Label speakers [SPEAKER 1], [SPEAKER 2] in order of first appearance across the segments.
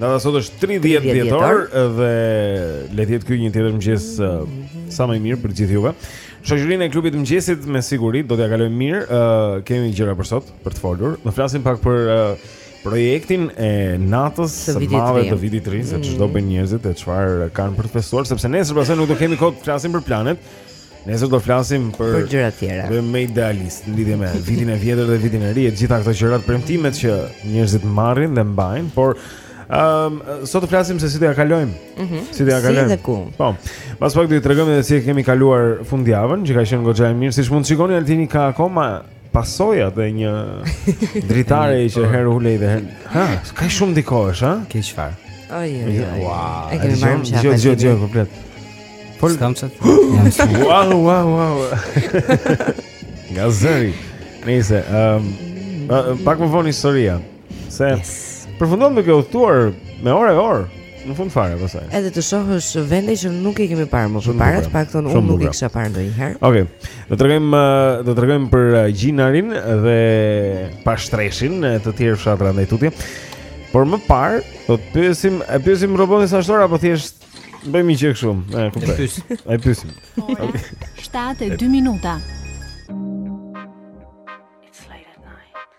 [SPEAKER 1] Data sot është 30 dhjetor dhe le të jetë ky një tjetër mëngjes sa më i mirë për gjithë juve. Në shoqërinë e klubit të mëngjesit me siguri do t'ia kalojmë mirë. Uh, kemi gjëra për sot për të folur. Do flasim pak për uh, projektin e natës së madhe
[SPEAKER 2] të
[SPEAKER 1] vitit të ri, se ç'do mm. bëjnë njerëzit e çfarë kanë për të festuar, sepse nesër pastaj nuk do kemi kohë të flasim për planet. Nesër do flasim për
[SPEAKER 2] për gjëra të tjera.
[SPEAKER 1] Dhe më idealiste, lidhje me vitin e vjetër dhe vitin e ri, gjitha këto gjërat premtimet që njerëzit marrin dhe mbajnë, por ëm um, sot të flasim se si do ia kalojmë. Mm -hmm. Si do
[SPEAKER 2] ia
[SPEAKER 1] kalojmë?
[SPEAKER 2] Si dhe ku?
[SPEAKER 1] Po. Pas pak do të tregojmë se si e kemi kaluar fundjavën, që ka qenë goxha e mirë, siç mund të shikoni, Altini ka akoma Pasojat dhe një dritare që po. herë ulej dhe herë. Ha, kaq shumë ndikohesh, ha?
[SPEAKER 3] Ke çfarë?
[SPEAKER 2] Ai ai ai.
[SPEAKER 1] Wow.
[SPEAKER 2] E kemi marrë çfarë?
[SPEAKER 1] Jo, jo, jo, komplet. Po
[SPEAKER 3] kam çat.
[SPEAKER 1] Wow, wow, wow. Nga zëri. Nëse, ehm, pak më vonë historia. Se
[SPEAKER 2] yes.
[SPEAKER 1] përfundon duke udhëtuar me orë e orë në fund fare pastaj.
[SPEAKER 2] Edhe të shohësh vende që nuk i kemi parë më
[SPEAKER 1] parë,
[SPEAKER 2] të paktën unë nuk i kisha parë ndonjëherë.
[SPEAKER 1] Okej. Okay. Do të tregojmë uh, do të tregojmë për uh, Gjinarin dhe Pashtreshin e të tjerë fshatra andej tutje. Por më parë do të pyesim, e pyesim robotin sa është ora apo thjesht bëjmë një gjë kështu. E kuptoj. E pyesim.
[SPEAKER 4] E
[SPEAKER 5] pyesim. 7:02 minuta.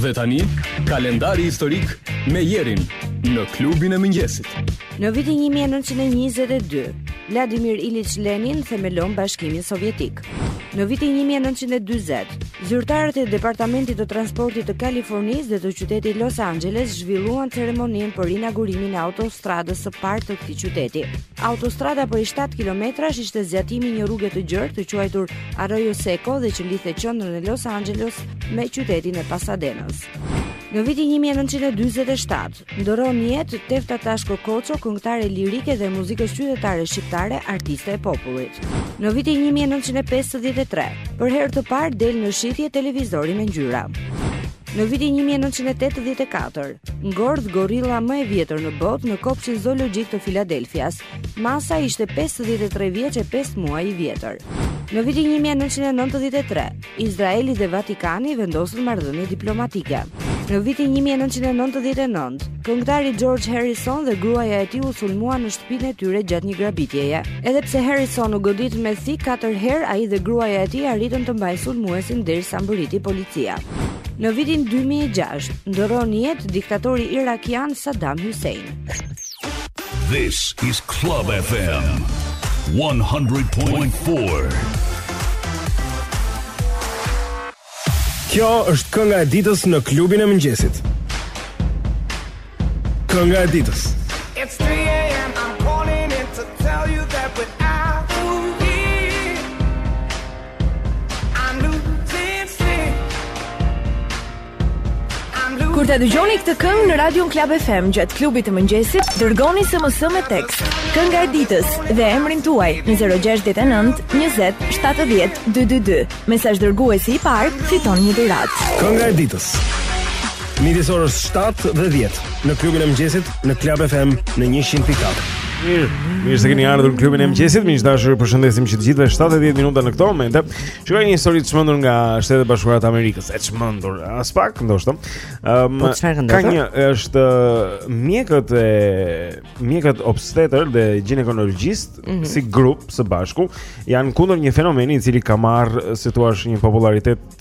[SPEAKER 6] Dhe tani, kalendari historik me jerin në klubin e mëngjesit.
[SPEAKER 2] Në vitin 1922, Vladimir Ilich Lenin themelon bashkimin sovjetik. Në vitin 1940, zyrtarët e Departamentit të Transportit të Kalifornisë dhe të qytetit Los Angeles zhvilluan ceremoninë për inaugurimin e autostradës së parë të këtij qyteti. Autostrada prej shtatë kilometrash ishte zgjatimi i një rruge të gjerë të quajtur Arroyo Seco dhe që lidhte qendrën e Los Angeles me qytetin e Pasadenës. Në vitin 1947, ndërron jetë Tefta Tashko Koço, këngëtare lirike dhe muzikës qytetare shqiptare, artiste e popullit. Në vitin 1953, për herë të parë del në shitje televizori me ngjyra. Në vitin 1984, ngordh gorilla më e vjetër në botë në kopshtin zoologjik të Filadelfias. Masa ishte 53 vjeç e 5 muaj i vjetër. Në vitin 1993, Izraeli dhe Vatikani vendosën marrëdhënie diplomatike. Në vitin 1999, Këngëtari George Harrison dhe gruaja e tij u sulmuan në shtëpinë e tyre gjatë një grabitjeje. Edhe pse Harrison u godit me thikë katër herë, ai dhe gruaja e tij arritën të mbajnë sulmuesin derisa mbërriti policia. Në vitin 2006, ndërron jetë diktatori irakian Saddam Hussein.
[SPEAKER 7] This is Club FM 100.4.
[SPEAKER 8] Kjo është kënga e ditës në klubin e mëngjesit. Kënga e ditës.
[SPEAKER 9] It's 3 a.m. I'm calling in to tell you that without you here I'm losing sleep I'm losing
[SPEAKER 10] Kur të dëgjoni këtë këngë në Radion Klab FM gjatë klubit të mëngjesit, dërgoni SMS me tekst Kënga e ditës dhe emrin tuaj në 069 20 70 222. Mesazhdërguesi i parë fiton një dhuratë.
[SPEAKER 8] Kënga e ditës. Midis orës 7 dhe 10 në klubin e mëngjesit në Club FM në 100.4.
[SPEAKER 1] Mirë, mirë se keni ardhur në klubin e mëngjesit. Miq të dashur, ju përshëndesim që të gjithëve 7 e 10 minuta në këto momente. Shoh një histori të çmendur nga Shtetet e Bashkuara të Amerikës. E çmendur, aspak ndoshta. Ëm,
[SPEAKER 11] po ka
[SPEAKER 1] një është mjekët e mjekët obstetër dhe gjinekologjistë
[SPEAKER 11] mhm.
[SPEAKER 1] si grup së bashku janë kundër një fenomeni i cili ka marrë si të thuash një popularitet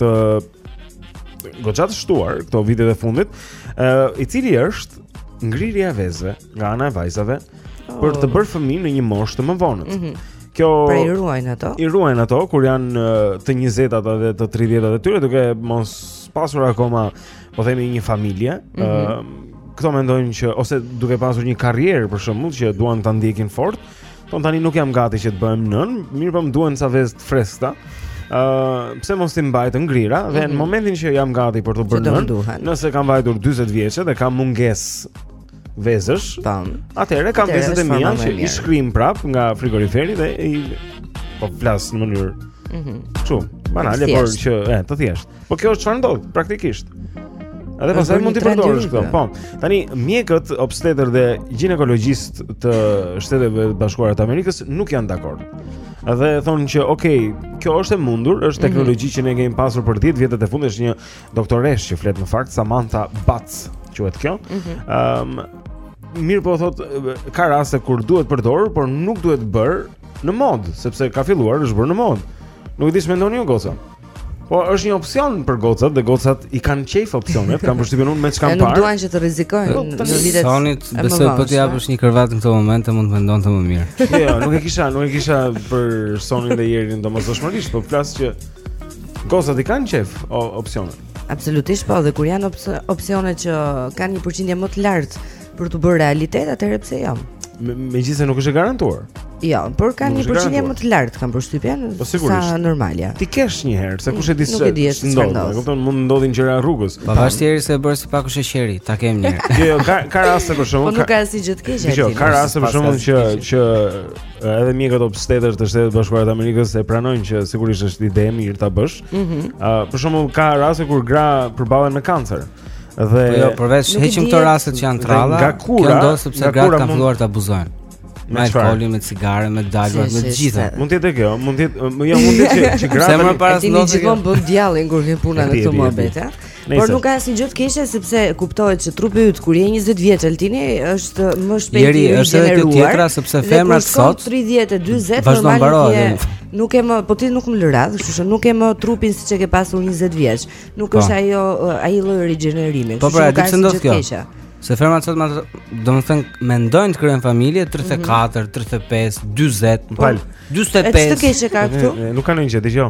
[SPEAKER 1] goxha të shtuar këto vitet e fundit, uh, i cili është ngrirja e vezëve nga ana e vajzave oh. për të bërë fëmijë në një moshë të më
[SPEAKER 11] vonët. Mm -hmm.
[SPEAKER 1] Kjo
[SPEAKER 11] pra i ruajnë ato.
[SPEAKER 1] I ruajnë ato kur janë te 20-tat dhe te 30-tat e tyre duke mos pasur akoma po themi një familje, ëh,
[SPEAKER 11] mm -hmm.
[SPEAKER 1] këto mendojnë që ose duke pasur një karrierë për shembull që duan ta ndjekin fort, thonë tani nuk jam gati që të bëhem nënë, mirëpo më duhen ca vezë të freskëta. ëh, uh, pse mos t'i mbaj të ngrira dhe mm -hmm. në
[SPEAKER 11] mhm.
[SPEAKER 1] momentin që jam gati për
[SPEAKER 11] t'u
[SPEAKER 1] bërë
[SPEAKER 11] nënë,
[SPEAKER 1] nëse kam vajtur 40 vjeçe dhe kam mungesë vezësh,
[SPEAKER 11] tan.
[SPEAKER 1] Atëherë kam vezët e mia që i shkrij prapë nga frigoriferi dhe po flas në mënyrë.
[SPEAKER 11] Mhm.
[SPEAKER 1] Mm Shumë
[SPEAKER 11] banale
[SPEAKER 1] por që, e, të thjeshtë. Po kjo është çfarë ndodh praktikisht. Edhe pastaj mund t'i përdorësh këto. Po. Tani mjekët obstetër dhe gjinekologjistë të Shteteve të Bashkuara të Amerikës nuk janë dakord. Edhe thonë që ok, kjo është e mundur, është mhm. teknologji mm -hmm. që ne kemi pasur për 10 vjetët e fundit, është një doktoreshë që flet në fakt Samantha Batz, quhet kjo. Ëm mhm. mm -hmm. um, mirëpo thotë ka raste kur duhet përdorur, por nuk duhet bërë në modë, sepse ka filluar është bërë në modë. Nuk e di ç'mendoni ju goca. Po është një opsion për gocat dhe gocat i kanë qejf opsionet, kam përshtypjen unë me
[SPEAKER 11] ç'kam
[SPEAKER 1] parë.
[SPEAKER 11] Nuk duan që të rrezikojnë
[SPEAKER 1] po,
[SPEAKER 11] në vitet.
[SPEAKER 12] Sonit, besoj po
[SPEAKER 11] t'i
[SPEAKER 12] japësh një krevat në këto momente mund të mendonte më mirë.
[SPEAKER 1] Jo, jo, nuk e kisha, nuk e kisha për Sonin dhe Jerin domosdoshmërisht, po flas që gocat i kanë qejf opsionet.
[SPEAKER 11] Absolutisht po, dhe kur janë opsione që kanë një përqindje më të lartë për t'u bërë realitet atëherë pse jo?
[SPEAKER 1] Megjithëse nuk është e garantuar.
[SPEAKER 11] Jo, por
[SPEAKER 1] ka
[SPEAKER 11] një përqindje më të lartë kam përshtypjen
[SPEAKER 1] po,
[SPEAKER 11] sa normalja.
[SPEAKER 1] T'i kesh një herë, se kush e di se
[SPEAKER 11] nuk e di se çfarë ndodh.
[SPEAKER 1] Kupton, mund ndodhin gjëra rrugës.
[SPEAKER 12] Pavarësisht se bëre si pak ushesheri, ta kem një.
[SPEAKER 1] Jo, jo, ka ka raste për shembull.
[SPEAKER 11] Po nuk ka asnjë gjë të keqe. Jo,
[SPEAKER 1] ka raste për shembull që që edhe mjekët obstetër të Shteteve të Bashkuara të Amerikës e pranojnë që sigurisht është ide e mirë ta bësh.
[SPEAKER 11] Mhm.
[SPEAKER 1] Mm uh, për shembull ka raste kur gra përballen me kancer. Dhe
[SPEAKER 12] po jo, përveç heqim këto raste që janë
[SPEAKER 1] të
[SPEAKER 12] rralla,
[SPEAKER 1] nga kura,
[SPEAKER 12] kjo ndodh sepse gratë kanë filluar të abuzojnë. Me alkoolin, me cigare, me
[SPEAKER 11] daljet,
[SPEAKER 12] me të gjitha.
[SPEAKER 1] Mund të jetë kjo, mund të jetë, jo mund të jetë që gratë.
[SPEAKER 12] Se më parë
[SPEAKER 11] s'ndodhte. Ti gjithmonë bën djallin kur vjen puna në këtë
[SPEAKER 1] mohabet,
[SPEAKER 11] Nejse.
[SPEAKER 2] Por nuk ka asnjë gjë të keqe sepse kuptohet se trupi yt kur je 20 vjeç Altini është më shpejt i rigeneruar.
[SPEAKER 12] Është edhe kjo tjetra sepse femrat sot
[SPEAKER 2] 30 e 40 normalisht je nuk e më po ti nuk më lë radhë, kështu që nuk e më trupin siç e ke pasur 20 vjeç. Nuk
[SPEAKER 12] po.
[SPEAKER 2] është ajo ai lloj rigjenerimi.
[SPEAKER 12] Po pra, di pse ndodh kjo? Se femrat sot më do të thënë mendojnë të krijojnë familje 34, 35, 40,
[SPEAKER 1] po
[SPEAKER 12] 45.
[SPEAKER 2] Ç'të keqe ka këtu.
[SPEAKER 1] Nuk ka ndonjë gjë, dëgjoj.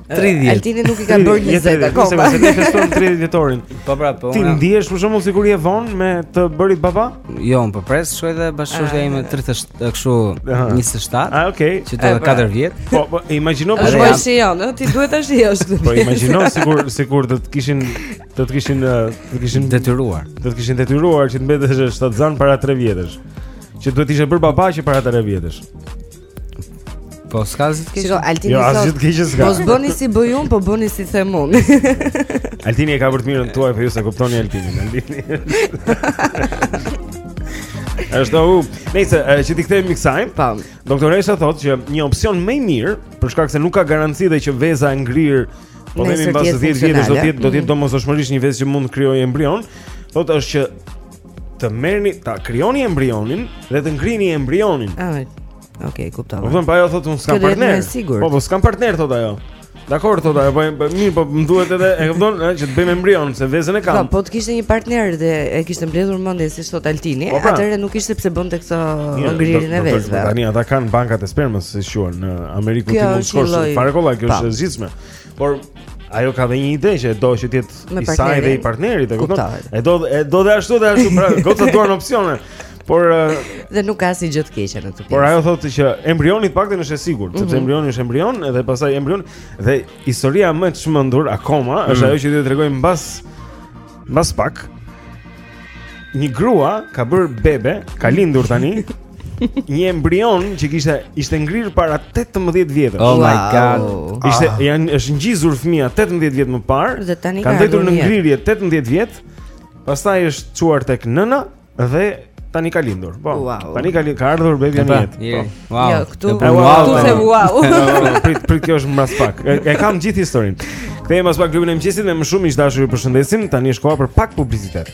[SPEAKER 2] 30. Altini nuk i ka bërë 20 akoma.
[SPEAKER 1] Nëse feston 30 vjetorin.
[SPEAKER 12] Po pra, po.
[SPEAKER 1] Ti ndihesh për shembull sikur je vonë me të bërit baba?
[SPEAKER 12] Jo, unë po pres të shkojë dhe bashkëshortja ah. ime 30 kështu 27.
[SPEAKER 1] Ah, okay.
[SPEAKER 12] Që të
[SPEAKER 2] 4 pra.
[SPEAKER 12] vjet.
[SPEAKER 1] Po, po, imagjino për shembull.
[SPEAKER 2] Po si jo, no, ti duhet tash ti është.
[SPEAKER 1] Po imagjino sikur sikur do të kishin do të kishin do të kishin
[SPEAKER 12] detyruar.
[SPEAKER 1] Të të kishin detyruar që të mbetesh shtatzënë para 3 vjetësh. Që duhet të ishe bërë baba që para 3 vjetësh.
[SPEAKER 12] Po s'ka asgjë të keqe.
[SPEAKER 2] Shiko, Altini
[SPEAKER 1] jo, asgjë të keqe s'ka.
[SPEAKER 2] Mos bëni si bëj unë, po bëni si them unë.
[SPEAKER 1] Altini e ka për të mirën tuaj, po ju s'e kuptoni Altinin. Altini. Ashtu, nejse që t'i kthehemi kësaj,
[SPEAKER 2] po.
[SPEAKER 1] Doktoresha thotë që një opsion më i mirë, për shkak se nuk ka garanci dhe që veza e ngrirë po themi mbas 10 vjetësh do të jetë do të jetë
[SPEAKER 2] mm.
[SPEAKER 1] domosdoshmërisht një vezë që mund të krijojë embrion, thotë është që të merrni ta krijoni embrionin dhe të ngrini embrionin.
[SPEAKER 2] Ah, ok, kuptova.
[SPEAKER 1] Po them pa ajo thotë unë s'kam partner. Po po s'kam partner thotë ajo. Dakor thotë ajo, po mirë, po më duhet edhe e kupton që të bëjmë embrion se vezën e kam.
[SPEAKER 2] Po po të kishte një partner dhe e kishte mbledhur mendjen si thotë Altini,
[SPEAKER 1] po, pra.
[SPEAKER 2] atëherë nuk kishte pse bënte këtë ngrirjen e vezëve.
[SPEAKER 1] Tani ata kanë bankat e spermës si quhen në Amerikë ku mund të shkosh. Fare kollaj kjo është e zgjidhshme. Por ajo ka dhe një ide që e do që të jetë i saj dhe i partnerit, e kupton? E do e do dhe ashtu dhe ashtu, pra, gocat duan opsione. Por
[SPEAKER 2] dhe nuk ka asnjë gjë të keqe në këtë pjesë.
[SPEAKER 1] Por ajo thotë që embrioni të paktën është i sigurt, sepse
[SPEAKER 2] mm -hmm.
[SPEAKER 1] embrioni është embrion dhe pastaj embrion dhe historia më e çmendur akoma
[SPEAKER 12] mm -hmm.
[SPEAKER 1] është ajo që do tregoj mbas Mbas pak një grua ka bërë bebe, ka lindur tani një embrion që kishte ishte ngrirë para 18 vjetësh.
[SPEAKER 12] Oh my god.
[SPEAKER 1] Ishte ah. janë është ngjizur fëmija 18 vjet më parë. Ka
[SPEAKER 2] ndenjur
[SPEAKER 1] në ngrirje 18 vjet. Pastaj është çuar tek nëna. Dhe tani ka lindur. Po.
[SPEAKER 2] Wow.
[SPEAKER 1] Tani ka lindur, ka ardhur bebi në jetë. Po.
[SPEAKER 12] Wow.
[SPEAKER 2] Jo, këtu
[SPEAKER 12] po
[SPEAKER 1] wow.
[SPEAKER 2] Këtu s'është wow.
[SPEAKER 1] Prit, prit kjo është mbas pak. E, e kam gjithë historinë. Kthehemi pas pak në klubin e mëngjesit me më shumë. Ish i dashur ju përshëndesim. Tani është koha për pak publicitet.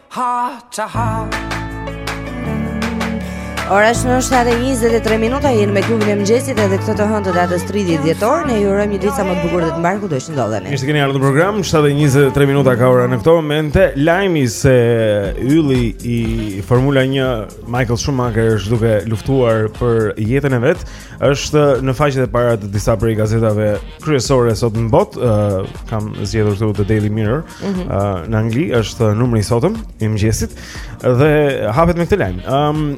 [SPEAKER 13] Ha, qa ha
[SPEAKER 3] Ora është në 7:23 minuta jemi me klubin e mëngjesit edhe këtë të hënë të datës 30 dhjetor ne ju urojmë një ditë sa më të bukur dhe të mbarë kudo të ndodheni.
[SPEAKER 1] Mirë se keni ardhur në program 7:23 minuta kap ora në këto momente lajmi se ylli i Formula 1 Michael Schumacher është duke luftuar për jetën e vet është në faqet e para të disa prej gazetave kryesore sot në botë uh, kam zgjedhur këtu The Daily Mirror
[SPEAKER 2] Mm -hmm.
[SPEAKER 1] uh, në Angli është numri i sotëm i mëngjesit dhe hapet me këtë lajm. Ëm um,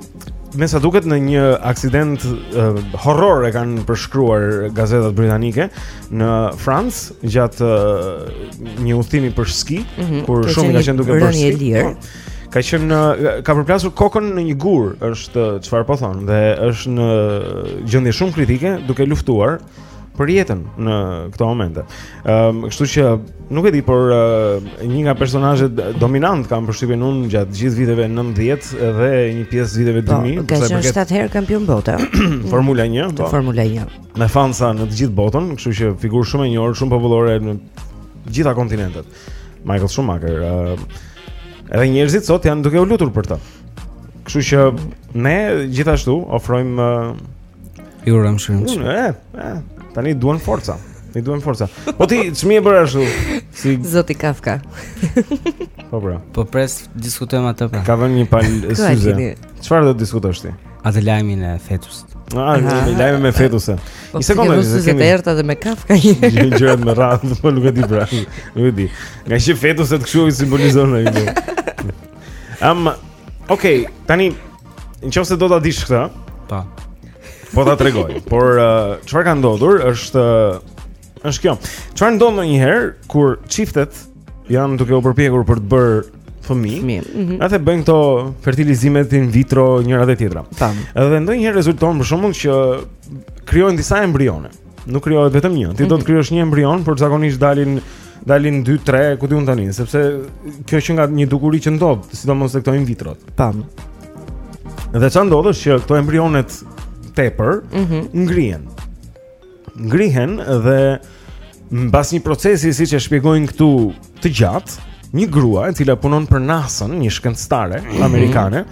[SPEAKER 1] me sa duket në një aksident uh, horror e kanë përshkruar gazetat britanike në Francë gjatë uh, një udhëtimi për ski mm
[SPEAKER 2] -hmm.
[SPEAKER 1] kur
[SPEAKER 2] Schumacher
[SPEAKER 1] ka qenë duke bërë ski. Po, ka qenë ka përplasur kokën në një gur, është çfarë po thonë dhe është në gjendje shumë kritike duke luftuar për jetën në këto momente. Ëm, um, kështu që nuk e di, por uh, një nga personazhet dominantë kam përshtypjen unë gjatë gjithë viteve 90 dhe një pjesë viteve 2000, po, ka
[SPEAKER 2] qenë
[SPEAKER 1] përket...
[SPEAKER 2] 7 herë kampion bote.
[SPEAKER 1] Formula 1, po.
[SPEAKER 2] Formula 1.
[SPEAKER 1] Me fansa në të gjithë botën, kështu që figurë shumë e njohur, shumë popullore në të gjithë kontinentet. Michael Schumacher. Uh, edhe njerëzit sot janë duke u lutur për të. Kështu që ne gjithashtu ofrojmë uh,
[SPEAKER 12] Ju urojmë shumë.
[SPEAKER 1] Unë, e, e, tani duan forca. Ne duam forca. Po ti ç'm'i ke bërë ashtu? Si
[SPEAKER 2] Zoti Kafka.
[SPEAKER 1] Po bra.
[SPEAKER 12] Po pres të diskutojmë atë pra.
[SPEAKER 1] Ka vënë një
[SPEAKER 2] palë
[SPEAKER 1] syze. Çfarë do të diskutosh ti?
[SPEAKER 12] Atë lajmin e fetus.
[SPEAKER 1] Ah,
[SPEAKER 2] një
[SPEAKER 1] lajm me fetuse.
[SPEAKER 2] Po,
[SPEAKER 1] një sekondë,
[SPEAKER 2] do të
[SPEAKER 1] kemi
[SPEAKER 2] erta dhe me Kafka.
[SPEAKER 1] Një gjëra me radhë, më po nuk e di pra. Nuk e di. Ngaqë fetuset kshu i simbolizon ai. Am, okay, tani Në qofë se do ta dish këtë
[SPEAKER 12] Po
[SPEAKER 1] ta tregoj. Por uh, çfarë uh, ka ndodhur është uh, është kjo. Çfarë ndodh ndonjëherë kur çiftet janë duke u përpjekur për të bërë fëmijë?
[SPEAKER 2] Fëmi. Mm
[SPEAKER 1] -hmm. Edhe bëjnë këto fertilizimet in vitro njëra dhe tjetra.
[SPEAKER 2] Tam.
[SPEAKER 1] Edhe ndonjëherë rezulton për shembull që krijojnë disa embrione. Nuk krijohet vetëm një. Ti mm -hmm. do të mhm. krijosh një embrion, por zakonisht dalin dalin 2 3 ku di unë tani sepse kjo qenka një dukuri që ndodh sidomos te këto in vitro
[SPEAKER 2] tam
[SPEAKER 1] dhe ça ndodh është që këto embrionet e
[SPEAKER 2] tepërt mm -hmm.
[SPEAKER 1] ngrihen ngrihen dhe mbas një procesi siç e shpjegojnë këtu të gjatë një grua e cila punon për NASA-n një shkencëtare mm -hmm. amerikane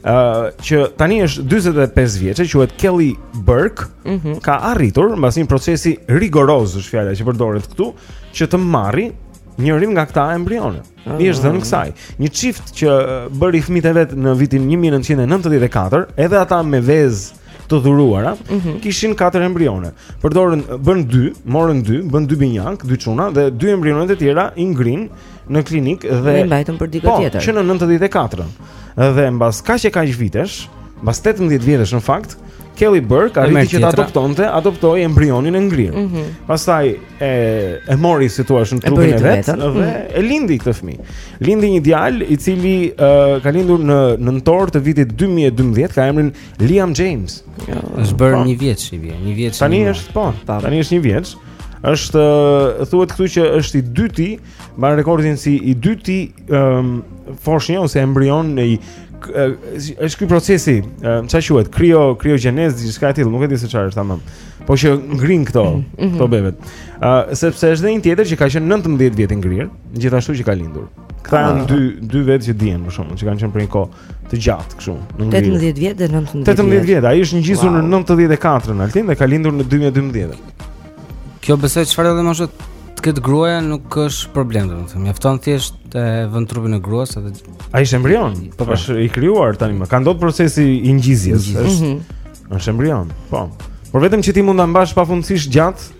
[SPEAKER 1] Uh, që tani është 45 vjeçe, quhet Kelly Burke,
[SPEAKER 2] mm -hmm.
[SPEAKER 1] ka arritur mbas një procesi rigoroz, është fjala që përdoret këtu, që të marrë njërin nga këta embrione. Ah. I është dhënë kësaj. Një çift që bëri fëmijët e vet në vitin 1994, edhe ata me vezë të dhuruara,
[SPEAKER 2] mm -hmm.
[SPEAKER 1] kishin katër embrione. Përdorën, bënë dy, morën dy, bënë dy binjakë, dy çuna dhe dy embrionet e tjera i ngrinë në klinikë dhe
[SPEAKER 2] i mbajtën për dikë
[SPEAKER 1] po,
[SPEAKER 2] tjetër.
[SPEAKER 1] Po, që në 94-ën. Dhe mbas kaq e kaq vitesh, mbas 18 vjetësh në fakt, Kelly Burke arriti që ta adoptonte, adoptoi embrionin e ngrirë.
[SPEAKER 2] Mm -hmm.
[SPEAKER 1] Pastaj e e mori si thua në trupin e vet dhe
[SPEAKER 2] mm -hmm.
[SPEAKER 1] e lindi këtë fëmijë. Lindi një djalë i cili uh, ka lindur në nëntor të vitit 2012, ka emrin Liam James.
[SPEAKER 12] Është bërë
[SPEAKER 1] po.
[SPEAKER 12] një vjeç i bie, një vjeç.
[SPEAKER 1] Tani është po, tani është një vjeç. Është thuhet këtu që është i dyti, mban rekordin si i dyti um, foshnjë ose embrion në është ky procesi, çfarë quhet? Krio kriogenezë diçka e tillë, nuk e di se çfarë është tamam. Po që ngrin këto,
[SPEAKER 2] mm -hmm.
[SPEAKER 1] këto bebet. Ë uh, sepse është dhe një tjetër që ka qenë 19 vjet i ngrirë, gjithashtu që ka lindur. Këta janë ah. dy, dy vetë që dihen për shkakun, që kanë qenë për një kohë. të gjatë kështu në ngrirë.
[SPEAKER 2] 18 vjet dhe 19 vjet.
[SPEAKER 1] 18 vjet, ai është ngjizur
[SPEAKER 2] wow.
[SPEAKER 1] në 94-ën, Altin dhe ka lindur në 2012.
[SPEAKER 12] Kjo besoj çfarëdo moshe të ketë gruaja nuk është problem domethënë. Mjafton thjesht ta vënë në trupin e gruas edhe
[SPEAKER 1] ai është embrion,
[SPEAKER 12] po bash
[SPEAKER 1] po. i krijuar tanimë. Ka ndodhur procesi i ngjizjes, është.
[SPEAKER 2] Mhm.
[SPEAKER 1] Është embrion, po. Por vetëm që ti mund ta mbash pafundësisht gjatë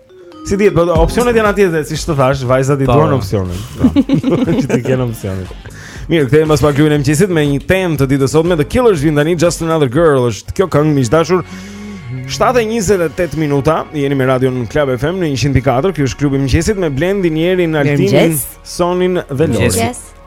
[SPEAKER 2] S'dihet,
[SPEAKER 1] po opsionet janë atje dhe siç të thash, vajzat e
[SPEAKER 12] po.
[SPEAKER 1] duan opsionin. Që ta kenë opsionin.
[SPEAKER 14] Mirë, kthehemi pas pak te Klubi i Mëngjesit me një temë të ditës sot me The Killers vjen tani Just Another Girl, është kjo këngë miq të dashur. 7:28 minuta, jeni me radion Club FM në 104, ky është Klubi i Mëngjesit me Blendin, Jerin, Altinin, Sonin dhe Lorin.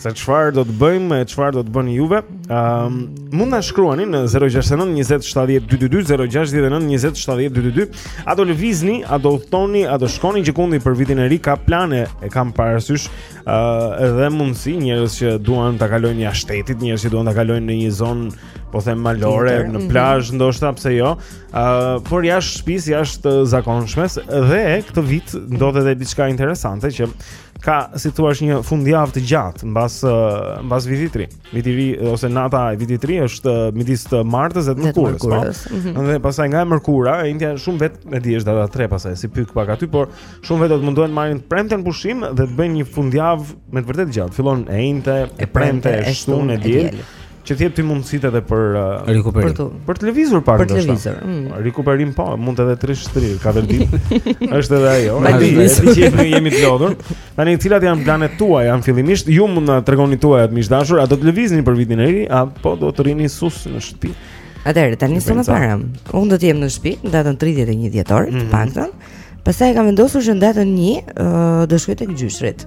[SPEAKER 14] Se çfarë do të bëjmë e çfarë do të bëni juve? Ëm um, mund na shkruani në 069 20 70 222 069 20 70 222. A do lëvizni, a do udhtoni, a do shkoni gjëkundi për vitin e ri? Ka plane, e kam parasysh, ë uh, edhe mundësi njerëz që duan ta kalojnë jashtë shtetit, njerëz që duan ta kalojnë në një zonë po them malore në
[SPEAKER 2] mhm.
[SPEAKER 14] plazh mm -hmm. ndoshta pse jo. ë uh, por jashtë shtëpisë, jashtë së zakonshmes dhe këtë vit ndodh edhe diçka interesante që
[SPEAKER 1] ka si thua është një fundjavë e gjatë mbas mbas vitit të ri. Viti i ri ose nata e vitit të ri është midis të martës dhe të mërkurës. Po?
[SPEAKER 2] Mm -hmm.
[SPEAKER 1] Dhe pastaj nga e mërkura, e enjtja shumë vetë e di është data 3 pastaj si pyk pak aty, por shumë vetë do të mundohen të marrin të premten pushim dhe të bëjnë një fundjavë me të vërtetë të gjatë. Fillon e enjte, e premte, e shtunë, e diel. Që të jep ti mundësitë edhe për
[SPEAKER 12] rikuperim.
[SPEAKER 2] Për,
[SPEAKER 1] për të lëvizur pak ndoshta.
[SPEAKER 2] Për
[SPEAKER 1] të
[SPEAKER 2] lëvizur. Mm.
[SPEAKER 1] Po, rikuperim po, mund edhe të rrish shtrirë, ka vend. Është edhe ajo. Ne jemi jemi jemi të lodhur. Tani cilat janë planet tuaja Jeri fillimisht? Ju mund na tregoni tuajat miq të dashur, a do të lëvizni për vitin e ri apo do të rrini sus në shtëpi?
[SPEAKER 2] Atëherë tani zonja
[SPEAKER 1] e
[SPEAKER 2] para. Unë do të jem në shtëpi datën 31 dhjetor, mm -hmm. të
[SPEAKER 1] mhm.
[SPEAKER 2] paktën. Pastaj kam vendosur që datën 1 uh, do shkoj tek gjyshrit.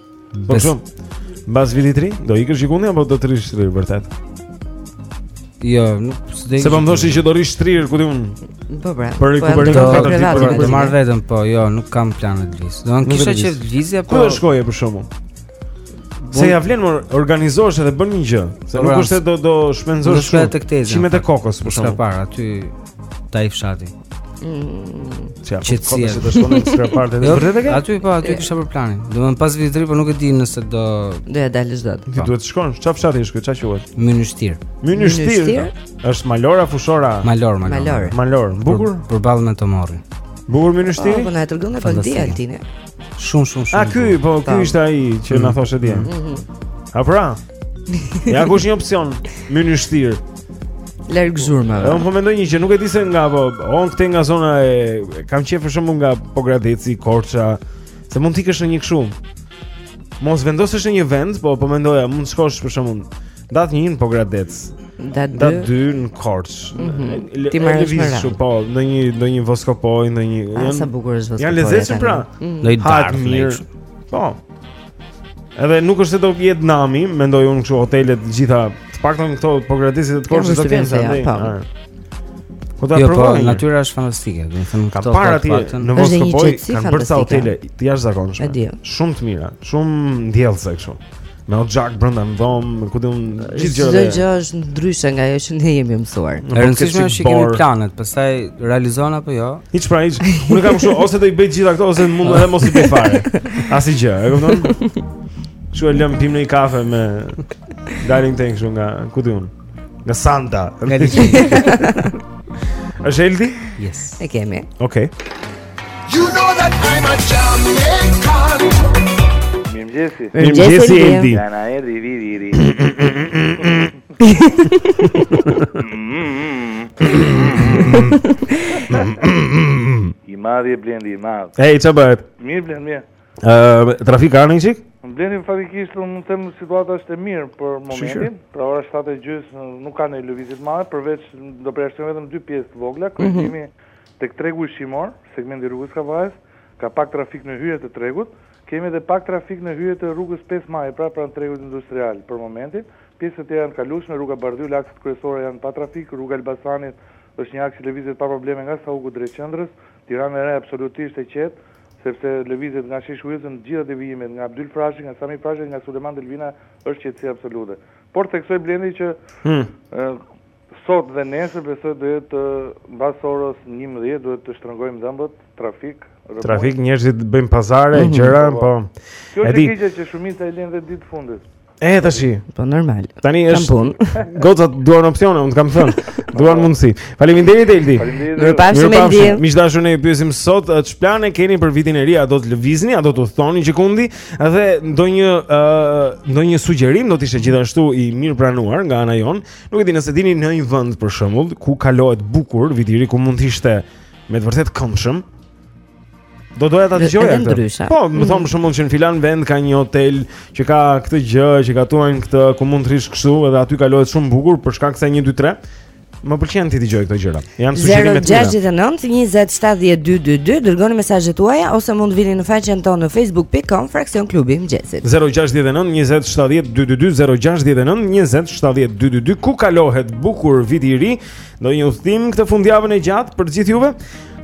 [SPEAKER 2] Po
[SPEAKER 1] shumë. Mbas Vitit të Ri, do ikësh gjëkundi apo do të rrish shtrirë vërtet?
[SPEAKER 12] Jo, nuk s'do.
[SPEAKER 1] Se po më thoshi që do rrish shtrirë, ku di unë?
[SPEAKER 2] Po pra.
[SPEAKER 1] Për rikuperim të fatit
[SPEAKER 12] të
[SPEAKER 1] parë.
[SPEAKER 12] Do marr vetëm, po jo, nuk kam plan të lëviz. Do të kisha që të
[SPEAKER 1] lëvizja,
[SPEAKER 12] po.
[SPEAKER 1] Ku do shkoje për shkakun? Se ja vlen mor organizohesh edhe bën një gjë, se
[SPEAKER 12] po,
[SPEAKER 1] nuk është se do do shpenzosh
[SPEAKER 12] shumë.
[SPEAKER 1] Qimet e kokës për
[SPEAKER 12] shkak.
[SPEAKER 1] Sa
[SPEAKER 12] para aty ta i fshati.
[SPEAKER 1] Çfarë po
[SPEAKER 12] thotë
[SPEAKER 1] se do të shkonë në çfarë
[SPEAKER 12] parte
[SPEAKER 1] të vërtetë ke?
[SPEAKER 12] Aty po, aty kisha për planin. Do të pas Vitit të Ri, por nuk e di nëse do
[SPEAKER 2] do ja dalësh dot.
[SPEAKER 1] Ti po. duhet të shkosh. Çfarë fshati është ky? Çfarë quhet? Mynystir.
[SPEAKER 2] Mynystir.
[SPEAKER 1] Është malor a
[SPEAKER 12] fushor. Malor,
[SPEAKER 2] Malor.
[SPEAKER 1] Malor, bukur.
[SPEAKER 12] Përballë me Tomorrin.
[SPEAKER 1] Bukur
[SPEAKER 2] Mynystir.
[SPEAKER 1] Po,
[SPEAKER 2] po na e tregon Altini.
[SPEAKER 12] Shumë shumë shumë.
[SPEAKER 1] A ky, po ky ishte ai që na
[SPEAKER 12] mm.
[SPEAKER 1] thoshte dje.
[SPEAKER 2] Mhm.
[SPEAKER 1] A pra? Ja kush një opsion Mynystir.
[SPEAKER 2] Larg zhurmave.
[SPEAKER 1] Unë po mendoj një gjë nuk e di se nga po, on këtej nga zona e kam qenë për shembull nga Pogradeci, Korça, se mund të ikësh në një kështu. Mos vendosësh në një vend, po po mendoja, mund të shkosh për shembull Datë 1 në Pogradec.
[SPEAKER 2] Datë 2
[SPEAKER 1] në Korçë.
[SPEAKER 2] Mhm. Ti më
[SPEAKER 1] lëviz
[SPEAKER 2] shumë
[SPEAKER 1] po,
[SPEAKER 2] në
[SPEAKER 1] një në një Voskopojë, në një
[SPEAKER 2] ah, janë sa bukur është Voskopoja.
[SPEAKER 1] Janë
[SPEAKER 2] lezetshëm
[SPEAKER 1] pra.
[SPEAKER 2] Mhm.
[SPEAKER 1] Në
[SPEAKER 12] darkë
[SPEAKER 1] mirë. Po. Edhe nuk është se do të jetë nami, mendoj unë kështu hotelet të gjitha, të paktën këto Pogradecit të Korçës do
[SPEAKER 2] të
[SPEAKER 1] kenë atë.
[SPEAKER 2] Po.
[SPEAKER 1] po ta
[SPEAKER 12] jo, po,
[SPEAKER 1] provoj.
[SPEAKER 12] Po, natyra është fantastike, do të
[SPEAKER 1] them
[SPEAKER 12] këto.
[SPEAKER 1] Para
[SPEAKER 12] ti
[SPEAKER 1] në
[SPEAKER 2] Voskopojë
[SPEAKER 1] kanë bërë ca hotele të jashtëzakonshme. Shumë të mira, shumë ndjellëse kështu. Me oxhak brenda në dhomë, ku di unë gjithë
[SPEAKER 2] gjërat
[SPEAKER 1] dhe...
[SPEAKER 2] Çdo gjë është ndryshe nga ajo që ne jemi mësuar.
[SPEAKER 12] E rëndësishme është që kemi planet, pastaj realizohen apo jo?
[SPEAKER 1] Hiç pra hiç, unë kam kështu, ose do i bëj gjitha këto, ose mund edhe mos i bëj fare. Asnjë gjë, e kupton? Shku e lëmë pimë një kafe me dining tank shumë nga, ku di unë? Nga Santa.
[SPEAKER 12] Nga
[SPEAKER 1] Eldi?
[SPEAKER 12] Yes.
[SPEAKER 2] E kemi.
[SPEAKER 1] Okej. Okay.
[SPEAKER 15] You know that I'm a Jamaican.
[SPEAKER 16] Mirëmëngjesi.
[SPEAKER 1] Mirëmëngjesi Eldi.
[SPEAKER 16] Ja na erdhi Viti i Ri. I madhi e Blendi i madh.
[SPEAKER 1] Ej, çfarë bëhet?
[SPEAKER 16] Mirë Blendi, mirë.
[SPEAKER 1] Ë, trafik ka një çik?
[SPEAKER 16] Blendi faktikisht mund të them situata është e mirë për momentin, pra ora 7 e gjysmë nuk ka një lëvizje të madhe, përveç do përjashtoj vetëm dy pjesë të vogla, mhm. kryqëzimi Tek tregu ushqimor, segmenti i rrugës së Kavajës, ka pak trafik në hyrje të tregut, kemi edhe pak trafik në hyrje të rrugës pesë Maji, pra pranë tregut industrial, për momentin, pjesët e tjera janë të kalueshme, rruga Bardhyl, akset kryesore janë pa trafik, rruga e Elbasanit është një aks që lëvizet pa probleme nga Sauku drejt qendrës, Tirana e Re absolutisht e qetë, sepse lëvizet nga Sheshi Wilson të gjitha devijimet, nga Abdyl Frashëri, nga Sami Frashëri dhe nga Sulejman Delvina është qetësi absolute. Por theksoj Blendi që Sot dhe nesër besoj do jetë mbas orës njëmbëdhjetë duhet të shtrëngojmë dhëmbët, trafik, rrëmujë.
[SPEAKER 1] Trafik, njerëzit bëjnë pazare, gjëra,
[SPEAKER 16] po. Kjo është e keqja që shumica e lënë për ditë të fundit.
[SPEAKER 1] E tash.
[SPEAKER 2] Po normal.
[SPEAKER 1] Tani është
[SPEAKER 2] punë.
[SPEAKER 1] Gocat duan opsione, unë kam thënë. Duan mundësi. Faleminderit Eldi.
[SPEAKER 16] Ju
[SPEAKER 2] paçim Eldi.
[SPEAKER 1] Miq të dashur, ne ju pyesim sot ç'plane keni për vitin e ri, a do të lëvizni, a do të udhtoni gjikundi, edhe ndonjë sugjerim do të ishte gjithashtu i mirëpranuar nga ana jonë. Nuk e di nëse dini ndonjë vend për shembull ku kalohet bukur viti i ri ku mund të ishte me të vërtetë këndshëm. Do doja ta dëgjoja këtë. Po, më thon për shembull që në filan vend ka një hotel që ka këtë gjë, që gatuajnë këtë ku mund të rish kështu edhe aty kalohet shumë bukur për shkak se 1 2 3. Më pëlqen t'i dëgjoj këto gjëra. Janë sugjerime të mira.
[SPEAKER 2] 069 20 70 222 dërgoni mesazhet tuaja ose mund të vini në faqen tonë në facebook.com fraksion klubi i mëngjesit.
[SPEAKER 1] 069 20 70 222 069 20 7222 ku kalohet bukur viti i ri, ndonjë udhëtim këtë fundjavën e gjatë për të gjithë juve.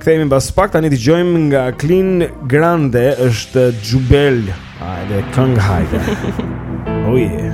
[SPEAKER 1] Kthehemi mbas pak tani dëgjojmë nga Klingande është Jubel, hajde këngë hajde. oh yeah.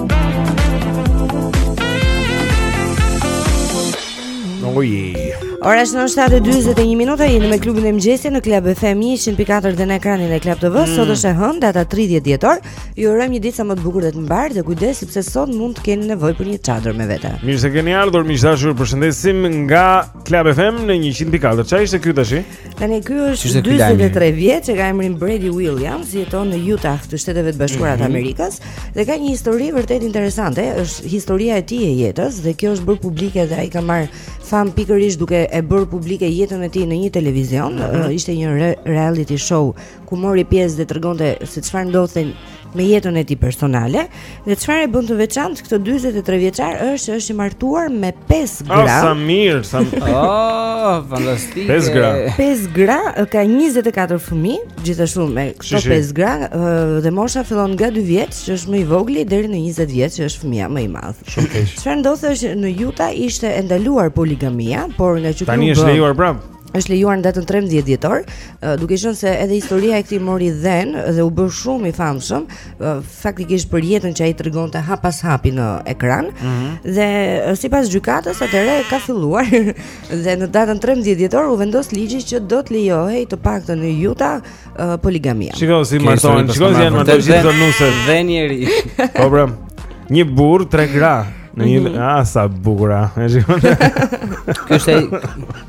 [SPEAKER 1] Ojej.
[SPEAKER 2] Ora është në 7:41 minuta jeni me klubin e mëngjesit në Club FM 100.4 dhe në ekranin e Club TV.
[SPEAKER 1] Mm.
[SPEAKER 2] Sot është e hënë, data 30 dhjetor. Ju urojmë një ditë sa më të bukur dhe të mbarë dhe kujdes sepse sot mund të keni nevojë për një çadër me vete.
[SPEAKER 1] Mirë se keni ardhur, miq të dashur, ju përshëndesim nga Club FM në 100.4. Ça ishte ky tashi?
[SPEAKER 2] Tani ky është 43 vjeç, e ka emrin Brady Williams, jeton në Utah të Shteteve të Bashkuara të
[SPEAKER 1] mhm.
[SPEAKER 2] Amerikës dhe ka një histori vërtet interesante, është historia e tij e jetës dhe kjo është bërë publike dhe ai ka marrë famë pikërisht duke e bërë publike jetën e tij në një televizion,
[SPEAKER 1] mhm.
[SPEAKER 2] ishte një reality show ku mori pjesë dhe tregonte se çfarë ndodhte me jetën e tij personale dhe çfarë e bën të veçantë këtë 43 vjeçar është se është i martuar me 5
[SPEAKER 1] ah,
[SPEAKER 2] gra.
[SPEAKER 1] Oh, sa mirë, sa
[SPEAKER 12] oh, fantastike.
[SPEAKER 1] 5 gra.
[SPEAKER 2] 5 gra ka 24 fëmijë, gjithashtu me këto 5 gra dhe mosha fillon nga 2 vjeç, që është më i vogli deri në 20 vjeç, që është fëmija më i madh.
[SPEAKER 1] Shumë keq.
[SPEAKER 2] Çfarë ndodhi është në Utah ishte e ndaluar poligamia, por nga çu
[SPEAKER 1] Tani është lejuar prapë.
[SPEAKER 2] është lejuar në datën 13 dhjetor, duke qenë se edhe historia e këtij mori dhenë dhe u bë shumë i famshëm, faktikisht për jetën që ai tregonte hap pas hapi në ekran.
[SPEAKER 1] Mm
[SPEAKER 2] -hmm. Dhe sipas gjykatës, atëherë ka filluar dhe në datën 13 dhjetor u vendos ligji që do të lejohej të paktën në Utah poligamia.
[SPEAKER 1] Shikoj si martohen, shikoj si janë martohen
[SPEAKER 12] si
[SPEAKER 1] zonuse
[SPEAKER 12] dhe njëri.
[SPEAKER 1] Po bra. Një burrë, tre gra. Në një,
[SPEAKER 2] mm
[SPEAKER 1] -hmm. a, sa bukur, e shikon.
[SPEAKER 2] Kështë e,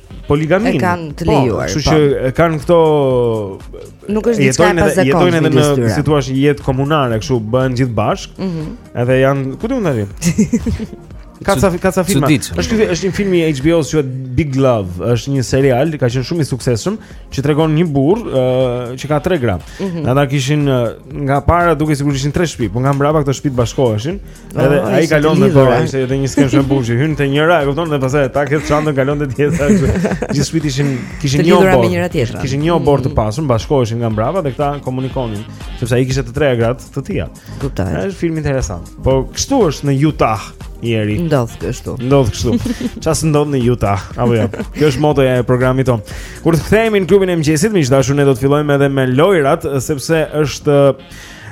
[SPEAKER 1] poligaminë. E kanë të po,
[SPEAKER 2] lejuar.
[SPEAKER 1] Kështu
[SPEAKER 2] po.
[SPEAKER 1] që kanë këto
[SPEAKER 2] Nuk është diçka e pazakontë.
[SPEAKER 1] Jetojnë edhe në,
[SPEAKER 2] në
[SPEAKER 1] si thua jetë komunale, kështu bëhen gjithë bashkë.
[SPEAKER 2] Ëh.
[SPEAKER 1] Mm edhe janë, ku do të ndalim? Ka ca ka ca filma. Është është një film i HBO-s quhet Big Love, është një serial, ka qenë shumë i suksesshëm, që tregon një burrë uh, që ka tre gra.
[SPEAKER 2] Mm -hmm.
[SPEAKER 1] Ata kishin uh, nga para dukej sigurisht ishin tre shtëpi, por nga mbrapa këto shtëpi bashkoheshin Edhe
[SPEAKER 2] oh,
[SPEAKER 1] ai kalon me dorë, ishte edhe një skenë shumë e bukur. Hyn te njëra, e kupton, dhe pastaj me këtë çantën kalon te tjetra. Gjithë shpitë ishin kishin një
[SPEAKER 2] oborr. me njëra-tjetrën.
[SPEAKER 1] Kishin një oborr të mm. pasmë, bashkoheshin nga mbrapa dhe këta komunikonin, sepse ai kishte të treja gratë e tija.
[SPEAKER 2] Kuptoj.
[SPEAKER 1] Është film interesant. Po kështu është në Utah Jeri.
[SPEAKER 2] Ndodh kështu.
[SPEAKER 1] Ndodh kështu. Ça s'ndodh në Utah, apo jo. Kjo është motoja e programit tonë. Kur të kthehemi në klubin e mëngjesit, miq të dashur, ne do të fillojmë edhe me lojrat, sepse është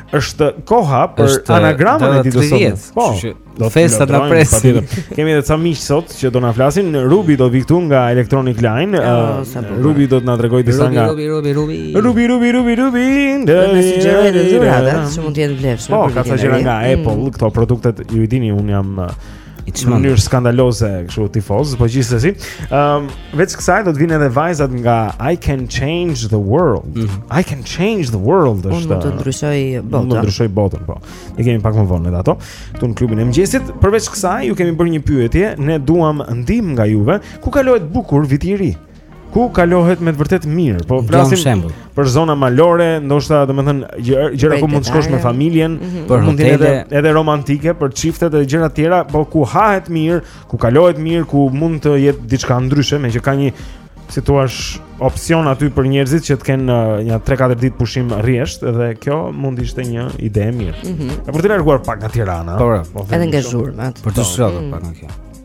[SPEAKER 1] Është koha për
[SPEAKER 12] është
[SPEAKER 1] anagramën e ditës
[SPEAKER 12] së
[SPEAKER 1] sotme. Po, do
[SPEAKER 12] festa na presin.
[SPEAKER 1] Kemi edhe ca miq sot që do na flasin. Rubi do vi këtu nga Electronic Line.
[SPEAKER 2] Oh,
[SPEAKER 1] uh, Rubi do të na tregojë disa nga
[SPEAKER 12] Rubi, Rubi, Rubi.
[SPEAKER 1] Rubi, Rubi, Rubi, Rubi.
[SPEAKER 2] Do të sugjerojë edhe dhuratat që mund të jenë të vlefshme.
[SPEAKER 1] Po, ka ca gjëra nga
[SPEAKER 2] mm.
[SPEAKER 1] Apple, këto produktet ju i dini, un jam uh, Në mënyrë skandaloze kështu tifoz, po gjithsesi. Ëm, ehm, um, veç kësaj do të vinë edhe vajzat nga I Can Change the World. Mm -hmm. I Can Change the World është.
[SPEAKER 2] Unë do të ndryshoj
[SPEAKER 1] botën. Unë
[SPEAKER 2] do të
[SPEAKER 1] ndryshoj botën, po. I kemi pak më vonë edhe ato këtu në klubin e mëngjesit. Përveç kësaj, ju kemi bërë një pyetje, ne duam ndihmë nga juve, ku kalohet bukur viti i ri? Ku kalohet me të vërtet mirë, po flasim për zona malore, ndoshta domethënë gjëra ku mund të shkosh me familjen,
[SPEAKER 2] mm
[SPEAKER 12] -hmm.
[SPEAKER 1] por mund të jetë edhe romantike për çiftet e gjëra të tjera, po ku hahet mirë, ku kalohet mirë, ku mund të jetë diçka ndryshe, meqë ka një si thua opsion aty për njerëzit që të kenë uh, një 3-4 ditë pushim rresht dhe kjo mund të ishte një ide e mirë.
[SPEAKER 2] Mm
[SPEAKER 1] -hmm. Për t'u larguar pak nga Tirana.
[SPEAKER 12] Po,
[SPEAKER 1] po
[SPEAKER 2] edhe nga zhurmat.
[SPEAKER 12] Për të shpëtuar mm. pak nga kjo.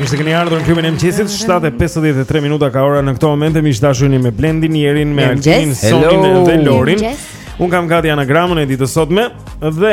[SPEAKER 1] Mirë se keni ardhur në klubin e mëngjesit. 7:53 minuta ka ora në këto momente miq të dashur me Blendin, Jerin, me Altin, Sonin dhe Lorin. Un kam gati anagramën e ditës sotme dhe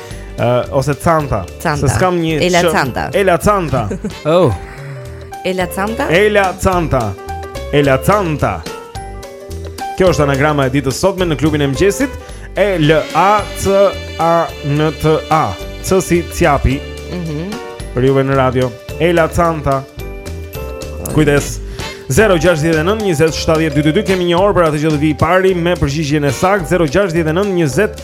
[SPEAKER 1] Uh, ose Canta.
[SPEAKER 2] Canta.
[SPEAKER 1] Se s'kam një
[SPEAKER 2] Ela
[SPEAKER 1] shë...
[SPEAKER 2] Canta.
[SPEAKER 1] Ela Canta.
[SPEAKER 12] oh.
[SPEAKER 2] Ela Canta.
[SPEAKER 1] Ela Canta. Ela Canta. Kjo është anagrama e ditës sotme në klubin e mëngjesit. E L A C A N T A. C si Ciapi.
[SPEAKER 2] Mhm.
[SPEAKER 1] Mm për juve në radio. Ela Canta. Kujdes. 069 20 70 222 kemi një orë për atë që do vi i pari me përgjigjen e saktë 069 20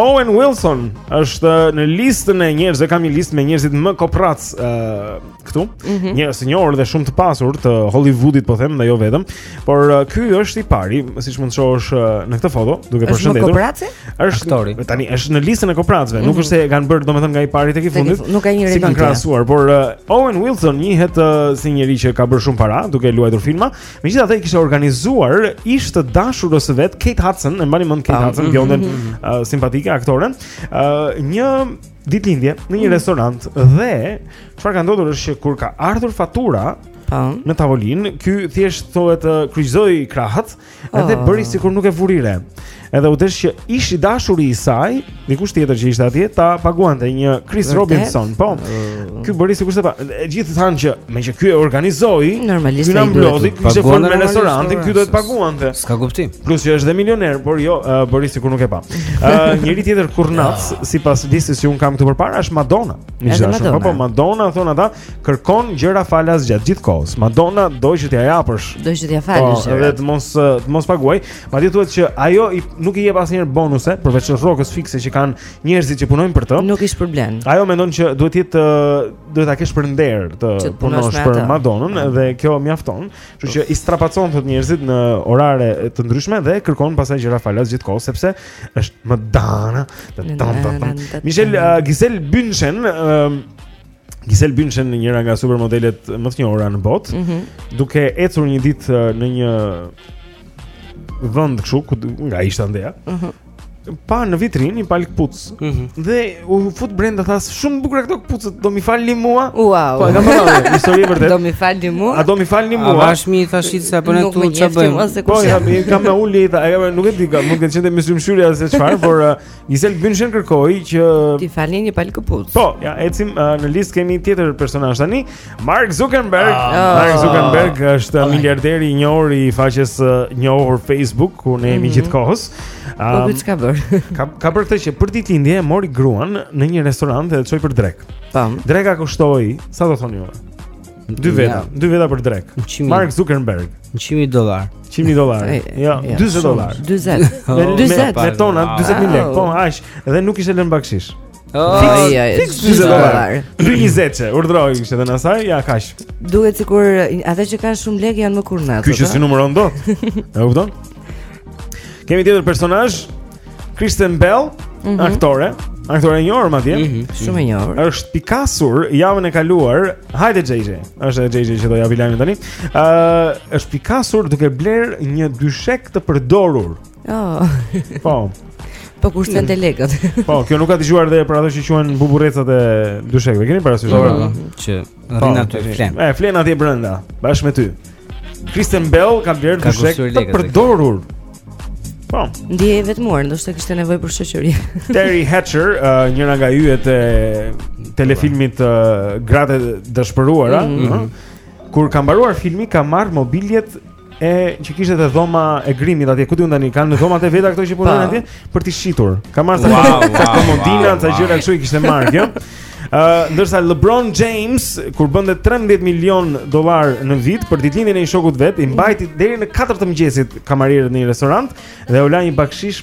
[SPEAKER 1] Owen Wilson është në listën e njerëzve, kam një listë me njerëzit më kopracë uh, këtu.
[SPEAKER 2] Mm
[SPEAKER 1] -hmm. Një sinjor dhe shumë të pasur të Hollywoodit po them, dhe jo vetëm, por uh, ky është i pari, siç mund të shohësh uh, në këtë foto, duke përshëndetur.
[SPEAKER 2] Është koprac?
[SPEAKER 1] Është
[SPEAKER 12] aktori.
[SPEAKER 1] Tani është në listën e kopracëve, mm -hmm. nuk
[SPEAKER 2] mhm.
[SPEAKER 1] është se kanë bërë domethënë nga i pari tek i fundit.
[SPEAKER 2] Nuk ka një
[SPEAKER 1] Si kanë krahasuar, por uh, Owen Wilson njihet uh, si njeri që ka bërë shumë para duke luajtur filma, Megjithatë, i kishte organizuar ish të dashurës së vet, Kate Hudson, e mbani mend Kate
[SPEAKER 2] ah,
[SPEAKER 1] Hudson, bjonden
[SPEAKER 2] mm, mm, mm.
[SPEAKER 1] uh, simpatike aktoren, uh, një ditëlindje në një restorant dhe çfarë ka ndodhur është që kur ka ardhur fatura
[SPEAKER 2] pa.
[SPEAKER 1] në tavolinë, ky thjesht thuhet kryqëzoi krahët dhe
[SPEAKER 2] oh.
[SPEAKER 1] bëri sikur nuk e vuri re. Edhe u desh që ish i dashuri i saj, dikush tjetër që ishte atje, ta paguante një Chris
[SPEAKER 2] Vërtet?
[SPEAKER 1] Robinson. Po. Ky bëri sikur s'e pa. Të gjithë thanë që meqë ky e organizoi,
[SPEAKER 2] Normalisht
[SPEAKER 1] ky na
[SPEAKER 2] ai duhet
[SPEAKER 1] mblodhi,
[SPEAKER 12] të
[SPEAKER 1] kishte
[SPEAKER 12] paguante
[SPEAKER 1] fol me
[SPEAKER 12] normalisht,
[SPEAKER 1] restorantin,
[SPEAKER 12] po,
[SPEAKER 1] ky do të
[SPEAKER 12] se-
[SPEAKER 1] paguante.
[SPEAKER 12] S'ka kuptim.
[SPEAKER 1] Plus që është dhe milioner, por jo, uh, bëri sikur nuk e pa. Uh, njeri tjetër kurnac, sipas listës që un kam këtu përpara, është Madonna. Miq
[SPEAKER 2] Edhe
[SPEAKER 1] dashur.
[SPEAKER 2] Po Madonna.
[SPEAKER 1] po, Madonna thon ata kërkon gjëra falas gjatë gjithë kohës. Madonna do që t'ja japësh.
[SPEAKER 2] Do që t'ja
[SPEAKER 1] Po,
[SPEAKER 2] falësh.
[SPEAKER 1] edhe të mos të mos paguajë. Madje thuhet që ajo i, nuk i jep asnjëherë bonuse përveç rrogës fikse që kanë njerëzit që punojnë për të.
[SPEAKER 2] Nuk i shpërblen.
[SPEAKER 1] Ajo mendon që duhet të jetë duhet ta kesh për nder të
[SPEAKER 2] punosh
[SPEAKER 1] për Madonën mm. dhe kjo mjafton. Kështu që i strapacon thot njerëzit në orare të ndryshme dhe kërkon pasaj gjëra falas gjithkohë sepse është Madonna. Michel uh, Gisele Bündchen uh, Gisele Bündchen, njëra nga supermodelet më të njohura në botë,
[SPEAKER 2] mm -hmm.
[SPEAKER 1] duke ecur një ditë uh, në një vend kështu ku nga ishte andeja.
[SPEAKER 2] Ëh. Uh -huh.
[SPEAKER 1] Pa në vitrinë një palë këpucë. Ëh. Uh -huh. Dhe u fut brenda tha shumë bukur këto këpucët, do m'i falni mua.
[SPEAKER 2] Wow.
[SPEAKER 1] Po, kam parë histori vërtet.
[SPEAKER 2] Do m'i falni mua.
[SPEAKER 1] A do m'i falni mua?
[SPEAKER 12] A bash mi thashit se apo ne tu ç'a bëjmë?
[SPEAKER 1] Po,
[SPEAKER 2] jam
[SPEAKER 1] kam me uli, nuk e di, mund të qenë me shymshyrja se çfarë, por uh, Gisele Bündchen kërkoi që
[SPEAKER 2] t'i falnin një palë këpucë.
[SPEAKER 1] Po, ja, ecim uh, në listë kemi tjetër personazh tani, Mark Zuckerberg.
[SPEAKER 2] Ah,
[SPEAKER 1] Mark oh. Zuckerberg është oh. miliarderi i njohur i faqes uh, njohur Facebook ku ne jemi
[SPEAKER 2] mm
[SPEAKER 1] -hmm. gjithë kohës.
[SPEAKER 2] Po um, çka bër?
[SPEAKER 1] ka ka bër këtë që për ditëlindje e mori gruan në një restorant dhe e çoi për drekë.
[SPEAKER 2] Tam.
[SPEAKER 1] Dreka kushtoi, sa do thoni ju? Dy veta, dy veta për drekë. Mark Zuckerberg.
[SPEAKER 12] 100.000 dollar.
[SPEAKER 1] 100.000 dollar. Jo, 40 dollar.
[SPEAKER 2] 40. 40
[SPEAKER 1] me tona, 40000 lekë. Po, aq, dhe nuk kishte lënë bakshish.
[SPEAKER 12] Oh,
[SPEAKER 2] ai ai.
[SPEAKER 1] Fiks
[SPEAKER 2] 40
[SPEAKER 1] dollar. 20, urdhroi kishte dhënë asaj, ja kaq.
[SPEAKER 2] Duket sikur ata që kanë shumë lekë janë më kurnacë.
[SPEAKER 1] Ky që s'i numëron dot. E kupton? Kemi tjetër personazh? Kristen Bell,
[SPEAKER 2] mm -hmm.
[SPEAKER 1] aktore, aktore e njohur madje. Mm -hmm.
[SPEAKER 2] Shumë e njohur.
[SPEAKER 1] Është pikasur javën e kaluar. Hajde JJ. Është edhe JJ që do japi lajmin tani. Ëh, uh, është pikasur duke bler një dyshek të përdorur.
[SPEAKER 2] Oh.
[SPEAKER 1] Po.
[SPEAKER 2] Po kushton te lekët.
[SPEAKER 1] Po, kjo nuk ka dëgjuar dhe për ato që quhen buburrecat e dyshekëve. Keni parasysh?
[SPEAKER 12] Po, që Rrin aty flen.
[SPEAKER 1] E flen atje brenda, bashkë me ty. Kristen Bell ka
[SPEAKER 12] blerë
[SPEAKER 1] dyshek të përdorur. Po.
[SPEAKER 2] Ndihej e vetmuar, ndoshta kishte nevojë për shoqëri.
[SPEAKER 1] Teri Hatcher, uh, njëra nga yjet e telefilmit uh, Gratë e dëshpëruara,
[SPEAKER 2] mm
[SPEAKER 1] -hmm. uh, kur ka mbaruar filmi ka marr mobiljet
[SPEAKER 17] e që kishte te dhoma e grimit atje, ku di unë tani, kanë dhomat e veta këto që punojnë atje për t'i shitur. Ka marrë
[SPEAKER 1] ca
[SPEAKER 17] komodina, ca gjëra kështu i kishte marrë kjo. Ë, uh, ndërsa LeBron James kur bënte 13 milion dollar në vit për ditëlindjen e një shokut vet, i mbajti deri në 4 të mëngjesit kamarierët në një restorant dhe u la një bakshish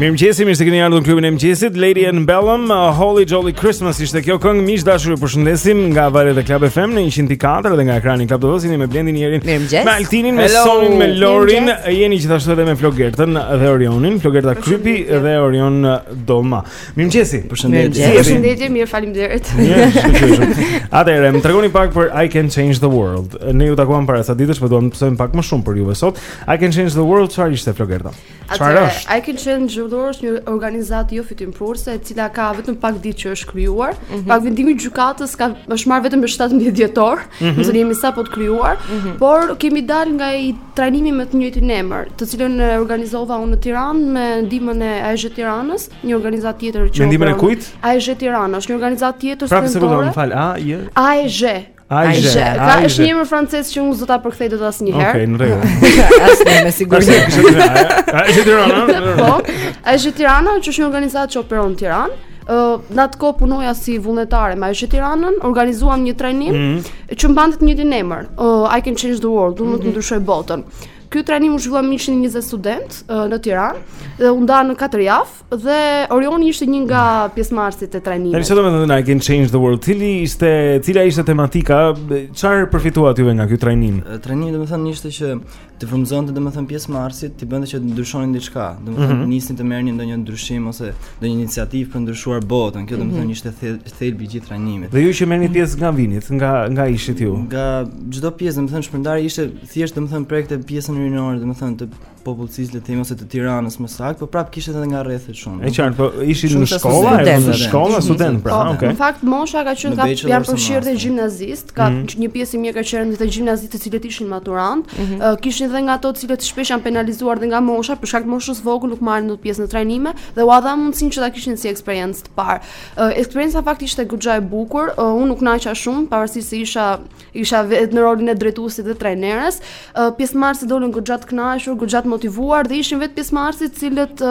[SPEAKER 1] Mirëmëngjesi, mirë se keni ardhur në klubin e mëngjesit Lady Antebellum, uh, Holly Jolly Christmas Ishte kjo këngë, miq të dashur ju përshëndesim Nga valët e Club FM në 104 Dhe nga ekrani i Club TV-së jeni me Blendin, Jerin
[SPEAKER 2] Mirëmëngjes
[SPEAKER 1] Me Altinin, me Sonin, me Lorin Jeni gjithashtu edhe me Flogertën dhe Orionin Flogerta Krypi dhe Orion uh, Doma Mirëmëngjesi
[SPEAKER 18] Përshëndetje Përshëndetje, mirë faleminderit
[SPEAKER 1] Atëherë, më tregoni pak për I Can Change the World Ne ju takuam para sa ditësh Por po duam të mësojmë pak më shumë për juve sot I can change the world çfarë ishte Flogerta? Çfarë është?
[SPEAKER 18] I can change the world është një organizatë jo fitimprurëse e cila ka vetëm pak ditë që është krijuar.
[SPEAKER 2] Mm
[SPEAKER 18] -hmm. Pra vendimi i gjykatës ka është marrë vetëm me 17 dhjetor, mm -hmm. domethënë jemi sapo të krijuar, mm -hmm. por kemi dalë nga një trajnim me të njëjtin emër, të cilën e organizova unë në Tiranë me ndihmën e AEGEE Tiranës, një organizatë tjetër që
[SPEAKER 1] Me ndihmën e kujt?
[SPEAKER 18] AEGEE Tirana është një organizatë tjetër
[SPEAKER 1] studentore. Pra
[SPEAKER 18] pse po
[SPEAKER 1] më fal, AEGEE?
[SPEAKER 18] AEGEE
[SPEAKER 1] AEGEE,
[SPEAKER 18] ka është një emër francez që unë s'do ta përkthej dot asnjëherë.
[SPEAKER 1] Okej, në rregull.
[SPEAKER 2] As ne me siguri.
[SPEAKER 1] AEGEE Tirana.
[SPEAKER 18] Po. AEGEE Tirana, që është një organizatë që operon në Tiranë. Ë, në atë kohë punoja si vullnetare me AEGEE Tiranën, organizuam një trajnim
[SPEAKER 1] mm -hmm.
[SPEAKER 18] që mbante të njëjtin emër. Ë, I can change the world, do të mhm. ndryshoj botën. Ky trajnim u zhvillua me ishin 20 studentë në Tiranë dhe u nda në 4 javë. Dhe Orioni ishte një nga pjesëmarrësit e trajnimit.
[SPEAKER 1] Tani ç'do me thënë I can change the world? Cili ishte, cila ishte tematika? Çfarë përfituat juve nga ky trajnim?
[SPEAKER 19] Trajnimi domethënë ishte që të frymëzonte domethënë pjesëmarrësit, të bënte që të ndryshonin diçka, domethënë
[SPEAKER 1] mm -hmm.
[SPEAKER 19] nisnin të merrnin ndonjë ndryshim ose ndonjë iniciativë për të ndryshuar botën. Kjo domethënë
[SPEAKER 1] mm
[SPEAKER 19] -hmm. ishte thelbi i gjithë trajnimit.
[SPEAKER 1] Dhe ju që merrni pjesë nga vinit, nga nga ishit ju?
[SPEAKER 19] Nga çdo pjesë domethënë shpërndarja ishte thjesht domethënë projekti te pjesa rinore domethënë të popullsisë le të themi ose të Tiranës më saktë, por prapë kishte edhe nga rrethet shumë.
[SPEAKER 1] E qartë, po ishin në shkolla, në shkolla student, pra,
[SPEAKER 18] po,
[SPEAKER 1] okay.
[SPEAKER 18] Në fakt mosha ka qenë ka janë përfshirë dhe gjimnazistë, ka
[SPEAKER 1] mm
[SPEAKER 18] -hmm. një pjesë e mirë ka qenë edhe gjimnazistë të cilët ishin maturantë,
[SPEAKER 2] mm
[SPEAKER 18] -hmm. uh, kishin edhe nga ato të cilët shpesh janë penalizuar dhe nga mosha, për shkak të moshës së vogël nuk marrin dot pjesë në trajnime dhe u dha mundësinë që ta kishin si eksperiencë të parë. Uh, eksperienca në fakt ishte goxha e bukur, uh, unë u kënaqa shumë, pavarësisht se isha isha vetë në rolin e drejtuesit dhe trajneres. Pjesëmarrësit dolën goxha të kënaqur, goxha të motivuar dhe ishin vetë pjesëmarrësit të cilët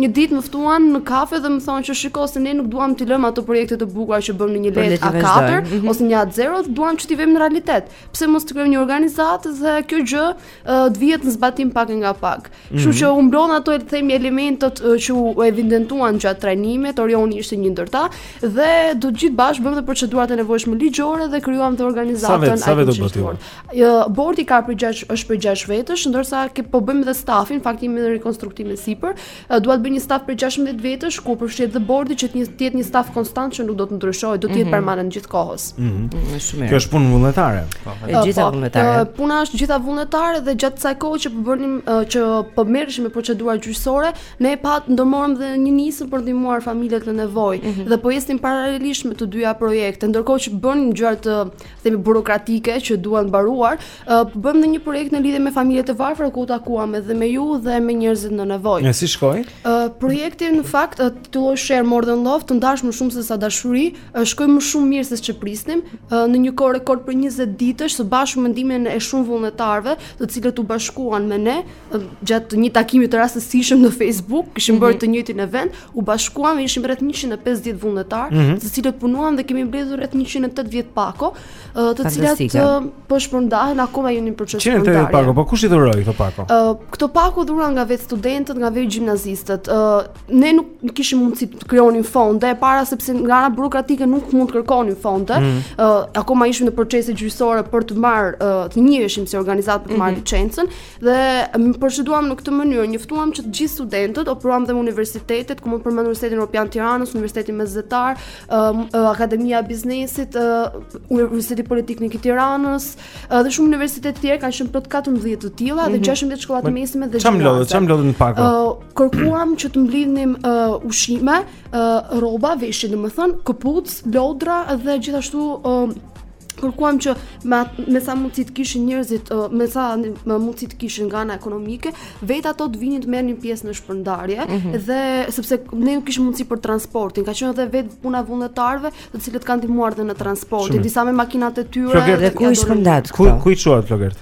[SPEAKER 18] një ditë më ftuan në kafe dhe më thonë që shiko se ne nuk duam t'i lëmë ato projekte të bukura që bëmë në një
[SPEAKER 2] letër
[SPEAKER 18] A4
[SPEAKER 2] mhm.
[SPEAKER 18] ose një A0, duam që t'i vëmë në realitet. Pse mos të krijojmë një organizatë dhe kjo gjë uh, të vihet në zbatim pak nga pak. Kështu
[SPEAKER 2] mm -hmm.
[SPEAKER 18] që u mblodhën ato të themi elementët uh, që u evidentuan gjatë trajnimit, Orioni ishte një ndër ta dhe të gjithë bashkë bëmë procedurat e nevojshme ligjore dhe krijuam dhe organizatën
[SPEAKER 1] sa vetë
[SPEAKER 18] do
[SPEAKER 1] të
[SPEAKER 18] thotë. Uh, bordi ka prej 6 është prej 6 vetësh, ndërsa ke po bëjmë dhe stafin, në fakt jemi në rekonstruktim e sipër, Dua të bëj një staf prej 16 vetësh ku përfshihet dhe bordi që të jetë një staf konstant që nuk do të ndryshojë, do të jetë
[SPEAKER 2] mhm.
[SPEAKER 18] permanent gjithë kohës.
[SPEAKER 1] Mhm.
[SPEAKER 2] Mm, shumë mirë.
[SPEAKER 1] Kjo është punë vullnetare.
[SPEAKER 2] Po, e po, gjitha
[SPEAKER 18] po,
[SPEAKER 2] vullnetare.
[SPEAKER 18] Puna është e gjitha vullnetare dhe gjatë kësaj kohe që po bënim që po merreshim me procedura gjyqësore, ne pa ndërmorëm dhe një nismë për ndihmuar familjet në nevojë
[SPEAKER 2] mhm.
[SPEAKER 18] dhe po ecnim paralelisht me të dyja projekte, ndërkohë që bënim gjëra të themi burokratike që duan mbaruar, uh, bëmë dhe një projekt në lidhje me familjet e varfra ku u takuam edhe me ju dhe me njerëzit në nevojë.
[SPEAKER 1] E si shkoi?
[SPEAKER 18] Uh, projekti në fakt uh, u titullua share more than love, të ndash më shumë se sa dashuri, uh, shkoi më shumë mirë se ç'e prisnim, uh, në një kohë rekord prej 20 ditësh së bashku me ndihmën e shumë vullnetarëve, të cilët u bashkuan me ne, gjatë një takimi të rastësishëm në Facebook, kishim bërë mhm. të njëjtin event, u bashkuam, ishim rreth 150 vullnetarë,
[SPEAKER 2] mm -hmm.
[SPEAKER 18] të cilët punuam dhe kemi mbledhur rreth 180 pako, të cilat po shpërndahen akoma jemi në proces shpërndarje.
[SPEAKER 1] 180 pako? Po kush i dhuroi këto pako?
[SPEAKER 18] Ë, këto pako u dhuruan nga vetë studentët, nga vetë gjimnazistët. Ë, ne nuk kishim mundësi të krijonim fonde e para sepse nga ana burokratike nuk mund të kërkonim fonde.
[SPEAKER 2] Mhm.
[SPEAKER 18] Ë, akoma ishim në procese gjyqësore për të marrë të njiheshim si organizatë për të marrë
[SPEAKER 2] mhm.
[SPEAKER 18] licencën. Dhe ne proceduam në këtë mënyrë, njoftuam që të gjithë studentët, afruam dhe universitetet, ku mund të përmend Universitetin Europian të Tiranës, Universitetin Mesdhetar, uh, Akademia e Biznesit, uh, Universiteti Politeknik i Tiranës, uh, dhe shumë universitete të tjera kanë qenë plot 14 të tilla mm
[SPEAKER 1] -hmm.
[SPEAKER 18] dhe 16 mhm. shkolla të mesme dhe
[SPEAKER 1] çam
[SPEAKER 18] lodhën,
[SPEAKER 1] çam lodhën në park.
[SPEAKER 18] Uh, kërkuam që të mblidhnim uh, ushqime, uh, rroba, veshje, domethënë, këpucë, lodra dhe gjithashtu uh, kërkuam që me, me sa mundësi të kishin njerëzit, me sa me mundësi të kishin nga ana ekonomike, vetë ato të vinin të merrnin pjesë në shpërndarje
[SPEAKER 2] mm -hmm.
[SPEAKER 18] dhe sepse ne nuk kishim mundësi për transportin, ka qenë edhe vetë puna e vullnetarëve, të cilët kanë ndihmuar dhe në
[SPEAKER 1] transport,
[SPEAKER 18] disa me makinat e tyre.
[SPEAKER 1] Flogert,
[SPEAKER 18] dhe
[SPEAKER 2] ku i shpërndatë?
[SPEAKER 1] Ku ku i çuat,
[SPEAKER 19] Flogert?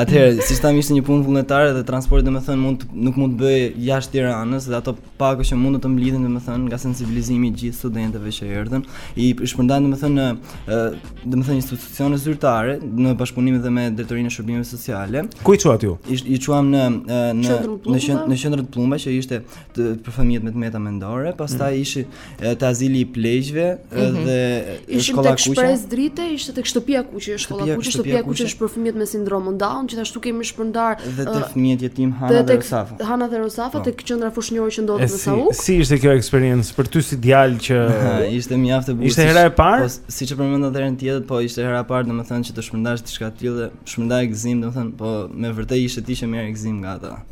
[SPEAKER 19] Atëherë, siç thamë ishte një punë vullnetare dhe transporti domethënë mund nuk mund të bëhej jashtë Tiranës dhe ato pako që mund të mblidhnim domethënë nga sensibilizimi i gjithë studentëve që erdhën, i shpërndamë domethënë domethënë institucione zyrtare në bashkëpunim edhe me drejtorinë e shërbimeve sociale.
[SPEAKER 1] Ku i çuat ju?
[SPEAKER 19] I, i çuam në në në
[SPEAKER 18] qendrën
[SPEAKER 19] në qendrën Pëllumbat që ishte të, për fëmijët me të meta mendore, pastaj
[SPEAKER 1] mm.
[SPEAKER 19] ishi Te azili i pleqve
[SPEAKER 18] mm
[SPEAKER 19] -hmm.
[SPEAKER 18] dhe
[SPEAKER 19] ishte
[SPEAKER 18] tek shpresë drite, ishte tek shtëpia e kuqe, është shkolla
[SPEAKER 19] e
[SPEAKER 18] kuqe,
[SPEAKER 19] shtëpia
[SPEAKER 18] e kuqe është për fëmijët me sindromën Down, gjithashtu kemi shpërndarë
[SPEAKER 19] dhe
[SPEAKER 18] tek
[SPEAKER 19] fëmijët jetimë Hana
[SPEAKER 18] dhe
[SPEAKER 19] Rozafa.
[SPEAKER 18] Hana dhe Rozafa
[SPEAKER 19] po.
[SPEAKER 18] tek qendra foshnjore që ndodhet në Sauk.
[SPEAKER 1] Si ishte kjo eksperiencë për ty si djalë që
[SPEAKER 19] ishte mjaft e bukur.
[SPEAKER 1] Ishte hera e parë?
[SPEAKER 19] Po, siç e përmenda edhe herën tjetër, po ishte hera e parë, domethënë që të shpërndash diçka të tillë, shpërndaj gëzim, domethënë, po me vërtet ishe ti që merrje gëzim nga ata.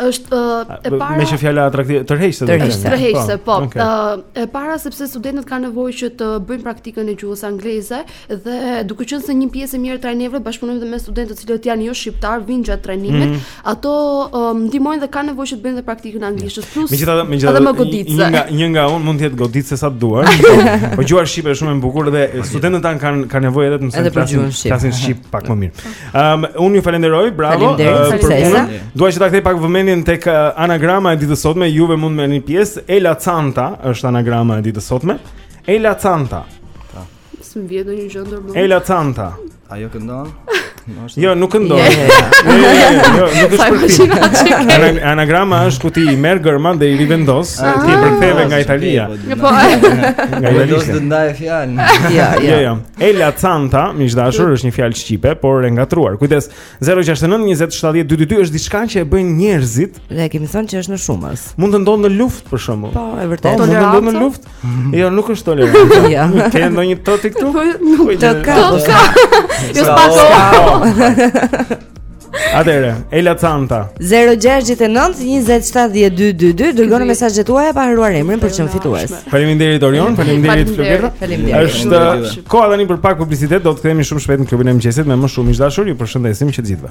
[SPEAKER 1] Është
[SPEAKER 18] uh, e para
[SPEAKER 1] Meqë fjala atraktive tërheqëse.
[SPEAKER 18] Tërheqëse,
[SPEAKER 1] tërheqëse,
[SPEAKER 18] po. po.
[SPEAKER 1] Okay.
[SPEAKER 18] Uh, e para sepse studentët kanë nevojë që të bëjnë praktikën e gjuhës angleze dhe duke qenë se një pjesë e mirë e trajnerëve bashkëpunojnë me studentët të cilët janë jo shqiptarë, vijnë gjatë trajnimit,
[SPEAKER 1] mm -hmm.
[SPEAKER 18] ato um, ndihmojnë dhe kanë nevojë që të bëjnë dhe praktikën anglisht. Plus,
[SPEAKER 1] megjithatë,
[SPEAKER 18] megjithatë, më goditse.
[SPEAKER 1] Një nga një nga unë mund të të godis sa të dua. Po gjuha shqipe është shumë e bukur dhe studentët kanë kanë nevojë edhe të mësojnë
[SPEAKER 2] të
[SPEAKER 1] flasin
[SPEAKER 2] shqip
[SPEAKER 1] pak më mirë. Um, unë ju falenderoj, bravo.
[SPEAKER 2] Faleminderit.
[SPEAKER 1] Dua që ta kthej pak vëmendjen tek anagrama e ditës së sotme. Juve mund të merrni pjesë. Ela Canta është anagrama e ditës së sotme. Ela Canta.
[SPEAKER 18] Po. S'më vjen ndonjë gjë ndërmend.
[SPEAKER 1] Ela Canta.
[SPEAKER 19] Ajo këndon.
[SPEAKER 1] Jo, nuk këndon.
[SPEAKER 18] Jo,
[SPEAKER 1] jo, jo. jo, jo, jo nuk është për ti. Anagrama është ku ti i merr gërmat dhe i rivendos,
[SPEAKER 19] ah.
[SPEAKER 1] ti e përktheve nga Italia.
[SPEAKER 18] Po.
[SPEAKER 1] Nga
[SPEAKER 19] Italia.
[SPEAKER 1] Do
[SPEAKER 19] të ndajë fjalën.
[SPEAKER 2] Jo,
[SPEAKER 1] jo. Ela Canta, miq të dashur, është një fjalë shqipe, por e ngatërruar. Kujdes, 069 20 70 222 është diçka që e bëjnë njerëzit.
[SPEAKER 2] Ne kemi thënë që është në shumës.
[SPEAKER 1] Mund të ndodhë në luftë për shembull.
[SPEAKER 2] Po, e
[SPEAKER 1] vërtetë.
[SPEAKER 2] Po,
[SPEAKER 1] mund të ndodhë në luftë? Jo, nuk është tolerancë.
[SPEAKER 2] Ja.
[SPEAKER 1] Ke ndonjë toti këtu?
[SPEAKER 18] Nuk
[SPEAKER 2] ka.
[SPEAKER 18] Nuk ka. Jo,
[SPEAKER 19] s'ka.
[SPEAKER 1] Atëherë, Ela Canta.
[SPEAKER 2] 0692070222 dërgoni mesazhet tuaja pa harruar emrin për çdo fitues.
[SPEAKER 1] Faleminderit Orion, faleminderit
[SPEAKER 2] Florida.
[SPEAKER 1] Është koha tani për pak publicitet, do të kthehemi shumë shpejt në klubin e mëngjesit me më shumë, miq të dashur. Ju përshëndesim që të gjithëve.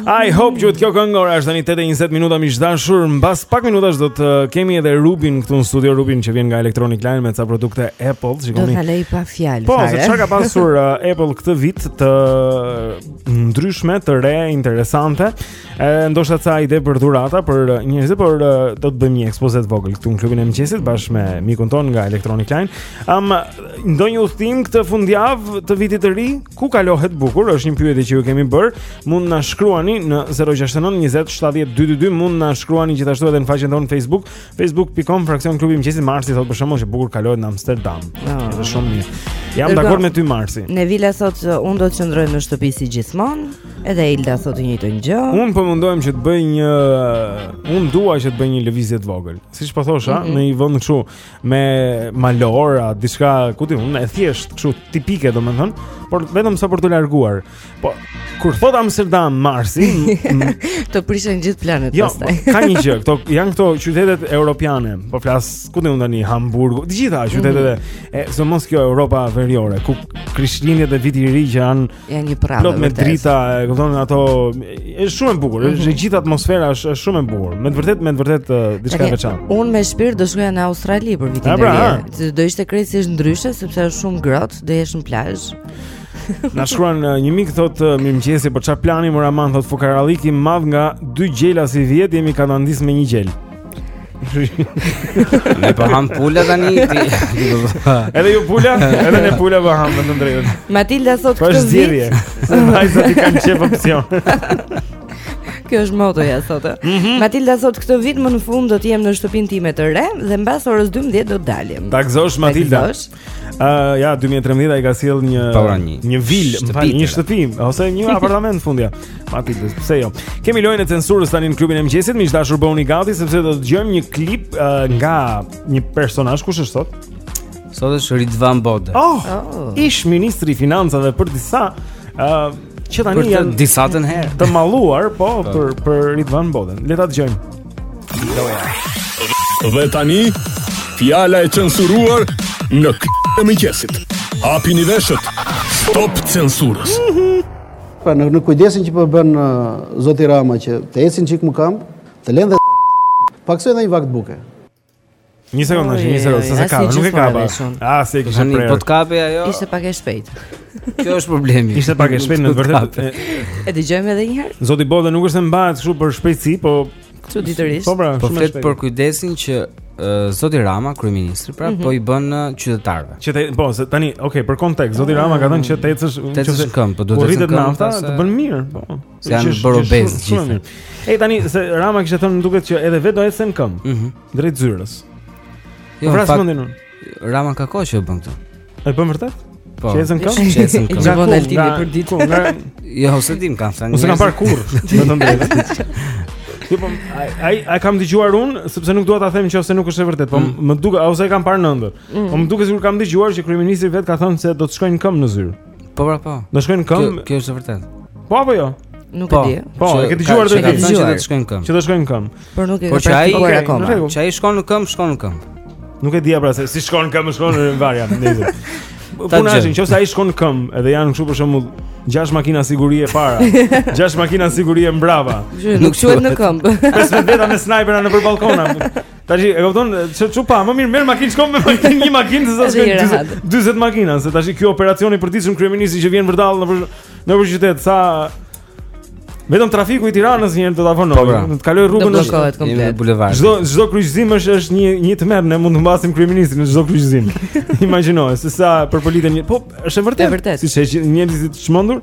[SPEAKER 20] I hope
[SPEAKER 1] ju të kjo kënga, ora është tani 8:20 minuta miq të dashur. Mbas pak minutash do të uh, kemi edhe Rubin këtu në studio Rubin që vjen nga Electronic Line me ca produkte Apple, shikoni.
[SPEAKER 2] Do të lërë pa fjalë.
[SPEAKER 1] Po, se çka ka pasur uh, Apple këtë vit të uh, ndryshme, të re, interesante. E ndoshta ca ide për dhurata për njerëzit, por do të bëjmë një ekspozitë të vogël këtu në klubin e mëngjesit bashkë me mikun tonë nga Electronic Line. Am um, ndonjë udhëtim këtë fundjavë të vitit të ri? Ku kalohet bukur është një pyetje që ju kemi bërë, mund na shkruani në 069 20 70 222, mund na shkruani gjithashtu edhe në faqen tonë Facebook, facebook.com fraksion klubi i mëngjesit Marsi thotë për shembull që bukur kalohet në Amsterdam.
[SPEAKER 2] Ah.
[SPEAKER 1] Është shumë mirë. Jam dakord me ty Marsi.
[SPEAKER 2] Nevila thotë unë do të qëndroj në shtëpi si gjithmonë, edhe Ilda thotë të njëjtën gjë.
[SPEAKER 1] Unë po mundohem që të bëj një unë dua që të bëj një lëvizje të vogël. Siç po thosha,
[SPEAKER 2] mm -hmm.
[SPEAKER 1] në një vend kështu më malor, diçka ku di unë e thjeshtë, kështu tipike domethënë, por vetëm sa për t'u larguar. Po kur thotë Amsterdam Marsi,
[SPEAKER 2] të prishen gjithë planet
[SPEAKER 1] jo,
[SPEAKER 2] pastaj.
[SPEAKER 1] Jo, ka një gjë, këto janë këto qytetet europiane. Po flas ku di unë tani Hamburgu, të gjitha qytetet mm -hmm. e sidomos kjo Europa veriore, ku Krishtlindjet dhe Viti i Ri që janë
[SPEAKER 2] Janë një përrallë.
[SPEAKER 1] Plot me drita, e kupton ato, është shumë e bukur, është
[SPEAKER 2] mm -hmm.
[SPEAKER 1] gjithë atmosfera është është shumë e bukur. Me të vërtetë, me të vërtetë diçka e veçantë.
[SPEAKER 2] Unë me shpirt do shkoja në Australi për vitin e ri. Pra, do ishte krejtësisht ndryshe sepse është shumë ngrohtë, do jesh në plazh.
[SPEAKER 1] Na shkruan një mik thotë mirëmëngjesi, po ça plani mor aman thotë fukarallik i madh nga dy gjela sivjet jemi katandis me një gjel.
[SPEAKER 12] Ne po ham pula tani.
[SPEAKER 1] Edhe ju pula, edhe ne pula po ham me thënë të drejtën.
[SPEAKER 2] Matilda thotë
[SPEAKER 1] po
[SPEAKER 2] këtë
[SPEAKER 1] zgjidhje. Se mbaj sa ti kanë cheap option.
[SPEAKER 2] Kjo është motoja sot.
[SPEAKER 1] Mm -hmm.
[SPEAKER 2] Matilda thotë këtë vit më në fund do të jem në shtëpinë time të re dhe mbas orës 12 do të dalim.
[SPEAKER 1] Ta gëzosh Matilda.
[SPEAKER 2] Ta gëzosh.
[SPEAKER 1] Uh, ja, 2013-a i ka sjellë një
[SPEAKER 12] Paurani. një
[SPEAKER 1] vilë,
[SPEAKER 12] shtëpi,
[SPEAKER 1] një shtëpi ose një apartament fundja. Matilda, pse jo. Kemi lojën e censurës tani në klubin e mëngjesit, miq të dashur bëuni gati sepse do të dëgjojmë një klip uh, nga një personazh kush është sot?
[SPEAKER 12] Sot është Ridvan Bode.
[SPEAKER 1] Oh, oh. ish ministri i financave për disa uh, që tani janë
[SPEAKER 12] disa të herë.
[SPEAKER 1] Të malluar, po, po, për për Ridvan Boden. Le ta dëgjojmë.
[SPEAKER 6] Dhe tani, fjala e censuruar në klubin e mëngjesit. Hapini veshët, stop censurës.
[SPEAKER 21] Pra, në, në kujdesin që po bën uh, Zoti Rama që të ecin çik më këmbë, të lënë dhe të pakësojnë dhe një vakt buke.
[SPEAKER 1] Një sekondë, një sekondë, s'e ka, nuk e
[SPEAKER 2] kapa.
[SPEAKER 1] Ah, se
[SPEAKER 12] kishte
[SPEAKER 1] prerë.
[SPEAKER 12] Po të kapi ajo.
[SPEAKER 2] Ishte pak e shpejtë.
[SPEAKER 12] Kjo është problemi.
[SPEAKER 1] Ishte pak e shpejtë në të vërtetë.
[SPEAKER 2] E dëgjojmë edhe një herë.
[SPEAKER 1] Zoti Bode nuk është se mbahet kështu për shpejtësi, po
[SPEAKER 2] çuditërisht.
[SPEAKER 1] Po pra,
[SPEAKER 12] po flet për kujdesin që zoti Rama, kryeministri, pra
[SPEAKER 2] mhm.
[SPEAKER 12] po i bën qytetarëve.
[SPEAKER 1] Që te, po, se tani, okay, për kontekst, zoti Rama ka thënë që të ecësh,
[SPEAKER 12] të ecësh në këmbë, po duhet të ecësh në këmbë,
[SPEAKER 1] të bën mirë, po.
[SPEAKER 12] Se janë bërë
[SPEAKER 1] obezë të
[SPEAKER 12] gjithë.
[SPEAKER 1] Ej tani se Rama kishte thënë më duket që edhe vetë do ecë në këmbë. Ëh.
[SPEAKER 12] Mhm.
[SPEAKER 1] Drejt zyrës.
[SPEAKER 12] Jo,
[SPEAKER 1] po vras mendjen unë.
[SPEAKER 12] Rama ka kohë që e bën këtë.
[SPEAKER 1] E bën vërtet?
[SPEAKER 12] Po.
[SPEAKER 1] Që ecën në këmbë?
[SPEAKER 12] Që ecën në këmbë.
[SPEAKER 1] Nga vjen
[SPEAKER 2] Altini për ditë.
[SPEAKER 1] Nga
[SPEAKER 12] Jo, s'e di, më kanë thënë.
[SPEAKER 1] Unë s'e
[SPEAKER 12] kam
[SPEAKER 1] parë kurrë, me thënë të drejtën. Jo, po a, a e kam dëgjuar unë, sepse nuk dua ta them nëse nuk është e vërtetë, po
[SPEAKER 12] mm.
[SPEAKER 1] më duket ose e kam parë në ëndërr.
[SPEAKER 2] Mm.
[SPEAKER 1] Po më duket sikur kam dëgjuar që kryeministri vetë ka thënë se do të shkojë në këmbë në zyrë.
[SPEAKER 12] Po pra po.
[SPEAKER 1] Do shkojnë këmbë.
[SPEAKER 12] Kjo është e vërtetë.
[SPEAKER 1] Po apo jo?
[SPEAKER 2] Nuk
[SPEAKER 12] po,
[SPEAKER 2] e di.
[SPEAKER 1] Po, e ke dëgjuar
[SPEAKER 12] do
[SPEAKER 1] të
[SPEAKER 12] thotë. Që do të shkojnë këmbë.
[SPEAKER 1] Që do të shkojnë këmbë.
[SPEAKER 2] Por nuk e
[SPEAKER 12] po, ke
[SPEAKER 2] praktikuar akoma.
[SPEAKER 12] Që ai shkon në këmbë, shkon në këmbë.
[SPEAKER 1] Nuk e di pra se si shkon në këmbë, shkon në varet,
[SPEAKER 12] nëse.
[SPEAKER 22] Puna është, nëse ai shkon në këmbë, edhe janë kështu për shembull gjashtë makina sigurie para, gjashtë makina sigurie mbrapa.
[SPEAKER 2] Nuk quhet në këmbë.
[SPEAKER 22] Pesë veta me snajpera nëpër ballkona. Tash e kupton se ç'u pa, më mirë merr makinë shkon me makinë, një makinë se sa shkon 40 makina, se tash ky operacion i përditshëm i kryeministrit që vjen vërdallë në nëpër qytet sa vetëm trafiku i Tiranës një herë do ta vonojë,
[SPEAKER 12] po, pra.
[SPEAKER 22] do të kaloj rrugën
[SPEAKER 2] në shkollë komplet.
[SPEAKER 12] Bulevardi.
[SPEAKER 22] Çdo çdo kryqëzim është është një një tmerr, ne mund të mbajmë kryeministrin në çdo kryqëzim. Imagjinoje se sa për policinë një, po është e vërtetë. Siç e njerëzit çmendur.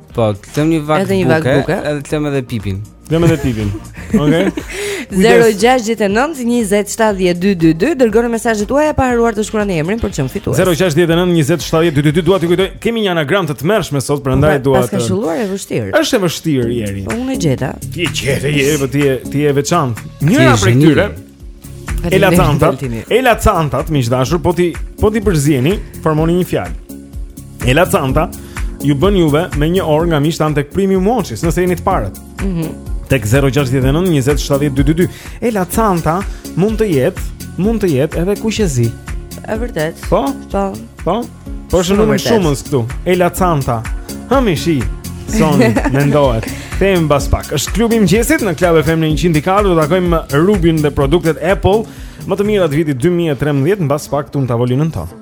[SPEAKER 22] Po,
[SPEAKER 2] themi një
[SPEAKER 23] vakt buke.
[SPEAKER 2] Edhe një vakt
[SPEAKER 12] buke. Edhe themi edhe pipin.
[SPEAKER 22] Themi edhe pipin. Okej. Okay.
[SPEAKER 2] 069 20 70 222 dërgoni mesazhet tuaja pa harruar të shkruani emrin për çmim fitues.
[SPEAKER 22] 069 20 70 222 dua t'i kujtoj, kemi një anagram të tmerrshme sot, prandaj po, dua
[SPEAKER 2] të. Është shulluar e vështirë.
[SPEAKER 22] Është e vështirë Jeri.
[SPEAKER 2] Po unë e gjeta.
[SPEAKER 22] Ti e gjete, je, po ti je, ti je e veçantë. Njëra prej
[SPEAKER 2] tyre,
[SPEAKER 22] Elacantat, elacantat, miq të dashur, po t'i po t'i përzieni, formoni një fjalë. Elacanta ju bën juve me një orë nga miqtë tanë tek Premium Watches, nëse jeni të parët.
[SPEAKER 2] Mhm.
[SPEAKER 22] Mm tek 069 20 70 222. Elacanta mund të jetë, mund të jetë edhe kuqezi.
[SPEAKER 2] Është vërtet.
[SPEAKER 22] Po?
[SPEAKER 2] Po.
[SPEAKER 22] Po. Po shënojmë
[SPEAKER 2] shumë
[SPEAKER 22] këtu. Ela Canta. Hami shi. Soni mendohet. Kthehemi mbas pak. Është klubi i mëngjesit në Club FM në 104. Do të takojmë Rubin dhe produktet Apple më të mira të vitit 2013 mbas pak këtu në tavolinën tonë.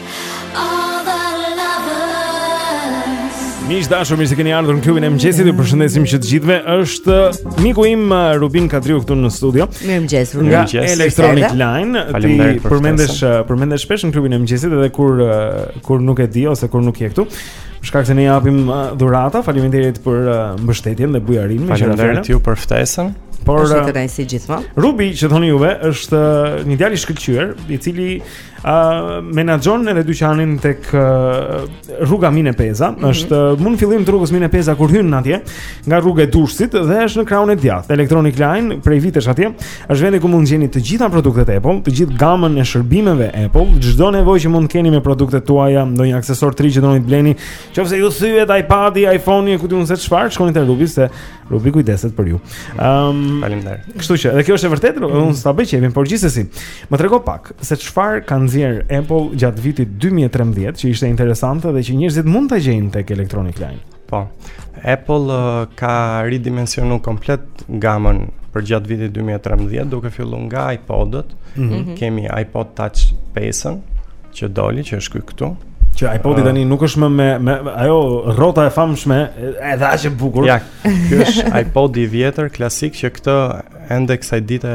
[SPEAKER 1] Miq të dashur, mirë se keni ardhur në klubin e mëngjesit. Ju përshëndesim që të gjithëve. Është miku im uh, Rubin Kadriu këtu në studio.
[SPEAKER 2] Mirëmëngjes, Rubin.
[SPEAKER 1] Nga Electronic Line. Ti përmendesh uh, përmendesh shpesh në klubin e mëngjesit edhe kur uh, kur nuk e di ose kur nuk je këtu. Për shkak se ne japim dhurata, faleminderit për mbështetjen dhe bujarinë.
[SPEAKER 24] Faleminderit ju për ftesën.
[SPEAKER 1] Por
[SPEAKER 2] si gjithmonë.
[SPEAKER 1] Rubi që thoni juve është një djalë i shkëlqyer, i cili ë uh, menaxhon edhe dyqanin tek uh, rruga Mine Peza,
[SPEAKER 2] mm -hmm.
[SPEAKER 1] është uh, mu në fillim të rrugës Mine Peza kur hyn atje, nga rruga e Durrësit dhe është në krahun e djathtë. Electronic Line prej vitesh atje, është vendi ku mund të gjeni të gjitha produktet Apple, të gjithë gamën e shërbimeve Apple, çdo nevojë që mund të keni me produktet tuaja, ndonjë aksesor të ri që doni të bleni, nëse ju thyhet iPad-i, iPhone-i, ku di unë se çfarë, shkoni te Rubi se Rubi kujdeset për ju. Ëm, um,
[SPEAKER 24] faleminderit.
[SPEAKER 1] Kështu që, dhe kjo është e vërtetë, mm. unë s'ta bëj qejfin, por gjithsesi, më trego pak se çfarë ka nxjerr Apple gjatë vitit 2013 që ishte interesante dhe që njerëzit mund ta gjejnë tek Electronic Line.
[SPEAKER 24] Po. Apple uh, ka ridimensionuar komplet gamën përgjatë vitit 2013, duke filluar nga iPod-ët.
[SPEAKER 1] Mm -hmm.
[SPEAKER 24] Kemi iPod Touch 5-ën që doli, që është ky këtu.
[SPEAKER 1] Që iPod-i ah. tani nuk është më me, me ajo rrota e famshme, edhe aq e bukur.
[SPEAKER 24] Ja, ky është iPod i vjetër klasik që këtë ende kësaj dite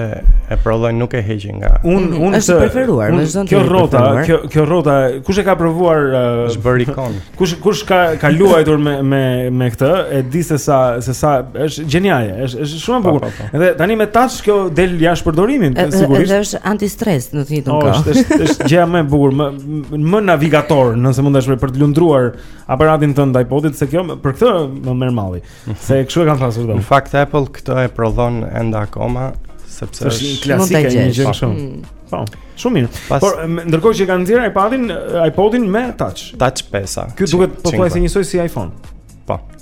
[SPEAKER 24] e prodhojnë nuk e heqin nga.
[SPEAKER 1] Unë mhm.
[SPEAKER 2] unë, është
[SPEAKER 1] e
[SPEAKER 2] preferuar, mungon
[SPEAKER 1] kjo rrota, kjo kjo rrota, kush e ka provuar uh,
[SPEAKER 24] është bërë ikon.
[SPEAKER 1] Kush kush ka ka luajtur me me me këtë, e di se sa se sa është gjeniale, është është shumë e bukur. Edhe tani me touch kjo del jashtë
[SPEAKER 2] përdorimit,
[SPEAKER 1] sigurisht.
[SPEAKER 2] Edhe është anti-stres në të njëjtën kohë.
[SPEAKER 1] Është është gjëja më e bukur, më më navigator, nëse mund ta shpreh për të lundruar në aparatin tënd, në iPod-in, se kjo për këtë më merr malli. Se kështu e kam
[SPEAKER 24] pasur
[SPEAKER 1] dom.
[SPEAKER 24] Në fakt Apple këtë e prodhon ende akoma sepse
[SPEAKER 1] është klasike një gjë po. kështu. Mm. Po. Shumë mirë.
[SPEAKER 24] Pas...
[SPEAKER 1] Por ndërkohë që kanë nxjerr iPadin, iPodin me touch.
[SPEAKER 24] Touch 5.
[SPEAKER 1] Ky duket pothuajse njësoj si iPhone.
[SPEAKER 24] Po.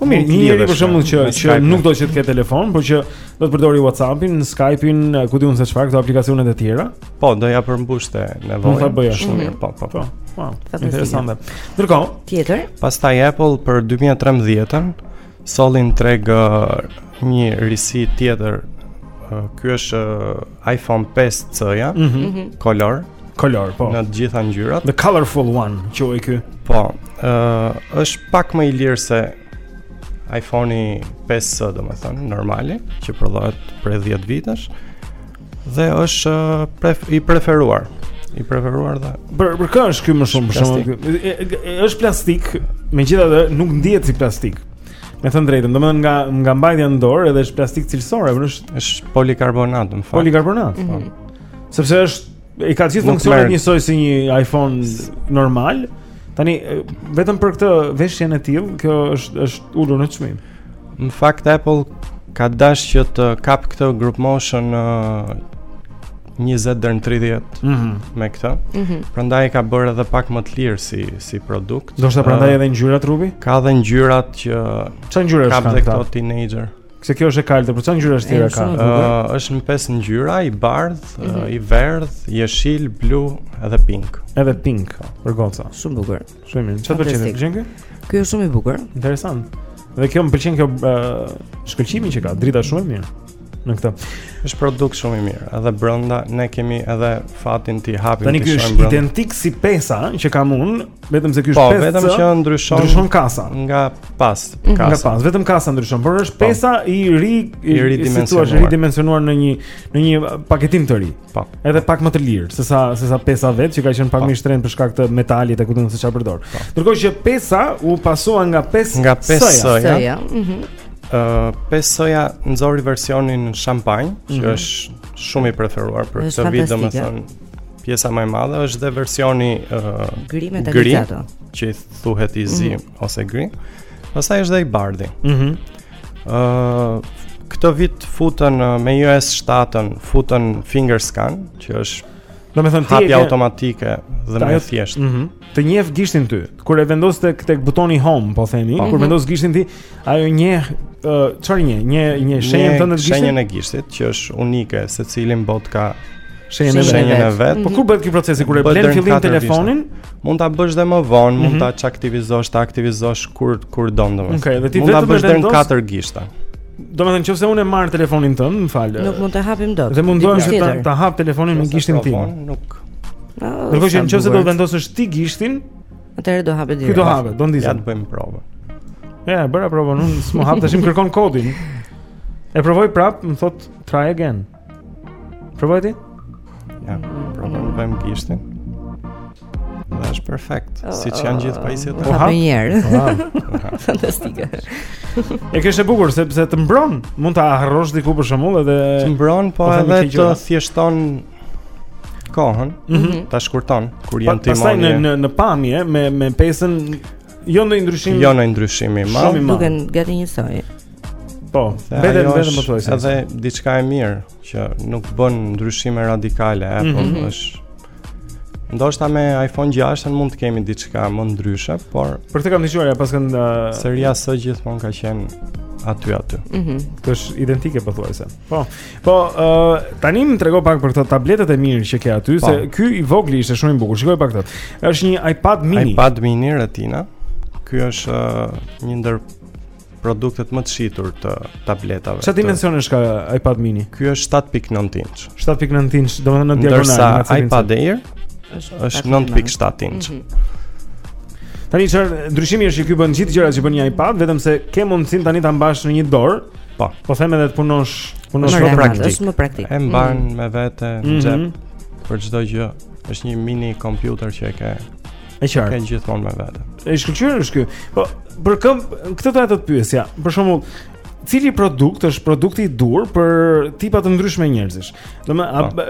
[SPEAKER 24] Po
[SPEAKER 1] mirë, një njeri për shembull që që nuk do që të ketë telefon, por që do të përdori WhatsApp-in, Skype-in, ku di unë se çfarë, këto aplikacionet e tjera.
[SPEAKER 24] Po, do ia përmbushte nevojën.
[SPEAKER 1] Mund ta bëjë ashtu
[SPEAKER 24] mhm. mirë, po, po.
[SPEAKER 1] Po.
[SPEAKER 2] Po.
[SPEAKER 1] Interesante. Ndërkohë,
[SPEAKER 2] tjetër.
[SPEAKER 24] Pastaj Apple për 2013-ën solli në treg uh, një risi tjetër. Uh, ky është uh, iPhone 5C-ja,
[SPEAKER 1] mm -hmm.
[SPEAKER 24] kolor,
[SPEAKER 1] kolor, po.
[SPEAKER 24] Në të gjitha ngjyrat.
[SPEAKER 1] The colorful one, quhet ky.
[SPEAKER 24] Po, ë uh, është pak më i lirë se iPhone-i 5S, domethënë, normali, që prodhohet prej 10 vitesh dhe është uh, pref i preferuar. I preferuar dhe
[SPEAKER 1] për për kë është ky më shumë për shkak është plastik, megjithatë nuk ndihet si plastik. Me thënë drejtën, domethënë nga, nga mbajtja në dorë edhe është plastikë cilësore, por është...
[SPEAKER 24] është polikarbonat, më fal.
[SPEAKER 1] Polikarbonat,
[SPEAKER 24] mm
[SPEAKER 1] -hmm. Sepse është, i ka gjithë funksionet njësoj si një iPhone normal, tani, vetëm për këtë veshjen e tillë, kjo është, është ulur në çmim.
[SPEAKER 24] Në fakt, Apple ka dash që të kap këtë grupmoshën 20 deri në 30
[SPEAKER 1] mm -hmm.
[SPEAKER 24] me këtë.
[SPEAKER 2] Mm -hmm.
[SPEAKER 24] Prandaj e ka bërë edhe pak më të lirë si si produkt.
[SPEAKER 1] Do të prandaj edhe ngjyrat Rubi?
[SPEAKER 24] Ka edhe ngjyrat që
[SPEAKER 1] Çfarë ngjyra
[SPEAKER 24] ka
[SPEAKER 1] edhe
[SPEAKER 24] këto teenager?
[SPEAKER 1] Se kjo është e kaltër, por çfarë ngjyrash tjera ka?
[SPEAKER 24] Ëh, është në pesë ngjyra, i bardhë, mm
[SPEAKER 1] -hmm.
[SPEAKER 24] i verdhë, jeshil, blu, edhe pink.
[SPEAKER 1] Edhe pink, për goca.
[SPEAKER 2] Shumë bukur.
[SPEAKER 1] Shumë mirë. Çfarë pëlqen? Pëlqen ky?
[SPEAKER 2] Ky është shumë i bukur.
[SPEAKER 1] Interesant. Dhe kjo më pëlqen kjo uh, shkëlqimin që ka, drita shumë e mirë në këtë.
[SPEAKER 24] Është produkt shumë i mirë. Edhe brenda ne kemi edhe fatin t'i hapim t'i shohim brenda.
[SPEAKER 1] Tani është identik si pesa që kam unë, vetëm se ky është
[SPEAKER 24] po,
[SPEAKER 1] pesë.
[SPEAKER 24] Po, vetëm që ndryshon.
[SPEAKER 1] Ndryshon kasa.
[SPEAKER 24] Nga pas,
[SPEAKER 1] mhm.
[SPEAKER 24] kasa.
[SPEAKER 1] Nga pas, vetëm kasa ndryshon, por është
[SPEAKER 24] po.
[SPEAKER 1] pesa i ri
[SPEAKER 24] i ridimensionuar,
[SPEAKER 1] ridimensionuar në një në një paketim të ri.
[SPEAKER 24] Po.
[SPEAKER 1] Edhe pak më të lirë se sa se sa pesa vet që ka qenë pak po. më i shtrenjtë për shkak të metalit e kujtun se çfarë përdor. Po. Ndërkohë që pesa u pasua nga 5
[SPEAKER 24] nga 5
[SPEAKER 2] S-ja. S-ja. S-ja. Mhm.
[SPEAKER 24] Ëh, uh, 5 S-ja nxori versionin shampanjë, mm -hmm. që
[SPEAKER 1] mhm.
[SPEAKER 24] është shumë i preferuar për këtë vit, domethënë pjesa më e madhe është dhe versioni ëh uh,
[SPEAKER 2] gri me gri,
[SPEAKER 24] që i thuhet i zi.
[SPEAKER 2] Mm -hmm.
[SPEAKER 24] ose gri. Pastaj është dhe i bardhi.
[SPEAKER 1] Mhm.
[SPEAKER 24] Mm ë uh, këtë vit futën uh, me iOS 7-ën, futën finger scan, që është
[SPEAKER 1] Domethënë ti hapja
[SPEAKER 24] automatike dhe më e thjeshtë.
[SPEAKER 1] Mm -hmm. Të njef gishtin ty. Kur e vendos te ky butoni home, po themi,
[SPEAKER 24] po.
[SPEAKER 1] kur
[SPEAKER 24] mhm.
[SPEAKER 1] vendos gishtin ti, ajo njeh, qërë uh, një, një, një shenjën të në gishtin?
[SPEAKER 24] Shenjën e gishtit, që është unike, secili në botë ka
[SPEAKER 1] shenjën e vet. Po kur bëhet ky procesi, kur e blen fillim telefonin,
[SPEAKER 24] Mund ta bësh dhe më vonë, mund mhm. ta çaktivizosh, ta aktivizosh kur kur don domosdoshmë.
[SPEAKER 1] Okej, dhe ti vetëm
[SPEAKER 24] mund ta bësh deri në katër gishta.
[SPEAKER 1] Domethënë, nëse unë e marr telefonin tënd, më fal.
[SPEAKER 2] Nuk mund ta hapim dot.
[SPEAKER 1] Dhe mundohem që ta, ta hap telefonin me gishtin tim.
[SPEAKER 24] Nuk.
[SPEAKER 1] Ndërkohë që nëse do vendosësh ti gishtin,
[SPEAKER 2] atëherë do hapet direkt.
[SPEAKER 1] Ky do hapet, do ndizet.
[SPEAKER 24] Ja të bëjmë provë.
[SPEAKER 1] Ja, bëra provën, nuk më hap, tashi më kërkon kodin. E provoj prap, më thot try again. Provoj ti?
[SPEAKER 24] Ja, provoj të bëjmë gishtin. Dhe është perfekt,
[SPEAKER 2] oh, siç
[SPEAKER 24] janë gjithë pajisjet
[SPEAKER 2] të hapë.
[SPEAKER 24] Fabinjerë.
[SPEAKER 2] Fantastike.
[SPEAKER 1] E kjo është e bukur, sepse të mbron, mund ta harrosh diku për shembull, edhe...
[SPEAKER 24] Të mbron, po edhe të thjeshton kohën,
[SPEAKER 1] mm -hmm.
[SPEAKER 24] ta shkurton, kur
[SPEAKER 1] je
[SPEAKER 24] në timon.
[SPEAKER 1] Pastaj në, në pamje, me, me pesën, jo në ndryshim
[SPEAKER 24] i... Jo ndryshim i madh.
[SPEAKER 1] Shumë i madh.
[SPEAKER 2] Duken gati njësoj.
[SPEAKER 1] Po, vetëm
[SPEAKER 24] vetëm
[SPEAKER 1] më thuaj.
[SPEAKER 24] Edhe diçka e mirë që nuk bën ndryshime radikale, mm -hmm.
[SPEAKER 1] po mhm.
[SPEAKER 24] është Ndoshta me iPhone 6 mund të kemi diçka më ndryshe, por
[SPEAKER 1] për këtë kam dëgjuar ja paskën uh...
[SPEAKER 24] seria S gjithmonë ka qenë aty aty.
[SPEAKER 2] Mhm.
[SPEAKER 1] Mm Kjo është identike pothuajse. Po. Po, ë uh, tani më trego pak për këto tabletët e mirë që ke aty, pa.
[SPEAKER 24] Po.
[SPEAKER 1] se ky i vogli ishte shumë i bukur. Shikoj pak këtë. Është një iPad mini.
[SPEAKER 24] iPad mini Retina. Ky është uh, një ndër produktet më të shitur të tabletave.
[SPEAKER 1] Çfarë dimensionesh ka iPad mini?
[SPEAKER 24] Ky është 7.9 inch.
[SPEAKER 1] 7.9 inch, domethënë në diagonal.
[SPEAKER 24] Ndërsa iPad Air
[SPEAKER 2] është
[SPEAKER 24] 9.7 inch.
[SPEAKER 2] Mm -hmm.
[SPEAKER 1] Tani çfarë ndryshimi është që ky bën gjithë gjërat që bën një iPad, vetëm se ke mundësinë tani ta mbash në një dorë.
[SPEAKER 24] Po.
[SPEAKER 1] Po them edhe të punosh, punosh
[SPEAKER 2] më
[SPEAKER 1] praktik.
[SPEAKER 2] Është më praktik.
[SPEAKER 24] E mban
[SPEAKER 2] mm -hmm.
[SPEAKER 24] me vete në
[SPEAKER 1] mm -hmm.
[SPEAKER 24] xhep për çdo gjë. Është një mini kompjuter që e ke
[SPEAKER 1] E qartë.
[SPEAKER 24] Ke gjithmonë me vete.
[SPEAKER 1] E shkëlqyer është ky. Po për këtë do ta pyesja. Për shembull, cili produkt është produkti i dur për tipa të ndryshme njerëzish. Domethënë,
[SPEAKER 24] po.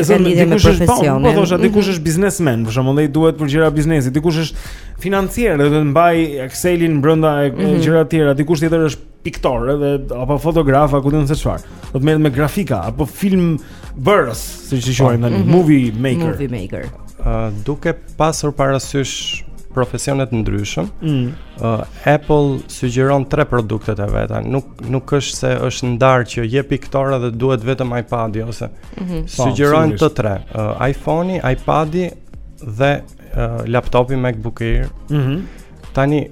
[SPEAKER 1] e
[SPEAKER 2] zëmë
[SPEAKER 1] dikush është po, po thosha
[SPEAKER 2] mhm.
[SPEAKER 1] dikush është biznesmen, për shembull, ai duhet për gjëra biznesi, dikush është financier do të mbaj Excelin brenda e
[SPEAKER 2] mhm.
[SPEAKER 1] gjëra të tjera, dikush tjetër është piktor edhe apo fotograf, a ku di unë se çfarë. Do të merret me grafika apo film bërës, siç e quajnë tani,
[SPEAKER 2] mm -hmm.
[SPEAKER 1] movie maker.
[SPEAKER 2] Movie maker.
[SPEAKER 24] Uh, duke pasur parasysh profesione të ndryshëm.
[SPEAKER 1] Mm.
[SPEAKER 24] Uh, Apple sugjeron tre produktet e veta. Nuk nuk është se është ndarë që je piktor dhe duhet vetëm iPad-i ose
[SPEAKER 2] mm -hmm.
[SPEAKER 24] sugjerojnë
[SPEAKER 1] po,
[SPEAKER 24] të tre. Uh, iPhone-i, iPad-i dhe uh, laptopi MacBook Air.
[SPEAKER 1] Mhm.
[SPEAKER 24] Mm Tani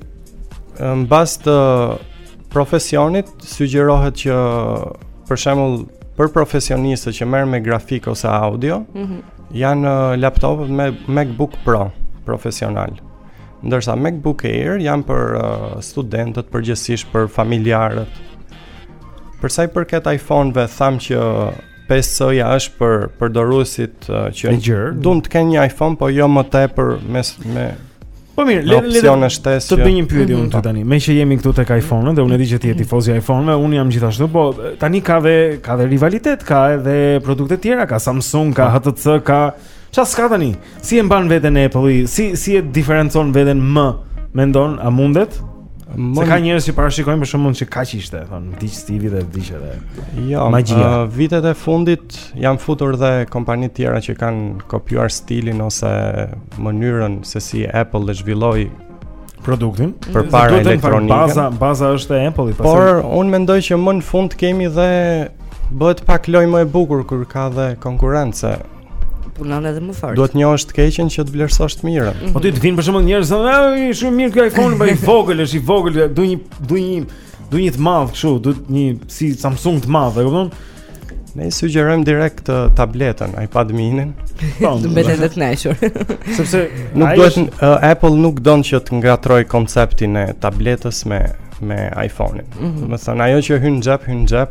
[SPEAKER 24] në bazë të profesionit sugjerohet që për shembull për profesionistët që merren me grafikë ose audio,
[SPEAKER 2] mm -hmm.
[SPEAKER 24] janë uh, laptopët me MacBook Pro profesional. Ndërsa MacBook Air janë për uh, studentët, përgjithsisht për familjarët. Për sa i përket iPhone-ve, thamë që 5C-ja është për përdoruesit uh, që duan të kenë një iPhone, po jo më tepër me me
[SPEAKER 1] Po mirë, le le
[SPEAKER 24] le.
[SPEAKER 1] Të bëj një pyetje unë ty mhm. tani. Meqë jemi këtu tek iPhone-ët dhe unë e di që ti je mhm. tifoz i iPhone-ve, unë jam gjithashtu, po tani ka dhe ka dhe rivalitet, ka edhe produkte tjera, ka Samsung, ka po. HTC, ka Ça s'ka tani? Si e mban veten Apple-i? Si si e diferencon veten më? Mendon a mundet? Se ka njerëz që parashikojnë për shembull që kaq ishte, thonë, vdiq Steve-i dhe vdiq edhe.
[SPEAKER 24] Jo,
[SPEAKER 1] magjia.
[SPEAKER 24] Uh, vitet e fundit janë futur dhe kompani të tjera që kanë kopjuar stilin ose mënyrën se si Apple e zhvillon
[SPEAKER 1] produktin për para
[SPEAKER 24] elektronikën.
[SPEAKER 1] Baza baza është e Apple-it, pastaj.
[SPEAKER 24] Por unë mendoj që më në fund kemi dhe bëhet pak lojë më e bukur kur ka dhe konkurrencë.
[SPEAKER 2] punon edhe më fort.
[SPEAKER 24] Duhet njohësh të keqen që të vlerësosh të mirën. Mm -hmm.
[SPEAKER 1] Po ti të vin për shembull njerëz thonë, "Ai shumë mirë ky iPhone, po i vogël, është i vogël, do një do një do një të madh kështu, do një si Samsung të madh, e kupton?"
[SPEAKER 24] Ne i sugjerojmë direkt uh, tabletën, iPad mini-n.
[SPEAKER 1] Po,
[SPEAKER 2] do mbetet edhe të nashur.
[SPEAKER 1] Sepse
[SPEAKER 24] nuk duhet uh, Apple nuk don që të ngatroj konceptin e tabletës me me iPhone-in. Mm -hmm. Domethënë ajo që hyn në xhep, hyn në xhep,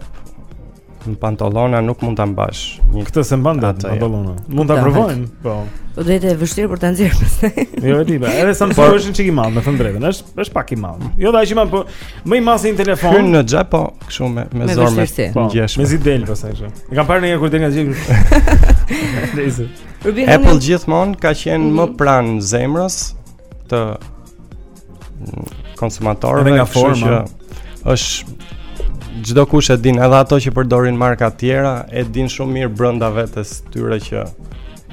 [SPEAKER 24] Në pantallona nuk mund ta mbash. Një
[SPEAKER 1] këtë se mban dot
[SPEAKER 24] jo.
[SPEAKER 1] pantallona. Mund ta provojmë, po.
[SPEAKER 2] Po do jetë e vështirë për ta nxjerrë pastaj.
[SPEAKER 1] Jo, e di, po, edhe
[SPEAKER 24] Samsung-u
[SPEAKER 1] është çik i madh, me thënë drejtën, është është pak i madh. Jo, dha që më po më i madh se një telefon.
[SPEAKER 24] Hyn në xhep, po, kështu me me zor me.
[SPEAKER 1] Po, me zi del pastaj kështu. E kam parë ndonjëherë kur del nga xhepi.
[SPEAKER 2] Lezi.
[SPEAKER 24] Apple gjithmonë ka qenë më
[SPEAKER 2] mhm.
[SPEAKER 24] pranë zemrës të konsumatorëve
[SPEAKER 1] nga forma
[SPEAKER 24] është çdo kush e din edhe ato që përdorin marka të tjera e din shumë mirë brenda vetes tyre që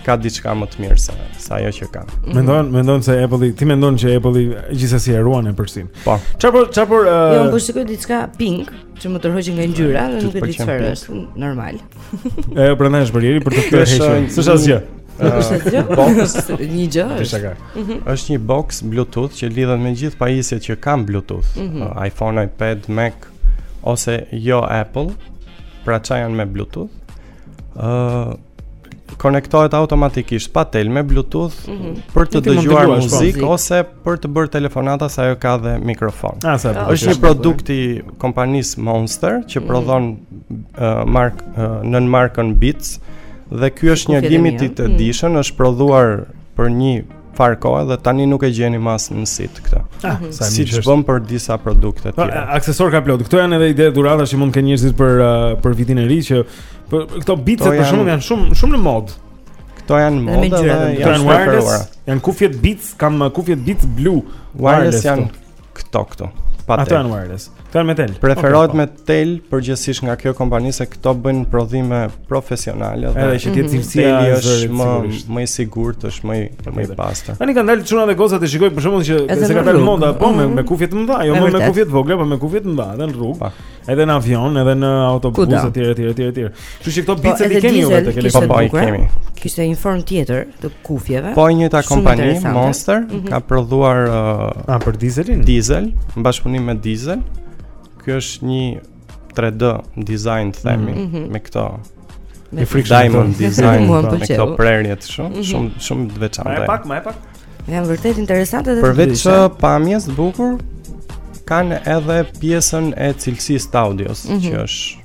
[SPEAKER 24] ka diçka më të mirë se sa ajo që ka. Mhm.
[SPEAKER 1] Mendon, mendon se Apple-i, ti mendon që Apple-i gjithsesi e ruan epërsinë.
[SPEAKER 24] Po.
[SPEAKER 1] Çfarë po, çfarë po?
[SPEAKER 2] Jo, uh... po shikoj diçka pink që më tërhoqi nga ngjyra dhe nuk e di çfarë është. Normal.
[SPEAKER 1] E jo, prandaj është bërë për të
[SPEAKER 24] tërhequr
[SPEAKER 1] S'është asgjë
[SPEAKER 2] Është
[SPEAKER 24] box
[SPEAKER 2] Një gjë është mhm.
[SPEAKER 24] është një box Bluetooth që lidhet me gjithë pajisjet që kanë Bluetooth
[SPEAKER 2] mhm.
[SPEAKER 24] uh, iPhone, iPad, Mac Ose jo Apple Pra ça janë me Bluetooth uh, Konektohet automatikisht pa tel me Bluetooth
[SPEAKER 2] mm -hmm.
[SPEAKER 24] Për të dëgjuar
[SPEAKER 1] po.
[SPEAKER 24] muzikë Ose për të bërë telefonata Se ajo ka dhe mikrofon
[SPEAKER 1] ah,
[SPEAKER 24] është një produkt i kompanisë Monster Që
[SPEAKER 2] mhm.
[SPEAKER 24] prodhon uh, mark uh, nën markën Beats dhe ky është një limited
[SPEAKER 2] mm.
[SPEAKER 24] edition, është prodhuar për një farë kohë dhe tani nuk e gjeni më as në sit këtë.
[SPEAKER 1] Ah,
[SPEAKER 24] mhm.
[SPEAKER 1] siç
[SPEAKER 24] bëmë për disa produkte
[SPEAKER 1] po,
[SPEAKER 24] tjera.
[SPEAKER 1] Aksesorë ka plot. Këto janë edhe ide dhurata që mund të kenë njerëzit për uh, për vitin e ri që për këto Beats-et për
[SPEAKER 24] shkak
[SPEAKER 1] se janë shumë shumë në modë.
[SPEAKER 24] Këto janë modë dhe janë
[SPEAKER 1] wireless. Janë kufjet Beats, kam uh, kufjet Beats blu
[SPEAKER 24] wireless janë
[SPEAKER 1] Këto
[SPEAKER 24] këto. Pa
[SPEAKER 1] Ato janë wireless. Këto janë me tel.
[SPEAKER 24] Preferohet
[SPEAKER 1] okay,
[SPEAKER 24] me po. tel përgjithsisht nga kjo kompani se këto bëjnë prodhime profesionale dhe
[SPEAKER 1] edhe që ti mhm.
[SPEAKER 24] cilësia
[SPEAKER 1] e
[SPEAKER 24] është më më i sigurt, është më më i pastër.
[SPEAKER 1] Tani kanë dalë çuna dhe goca të shikoj për shembull që
[SPEAKER 2] seç
[SPEAKER 1] ka dalë moda po me
[SPEAKER 2] mhm.
[SPEAKER 1] me kufje të mëdha, jo më me kufje të vogla, por me kufje të mëdha edhe në rrugë, edhe në avion, edhe në autobus etj etj etj etj. Kështu që këto
[SPEAKER 2] po,
[SPEAKER 1] Beats-et i keni ju
[SPEAKER 2] vetë,
[SPEAKER 1] keni
[SPEAKER 2] pa
[SPEAKER 24] po, po, i kemi.
[SPEAKER 2] Kishte një formë tjetër, të kufjeve.
[SPEAKER 24] Po e njëjta kompani Monster
[SPEAKER 2] mm -hmm.
[SPEAKER 24] ka prodhuar uh,
[SPEAKER 1] a për Diesel-in?
[SPEAKER 24] Diesel, në bashkëpunim me Diesel. Ky është një 3D design të themi
[SPEAKER 2] mm -hmm.
[SPEAKER 24] me këto
[SPEAKER 2] me
[SPEAKER 1] frikshëm
[SPEAKER 24] diamond design me këto prerjet shumë
[SPEAKER 2] mm -hmm.
[SPEAKER 24] shumë shumë të
[SPEAKER 1] veçanta. Më
[SPEAKER 24] e
[SPEAKER 1] pak, më e pak.
[SPEAKER 2] Janë vërtet interesante dhe të
[SPEAKER 24] dyja.
[SPEAKER 2] Përveç
[SPEAKER 24] uh, pamjes të bukur, kanë edhe pjesën e cilësisë të audios,
[SPEAKER 2] mm -hmm.
[SPEAKER 24] që është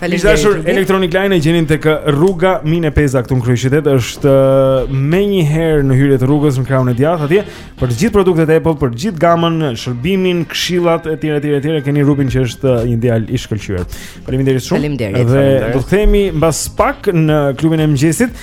[SPEAKER 1] Faleminderit. Të dashur Electronic Line e gjeni tek rruga Mine Peza këtu në kryeqytet, është menjëherë në hyrje të rrugës në krahun e djathtë atje, për të gjithë produktet Apple, për të gjithë gamën, shërbimin, këshillat etj etj etj, keni Rubin që është një djalë i shkëlqyer. Faleminderit shumë.
[SPEAKER 2] Faleminderit.
[SPEAKER 1] Dhe do të kthehemi mbas pak në klubin e mëngjesit.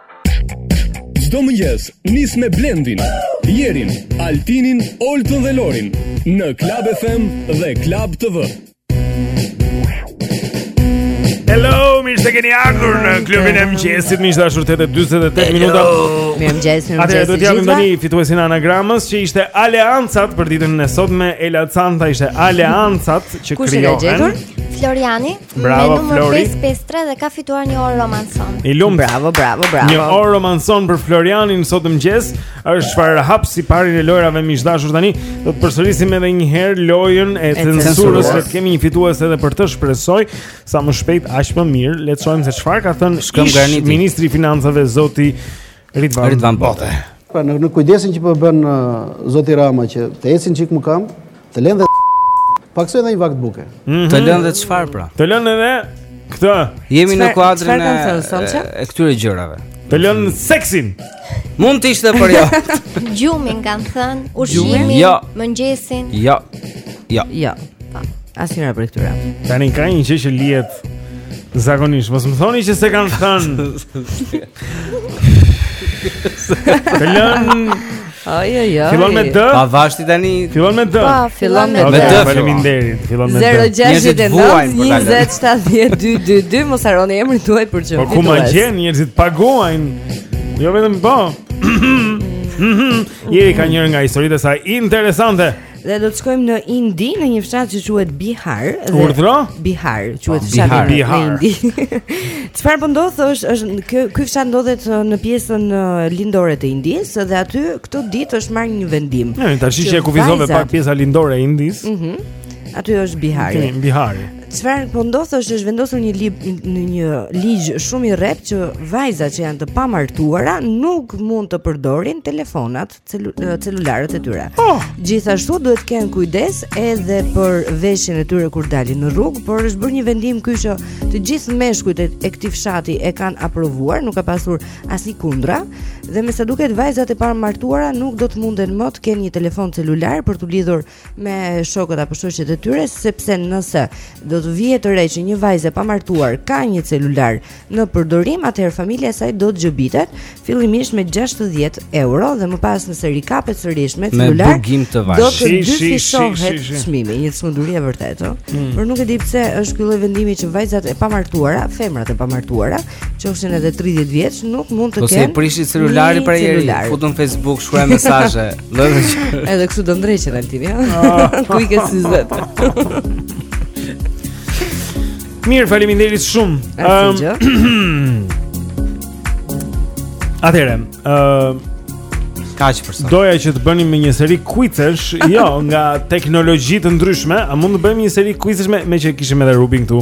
[SPEAKER 6] Çdo mëngjes nis me Blendin, Jerin, Altinin, Oltën dhe Lorin në Club FM dhe Club TV.
[SPEAKER 1] Hello, mirë se keni ardhur në klubin e mëngjesit. Miq të dashur, 8:48 minuta.
[SPEAKER 2] Mirëmëngjes, mirëmëngjes.
[SPEAKER 1] Atëherë do
[SPEAKER 2] të
[SPEAKER 1] japim tani fituesin e anagramës që ishte Aleancat për ditën e sotme. Ela Canta ishte Aleancat që krijohen.
[SPEAKER 2] Kush e ka gjetur?
[SPEAKER 25] Floriani.
[SPEAKER 1] Bravo Flori.
[SPEAKER 25] Me numër 553 dhe ka fituar një orë romanson.
[SPEAKER 1] I lum.
[SPEAKER 2] Bravo, bravo, bravo.
[SPEAKER 1] Një orë romanson për Florianin sot në mëngjes. Është çfarë hapsi parin e lojërave miq të dashur tani. Do të përsërisim edhe një herë lojën e censurës. Le të kemi një fitues edhe për të shpresoj sa më shpejt aq më mirë. Le të shohim se çfarë ka thënë
[SPEAKER 12] Shkëm Garniti,
[SPEAKER 1] ministri i Financave zoti Ridvan Bode.
[SPEAKER 21] Pra në kujdesin që po bën zoti Rama që të ecin çikë më kam, të lënë dhe paksoj dhe një vakt buke. Mhm.
[SPEAKER 12] Të lënë dhe të çfarë pra.
[SPEAKER 1] Të lënë dhe këtë.
[SPEAKER 12] Jemi në kuadrin e këtyre gjërave.
[SPEAKER 1] Të lënë seksin.
[SPEAKER 12] Mund të ishte por jo.
[SPEAKER 25] Gjumin kanë thënë, ushqimin,
[SPEAKER 12] jo.
[SPEAKER 25] mëngjesin.
[SPEAKER 12] Jo. Jo.
[SPEAKER 2] Jo. Po. Asnjëra prej këtyre.
[SPEAKER 1] Tani ka një gjë që lihet zakonisht. Mos më thoni që s'e kanë thënë. Të lënë.
[SPEAKER 2] Ai ai ai.
[SPEAKER 1] Fillon me D.
[SPEAKER 12] Po vështirë tani.
[SPEAKER 1] Fillon me D.
[SPEAKER 25] Pa fillon me
[SPEAKER 12] D.
[SPEAKER 1] Faleminderit. Fillon me D.
[SPEAKER 2] 0692070222 mos harroni emrin tuaj për çfarë.
[SPEAKER 1] Po ku ma gjen njerëzit paguajnë. Jo vetëm po. Jeri ka njërë nga historitë e saj interesante.
[SPEAKER 2] Dhe do të shkojmë në Indi, në një fshat që quhet Bihar.
[SPEAKER 1] Urdhro?
[SPEAKER 2] Bihar, quhet fshati në Indi. Çfarë po ndodh është është ky ky fshat ndodhet uh, në pjesën uh, lindore të Indisë dhe aty këto ditë është marrë një vendim.
[SPEAKER 1] Ja tash që e kufizove pak pjesa lindore e Indisë.
[SPEAKER 2] Mhm. Mm aty është Bihari.
[SPEAKER 1] Në Bihari.
[SPEAKER 2] Çfarë po ndodh është është vendosur një ligj, në një ligj shumë i rreptë që vajzat që janë të pamartuara nuk mund të përdorin telefonat celu, celularët e tyre. Oh! Gjithashtu duhet të kenë kujdes edhe për veshjen e tyre kur dalin në rrugë, por është bërë një vendim ky që të gjithë meshkujt e, e këtij fshati e kanë aprovuar, nuk ka pasur asnjë kundra dhe me sa duket vajzat e pamartuara nuk do të munden më të kenë një telefon celular për t'u lidhur me shokët apo shoqet e tyre sepse nëse do të vihet re që një vajzë e pamartuar ka një celular në përdorim atëherë familja e saj do të gjobitet fillimisht me 60 euro dhe më pas nëse rikapet sërish me celular do të dyfishohet çmimi një çmenduri e vërtetë
[SPEAKER 1] mm.
[SPEAKER 2] por nuk e di pse është ky lloj vendimi që vajzat e pamartuara femrat e pamartuara qofshin edhe 30 vjeç, nuk mund të kenë.
[SPEAKER 12] Po se i prishi celulari
[SPEAKER 2] pra
[SPEAKER 12] Jeri, futen Facebook, shkruajnë mesazhe.
[SPEAKER 2] Edhe kështu do ndreqen Altin,
[SPEAKER 1] ja.
[SPEAKER 2] Ah. Ku i ke syzet?
[SPEAKER 1] Mirë, faleminderit shumë. Ehm. Atëherë, ë ehm,
[SPEAKER 12] kaq për sa.
[SPEAKER 1] Doja që të bënim një seri quizesh, jo, nga teknologji të ndryshme, a mund të bëjmë një seri quizesh me meqë e kishim edhe Rubin këtu?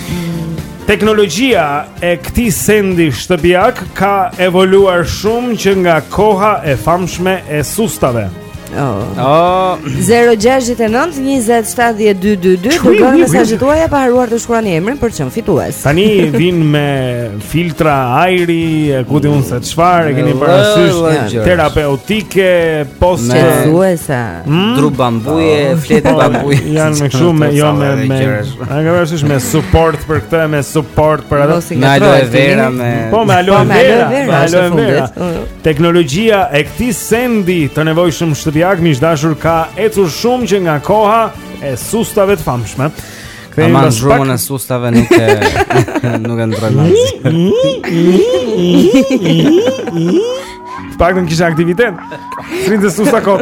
[SPEAKER 12] Teknologjia
[SPEAKER 1] e këtij sendi shtëpiak ka evoluar shumë që nga koha e famshme e sustave.
[SPEAKER 2] Oh.
[SPEAKER 12] Oh.
[SPEAKER 2] 0-6-9-20-70-222 Dërgoni mesazhet tuaja pa harruar të shkruani emrin për të qenë fitues
[SPEAKER 26] Tani vin me filtra ajri, ku di unë se çfarë, e keni parasysh terapeutike, post...
[SPEAKER 2] Me thuesa
[SPEAKER 26] Hmm?
[SPEAKER 12] Dru bambuje, oh.
[SPEAKER 26] fletë
[SPEAKER 12] bambuje
[SPEAKER 26] Janë me këshu me jo me me A nga vërshë me suport për këtë me suport për atë
[SPEAKER 2] si
[SPEAKER 12] Me aloe vera me
[SPEAKER 26] Po me aloe
[SPEAKER 2] po,
[SPEAKER 26] vera Me aloe vera
[SPEAKER 2] mm.
[SPEAKER 26] Teknologjia e këtij sendi të nevojshëm shtëpiak Miq të dashur ka ecur shumë që nga koha e sustave të famshme Kthehemi
[SPEAKER 12] Aman
[SPEAKER 26] pas zhurmën
[SPEAKER 12] e pak. sustave nuk e nuk e ndërroj më.
[SPEAKER 26] Të paktën kishin aktivitet. S'rinte susta kot.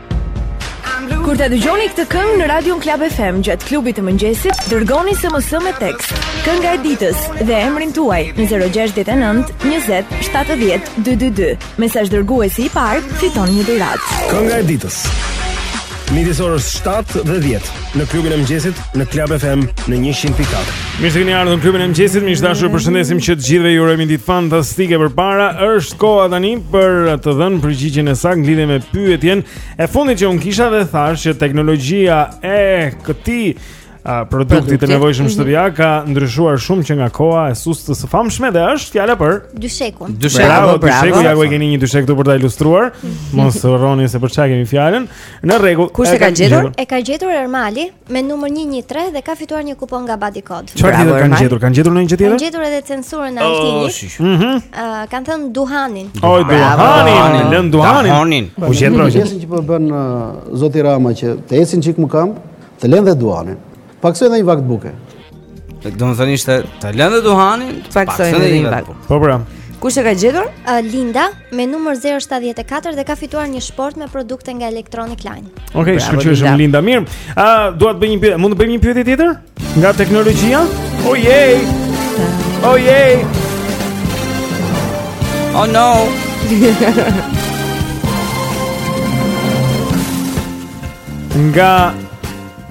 [SPEAKER 10] Kur ta dëgjoni këtë këngë në radion Club FM gjatë klubit të mëngjesit, dërgoni SMS me tekst. Kënga e ditës dhe emrin tuaj në 069 20 70 222. Mesazh dërguesi i parë, fiton një dhuratë.
[SPEAKER 8] Kënga e ditës. Midis orës 7 dhe 10 në klubin e mëngjesit në Club FM në 100.4.
[SPEAKER 26] Mirë se keni ardhur në klubin e mëngjesit. Miq të dashur, përshëndesim që të gjithëve ju urojmë një ditë fantastike përpara. Është koha tani për të dhënë përgjigjen e saktë në lidhje me pyetjen e fundit që unë kisha dhe thashë që teknologjia e këtij
[SPEAKER 27] a produkti të nevojshëm
[SPEAKER 25] mhm.
[SPEAKER 27] shtëpiak ka ndryshuar shumë që nga koha e sustës së famshme dhe është fjala për
[SPEAKER 25] dyshekun.
[SPEAKER 27] Dyshekun, bravo, bravo. Dysheku ja ku e keni një dyshek këtu për ta ilustruar. Mhm. Mos harroni se për çfarë e kemi fjalën. Në rregull.
[SPEAKER 25] Kush e ka gjetur? E ka gjetur Ermali me numër 113 dhe ka fituar një kupon nga Body Code.
[SPEAKER 27] Çfarë tjetër kanë gjetur? Kanë gjetur ndonjë gjë tjetër?
[SPEAKER 25] Kanë gjetur edhe censurën e
[SPEAKER 27] oh,
[SPEAKER 25] Altinit.
[SPEAKER 27] Mhm.
[SPEAKER 25] Ëh, kanë thënë duhanin.
[SPEAKER 27] Oj, duhanin, lën duhanin. Duhanin. Po gjetur.
[SPEAKER 21] Gjestin që po bën uh, Zoti Rama që të ecin çik më këmbë, të lënë dhe duhanin. Pakësoj edhe një vakt buke.
[SPEAKER 12] Domethënë të ta lënë duhanin,
[SPEAKER 2] pakësoj edhe një vakt.
[SPEAKER 27] Po pra.
[SPEAKER 2] Kush e ka gjetur?
[SPEAKER 25] Uh, Linda me numër 074 dhe ka fituar një shportë me produkte nga Electronic Line.
[SPEAKER 27] Okej, okay, shkëlqyeshëm Linda. Linda, mirë. A uh, dua të bëj një pyetje? Mund të bëjmë një pyetje tjetër? Nga teknologjia? Oh yay! Oh yay!
[SPEAKER 12] Oh no!
[SPEAKER 27] nga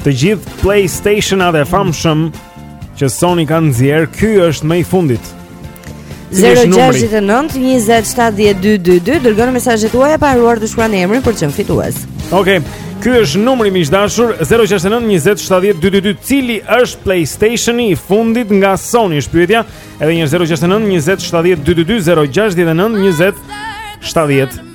[SPEAKER 27] Të gjithë PlayStation-at e famshëm që Sony ka nxjerrë, ky është më i fundit.
[SPEAKER 2] 0-6-9-20-70-222 Dërgoni mesazhet tuaja pa harruar të shkruani emrin për të qenë fitues
[SPEAKER 27] Ok, ky është numri miq të dashur 0-6-9-20-70-222 Cili është Playstation-i i fundit nga Sony është pyetja edhe një
[SPEAKER 1] 0-6-9-20-70-222 0-6-9-20-70-222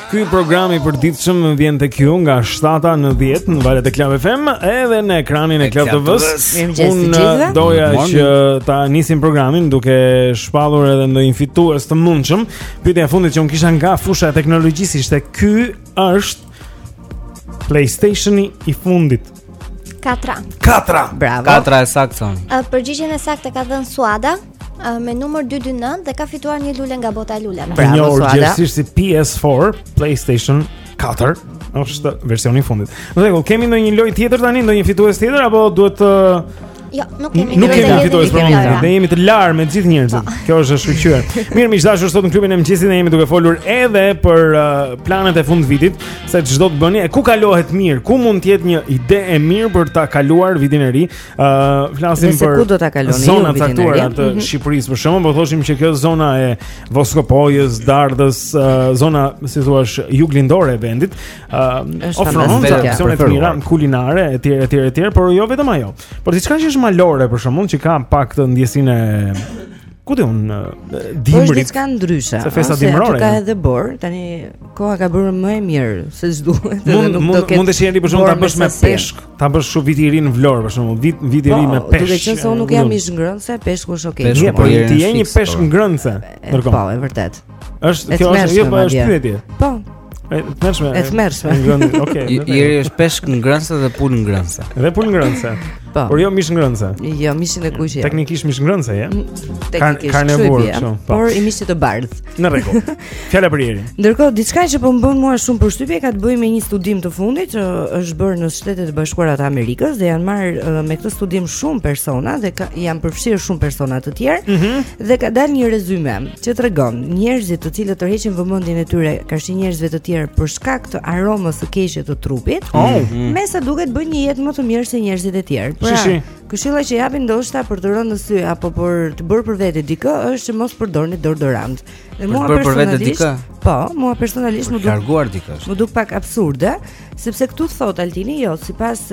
[SPEAKER 1] Ky program i përditshëm vjen tek ju nga 7-a në 10 në valët e Club FM edhe në ekranin e Club TV-s. Unë
[SPEAKER 2] uh,
[SPEAKER 1] doja që ta nisim programin duke shpallur edhe ndonjë fitues të mundshëm. Pyetja e fundit që unë kisha nga fusha e teknologjisë ishte kush është PlayStation-i i fundit.
[SPEAKER 25] Katra.
[SPEAKER 1] Katra.
[SPEAKER 2] Bravo.
[SPEAKER 12] Katra e saktë.
[SPEAKER 25] Përgjigjen e saktë ka dhënë Suada. me numër 229 dhe ka fituar një lule nga bota e luleve.
[SPEAKER 1] Bravo Suada. Njihet gjerësisht si PS4, PlayStation 4, është versioni i fundit. Në rregull, kemi ndonjë lojë tjetër tani, ndonjë fitues tjetër apo duhet të uh...
[SPEAKER 25] Jo, nuk kemi.
[SPEAKER 1] Nuk kemi fitues për momentin. Ne jemi të larë me gjithë njerëzit. Po. Kjo është e shkëlqyer. Mirë, miq të dashur, sot në klubin e mëngjesit ne jemi duke folur edhe për uh, planet e fund vitit, se ç'do të bëni, e ku kalohet mirë, ku mund të jetë një ide e mirë për ta kaluar vitin e ri, Ëh, uh, flasim për
[SPEAKER 2] ku do ta kaloni
[SPEAKER 1] zona
[SPEAKER 2] të
[SPEAKER 1] caktuara të
[SPEAKER 2] mm -hmm.
[SPEAKER 1] Shqipërisë. Për shembull, po thoshim që kjo zona e Voskopojës, Dardhës, uh, zona, si thua, juglindore e vendit, ëh,
[SPEAKER 2] uh,
[SPEAKER 1] ofron opsione të mira kulinare etj etj etj, por jo vetëm ajo. Por diçka që është malore për shembull, që ka pak atë ndjesinë e ku ti un dimrit.
[SPEAKER 2] Po është diçka ndryshe.
[SPEAKER 1] Se festa dimrore.
[SPEAKER 2] Ka edhe borë, tani koha ka bërë më e mirë se ç'duhet, edhe nuk do të ketë.
[SPEAKER 1] Mund të shkoni për shembull ta bësh me peshk. Ta bësh shu viti i ri në Vlorë për shembull, vit viti i ri
[SPEAKER 2] po, me
[SPEAKER 1] peshk.
[SPEAKER 2] Duke qenë se unë nuk jam mish ngrënëse, peshku është okay.
[SPEAKER 1] Peshku po ti je një peshk po.
[SPEAKER 2] ngrënëse.
[SPEAKER 1] Ndërkohë.
[SPEAKER 2] Po, e vërtetë.
[SPEAKER 1] Është kjo është jo po është pyetje.
[SPEAKER 2] Po.
[SPEAKER 1] E tmerrshme.
[SPEAKER 2] E tmerrshme.
[SPEAKER 12] Okej. Jeri është peshk ngrënëse dhe pulë ngrënëse.
[SPEAKER 1] Dhe pulë ngrënëse.
[SPEAKER 2] Po.
[SPEAKER 1] Por jo mish ngrënëse.
[SPEAKER 2] Jo, mishin e kuq.
[SPEAKER 1] Teknikisht mish ngrënëse, ja.
[SPEAKER 2] Mm, teknikisht.
[SPEAKER 1] Ka
[SPEAKER 2] nevojë
[SPEAKER 1] kështu. Po.
[SPEAKER 2] Por i mishit të bardhë.
[SPEAKER 1] Në rregull. Fjala për Jerin.
[SPEAKER 2] Ndërkohë diçka që po më bën mua shumë përshtypje ka të bëjë me një studim të fundit që është bërë në Shtetet e Bashkuara të Amerikës dhe janë marrë me këtë studim shumë persona dhe ka, janë përfshirë shumë persona të tjerë
[SPEAKER 1] mm -hmm.
[SPEAKER 2] dhe ka dalë një rezume që tregon njerëzit të cilët tërheqin vëmendjen e tyre karshi njerëzve të tjerë për shkak të aromës së keqe të trupit.
[SPEAKER 1] Oh.
[SPEAKER 2] Mm -hmm. Mesa duket bëjnë një jetë më të mirë se njerëzit e tjerë. Pra, Këshilla që japin ndoshta për të rënë në sy apo për të bërë për vete dikë është që mos përdorni deodorant. Dhe mua
[SPEAKER 12] për
[SPEAKER 2] personalisht, po, mua personalisht më duk
[SPEAKER 12] larguar dikë.
[SPEAKER 2] Më duk pak absurde, sepse këtu thotë Altini, jo, sipas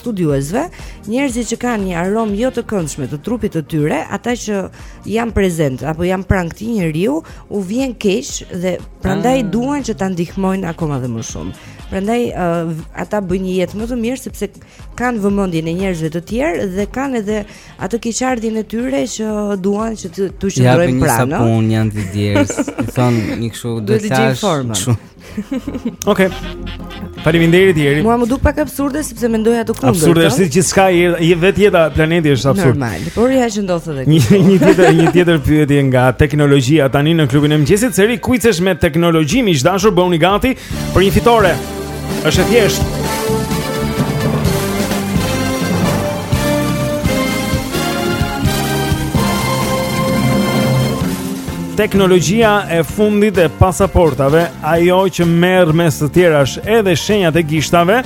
[SPEAKER 2] studiuesve, njerëzit që kanë një aromë jo të këndshme të trupit të tyre, ata që janë prezent apo janë pranë këtij njeriu, u vjen keq dhe prandaj
[SPEAKER 12] ah.
[SPEAKER 2] duan që ta ndihmojnë akoma dhe më shumë. Prandaj uh, ata bëjnë një jetë më të mirë sepse kanë vëmendjen e njerëzve të tjerë dhe kanë edhe atë keqardhjen e tyre që duan që të
[SPEAKER 12] t'u
[SPEAKER 2] qëndrojnë pranë. Ja, një
[SPEAKER 12] sapun janë të djers. Thonë një kështu
[SPEAKER 2] do të thashë.
[SPEAKER 12] Shumë.
[SPEAKER 1] Okej. Faleminderit Jeri.
[SPEAKER 2] Mua më duket pak absurde sepse mendoja të kundërt.
[SPEAKER 1] Absurde është si gjithçka e vetë jeta planeti është absurd.
[SPEAKER 2] Normal, por ja që ndodh edhe.
[SPEAKER 1] Një një tjetër një tjetër pyetje nga teknologjia tani në klubin e mëngjesit, seri kuicesh me teknologji, miq të dashur, bëuni gati për një fitore. Është e thjeshtë. Teknologjia e fundit e pasaportave, ajo që merr mes të tjerash edhe shenjat e gishtave,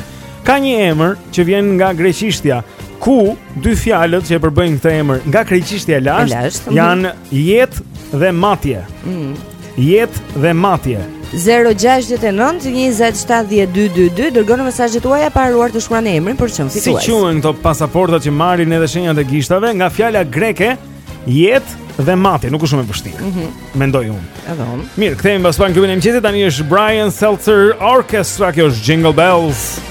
[SPEAKER 1] ka një emër që vjen nga greqishtja, ku dy fjalët që e përbëjnë këtë emër nga greqishtja e lashtë
[SPEAKER 2] lashtë, mhm.
[SPEAKER 1] janë jetë dhe matje.
[SPEAKER 2] Mm.
[SPEAKER 1] Jetë dhe matje
[SPEAKER 2] 069 20 70 222 Dërgoni mesazhet tuaja Pa harruar të shkruani emrin për të qenë fitues Si
[SPEAKER 1] quhen këto pasaportat që marrin edhe shenjat e gishtave Nga fjala greke Jetë dhe matje Nuk është shumë e vështirë
[SPEAKER 2] mm -hmm.
[SPEAKER 1] Mendoj unë
[SPEAKER 2] Edhe unë
[SPEAKER 1] Mirë, kthehemi pas pak në klubin e mëngjesit Tani është Brian Setzer Orchestra Kjo është
[SPEAKER 9] Jingle Bells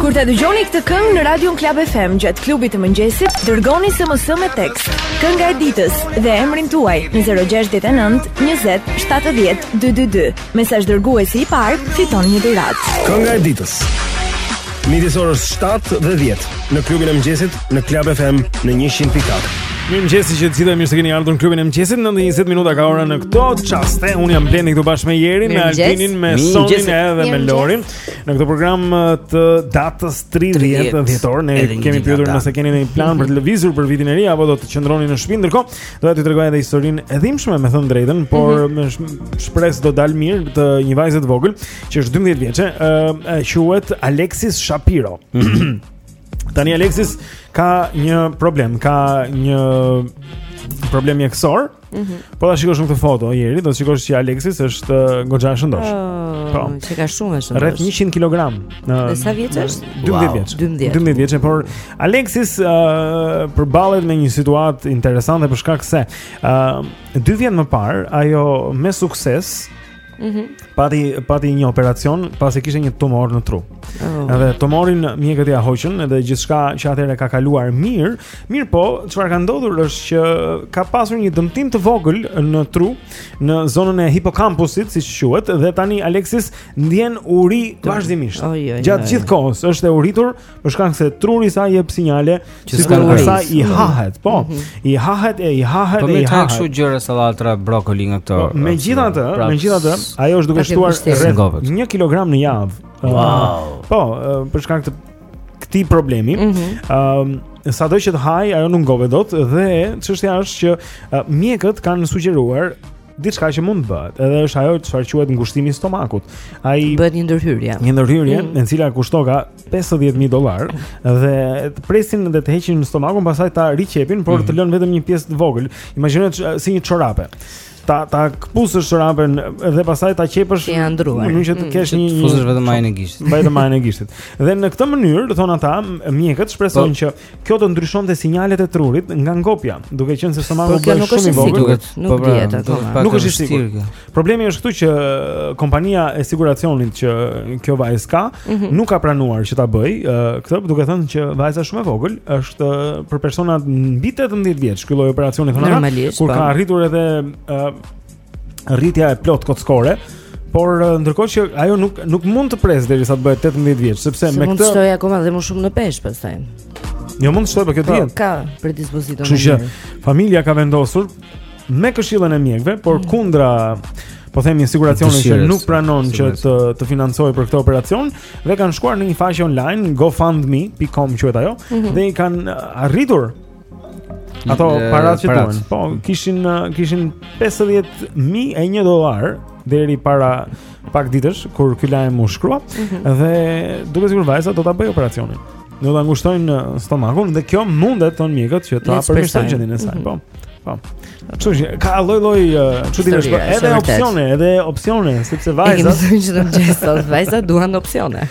[SPEAKER 10] Kur ta dëgjoni këtë këngë në Radion Klab FM gjatë klubit të mëngjesit, dërgoni SMS me tekst. Kënga e ditës dhe emrin tuaj në 069 20 70 222. Mesazh dërguesi i parë, fiton një dhuratë.
[SPEAKER 8] Kënga e ditës. Midis orës 7 dhe 10 në klubin e mëngjesit në Klab FM në 100.4.
[SPEAKER 1] Mirëmëngjesi miq të gjithë mirë se keni ardhur në klubin e mëngjesit 9 e 20 minuta ka ora në këto çaste Unë jam Blendi këtu bashkë me Jerin Me Albinin, me Sonin edhe me Lorin Në këtë program uh, të datës 30 dhjetor Ne kemi pyetur nëse keni ndonjë plan për të lëvizur për vitin e ri Apo do të qëndroni në shpi Ndërkohë, do t'ju tregoj edhe historinë e dhimshme me thënë drejtën Por
[SPEAKER 2] mhm.
[SPEAKER 1] me sh shpresë do dal mirë të një vajze të vogël Që është 12 vjeçe uh, Quhet Alexis Shapiro mhm. Tani Alexis ka një problem, ka një problem mjekësor.
[SPEAKER 2] Mm -hmm.
[SPEAKER 1] Po ta shikosh në këtë foto Jeri, do të shikosh që Alexis është uh, goxha e shëndoshë.
[SPEAKER 2] Oh, po, qenka shumë e shëndoshë.
[SPEAKER 1] Rreth 100 kg.
[SPEAKER 2] Në sa vjeç është?
[SPEAKER 1] 12 vjeç.
[SPEAKER 2] 12.
[SPEAKER 1] 12 vjeç, por Alexis uh, përballet me një situatë interesante për shkak se uh, dy vjet më parë ajo me sukses
[SPEAKER 2] Mhm.
[SPEAKER 1] Pati pati një operacion, pasi kishte një tumor në tru.
[SPEAKER 2] Oh.
[SPEAKER 1] Edhe tumorin mjekët ia hoqën dhe gjithçka që atëherë ka kaluar mirë. Mirëpo, çfarë ka ndodhur është që ka pasur një dëmtim të vogël në tru, në zonën e hipokampusit, siç quhet, dhe tani Alexis ndjen uri vazhdimisht. Gjatë gjithë kohës është e uritur. Për shkak se truri i saj jep sinjale
[SPEAKER 12] që
[SPEAKER 1] asaj i hahet, po.
[SPEAKER 2] Mm -hmm.
[SPEAKER 1] I hahet e i hahet
[SPEAKER 12] po
[SPEAKER 1] e i hahet.
[SPEAKER 12] Po me kështu gjëra sallatëra brokoli nga këto.
[SPEAKER 1] Po, megjithatë,
[SPEAKER 12] pra,
[SPEAKER 1] megjithatë, ajo është duke shtuar rreth 1 kg në javë.
[SPEAKER 12] Wow.
[SPEAKER 1] Uh, po, uh, për shkak të këtij problemi, ëm
[SPEAKER 2] mm -hmm.
[SPEAKER 1] uh, sado që të hajë, ajo nuk ngopet dot dhe çështja është që uh, mjekët kanë sugjeruar diçka që mund të bëhet, edhe është ajo çfarë quhet ngushtimi i stomakut. Ai
[SPEAKER 2] bëhet një ndërhyrje.
[SPEAKER 1] Një ndërhyrje
[SPEAKER 2] mm.
[SPEAKER 1] e cila kushtoka 50000 dollar dhe të presin dhe të heqin stomakun, pastaj ta riqepin, por mm. të lënë vetëm një pjesë të vogël. Imagjino si një çorape. Ta ta këpusësh çorapen dhe pastaj ta qepësh në mënyrë që të
[SPEAKER 2] mm.
[SPEAKER 1] kesh një
[SPEAKER 12] të fusësh vetëm majën e gishtit.
[SPEAKER 1] Vetëm majën e gishtit. Dhe në këtë mënyrë, thonë ata, mjekët shpresojnë
[SPEAKER 12] po.
[SPEAKER 1] që Kjo do ndryshonte sinjalet e trurit nga ngopja, duke qenë se stomaku
[SPEAKER 2] po,
[SPEAKER 1] bëhet shumë i vogël.
[SPEAKER 2] Nuk
[SPEAKER 12] po, pra,
[SPEAKER 2] dihet akoma.
[SPEAKER 1] Nuk është i sigurt. Problemi është këtu që uh, kompania e siguracionit që kjo vajzë ka,
[SPEAKER 2] mm -hmm.
[SPEAKER 1] nuk ka pranuar që ta bëjë uh, këtë, duke thënë që vajza është shumë e vogël, është uh, për persona mbi 18 vjeç, ky lloj operacioni thonë ata. Kur
[SPEAKER 2] po.
[SPEAKER 1] ka arritur edhe rritja e plotë kockore, por eh, ndërkohë që ajo nuk nuk mund të presë derisa të bëhet 18 vjeç, sepse
[SPEAKER 2] Se
[SPEAKER 1] me këtë
[SPEAKER 2] mund të shtojë akoma dhe më shumë në peshë pastaj.
[SPEAKER 1] jo mund të shtojë për këtë
[SPEAKER 2] Po,
[SPEAKER 1] ditë.
[SPEAKER 2] ka predispozitën.
[SPEAKER 1] Kështu që mirë. familja ka vendosur me këshillën e mjekëve, por Mm. kundra po themi siguracionit që
[SPEAKER 12] Dëshirës,
[SPEAKER 1] nuk pranon që sigurisht. të të financojë për këtë operacion dhe kanë shkuar në një faqe online gofundme.com quhet ajo
[SPEAKER 2] Mhm.
[SPEAKER 1] dhe i kanë eh, arritur Ato parat që duan. Po, kishin kishin 50000 e 1 dollar deri para pak ditësh kur ky lajm u shkrua
[SPEAKER 2] mm -hmm.
[SPEAKER 1] dhe duket sikur vajza do ta bëjë operacionin. Do ta ngushtojnë stomakun dhe kjo mundet thonë mjekët që ta
[SPEAKER 2] përmirësojë
[SPEAKER 1] gjendjen e saj.
[SPEAKER 2] Mm
[SPEAKER 1] -hmm. Po. Po. Çudi, ka lloj lloj çudirash, po edhe opsione, edhe opsione, sepse
[SPEAKER 2] vajzat. Kemi thënë që të gjitha vajzat duan opsione.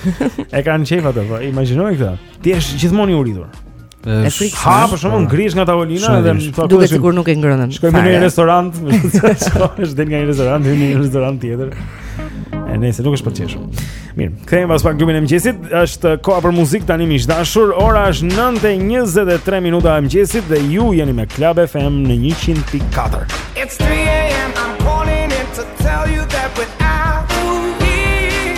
[SPEAKER 1] e kanë qejf atë, po imagjinoje këtë. Ti je gjithmonë i uritur.
[SPEAKER 2] E frikshme.
[SPEAKER 1] Ha, për shembull po. ngrihesh nga tavolina dhe më thotë
[SPEAKER 2] duket sikur nuk ke ngrënë.
[SPEAKER 1] Shkoj në një restorant, më thotë del nga një restorant, në një restorant tjetër. Edhe pse nuk është për të qeshur. Mirë, kthehemi pas pak në klubin e mëngjesit. Është koha për muzikë tani miq të dashur. Ora është 9:23 minuta e mëngjesit dhe ju jeni me Club FM në 100.4.
[SPEAKER 9] It's 3 a.m. I'm calling in to tell you that without you here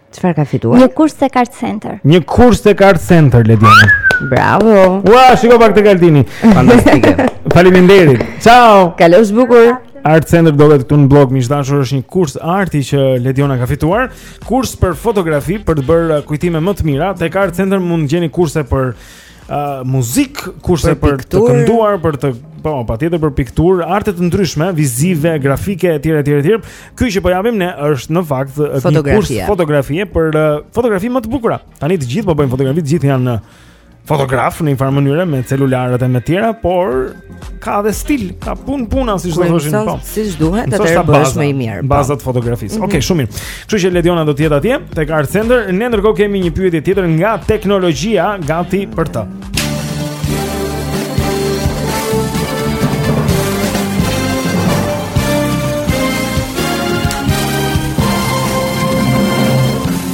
[SPEAKER 2] Çfarë ka fituar?
[SPEAKER 25] Një kurs tek Art Center.
[SPEAKER 1] Një kurs tek Art Center Lediona.
[SPEAKER 2] Bravo.
[SPEAKER 1] Ua, shiko pak tek Altini.
[SPEAKER 12] Fantastike.
[SPEAKER 1] Faleminderit. Ciao.
[SPEAKER 2] Kalofsh bukur.
[SPEAKER 1] Art Center ndodhet këtu në Bllok miq të dashur është një kurs arti që Lediona ka fituar, kurs për fotografi për të bërë kujtime më të mira. Tek Art Center mund të gjeni kurse për uh, muzikë, kurse
[SPEAKER 2] për,
[SPEAKER 1] për të kënduar, për të po, patjetër për pikturë, arte të ndryshme, vizive, grafike etj etj etj. Ky që po japim ne është në fakt një kurs
[SPEAKER 2] fotografie
[SPEAKER 1] për uh, fotografi më të bukura. Tani të gjithë po bëjnë fotografi, të gjithë janë uh, fotografë në një farë mënyre me celularët e me tjera, por ka dhe stil, ka punë puna siç do thoshin po.
[SPEAKER 2] Si duhet që
[SPEAKER 1] të
[SPEAKER 2] bëhesh më i mirë. Po.
[SPEAKER 1] Baza të fotografisë.
[SPEAKER 2] Mhm.
[SPEAKER 1] Okej, shumë mirë. Kështu që Lediona do të jetë atje tek Art Center. Ne ndërkohë kemi një pyetje tjetër nga teknologjia gati për të.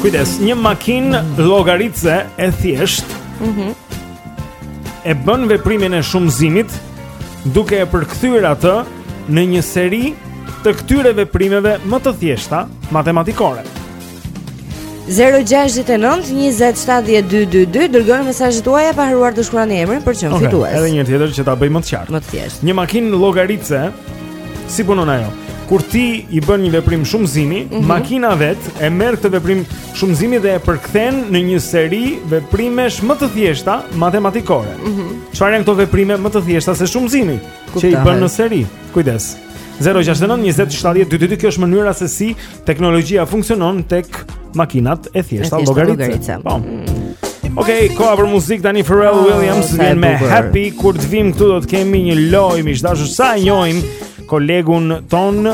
[SPEAKER 1] Kujdes, një makinë llogaritëse e thjeshtë.
[SPEAKER 2] Mhm.
[SPEAKER 1] e bën veprimin e shumëzimit duke e përkthyer atë në një seri të këtyre veprimeve më të thjeshta matematikore.
[SPEAKER 2] 0-6-9-20-70-222 Dërgoni mesazhet tuaja pa harruar të shkruani emrin për çmim
[SPEAKER 1] okay,
[SPEAKER 2] fitues
[SPEAKER 1] Edhe një tjetër që ta bëj më të qartë
[SPEAKER 2] Më të thjeshtë
[SPEAKER 1] Një makinë llogaritëse Si punon ajo Kur ti i bën një veprim shumëzimi
[SPEAKER 2] mm -hmm.
[SPEAKER 1] Makina vetë e merr këtë veprim shumëzimi dhe e përkthen në një seri veprimesh më të thjeshta matematikore. Çfarë mm -hmm. janë këto veprime më të thjeshta se shumëzimi që i bën në seri? Kujdes. 069 20 70 222 kjo është mënyra se si teknologjia funksionon tek makinat e thjeshta
[SPEAKER 2] llogaritëse.
[SPEAKER 1] Po. Mm. Ok, koha për muzikë tani Pharrell
[SPEAKER 2] oh,
[SPEAKER 1] Williams
[SPEAKER 2] oh,
[SPEAKER 1] vjen me Happy kur të vim këtu do të kemi një lojë miq të dashur sa e njohim kolegun tonë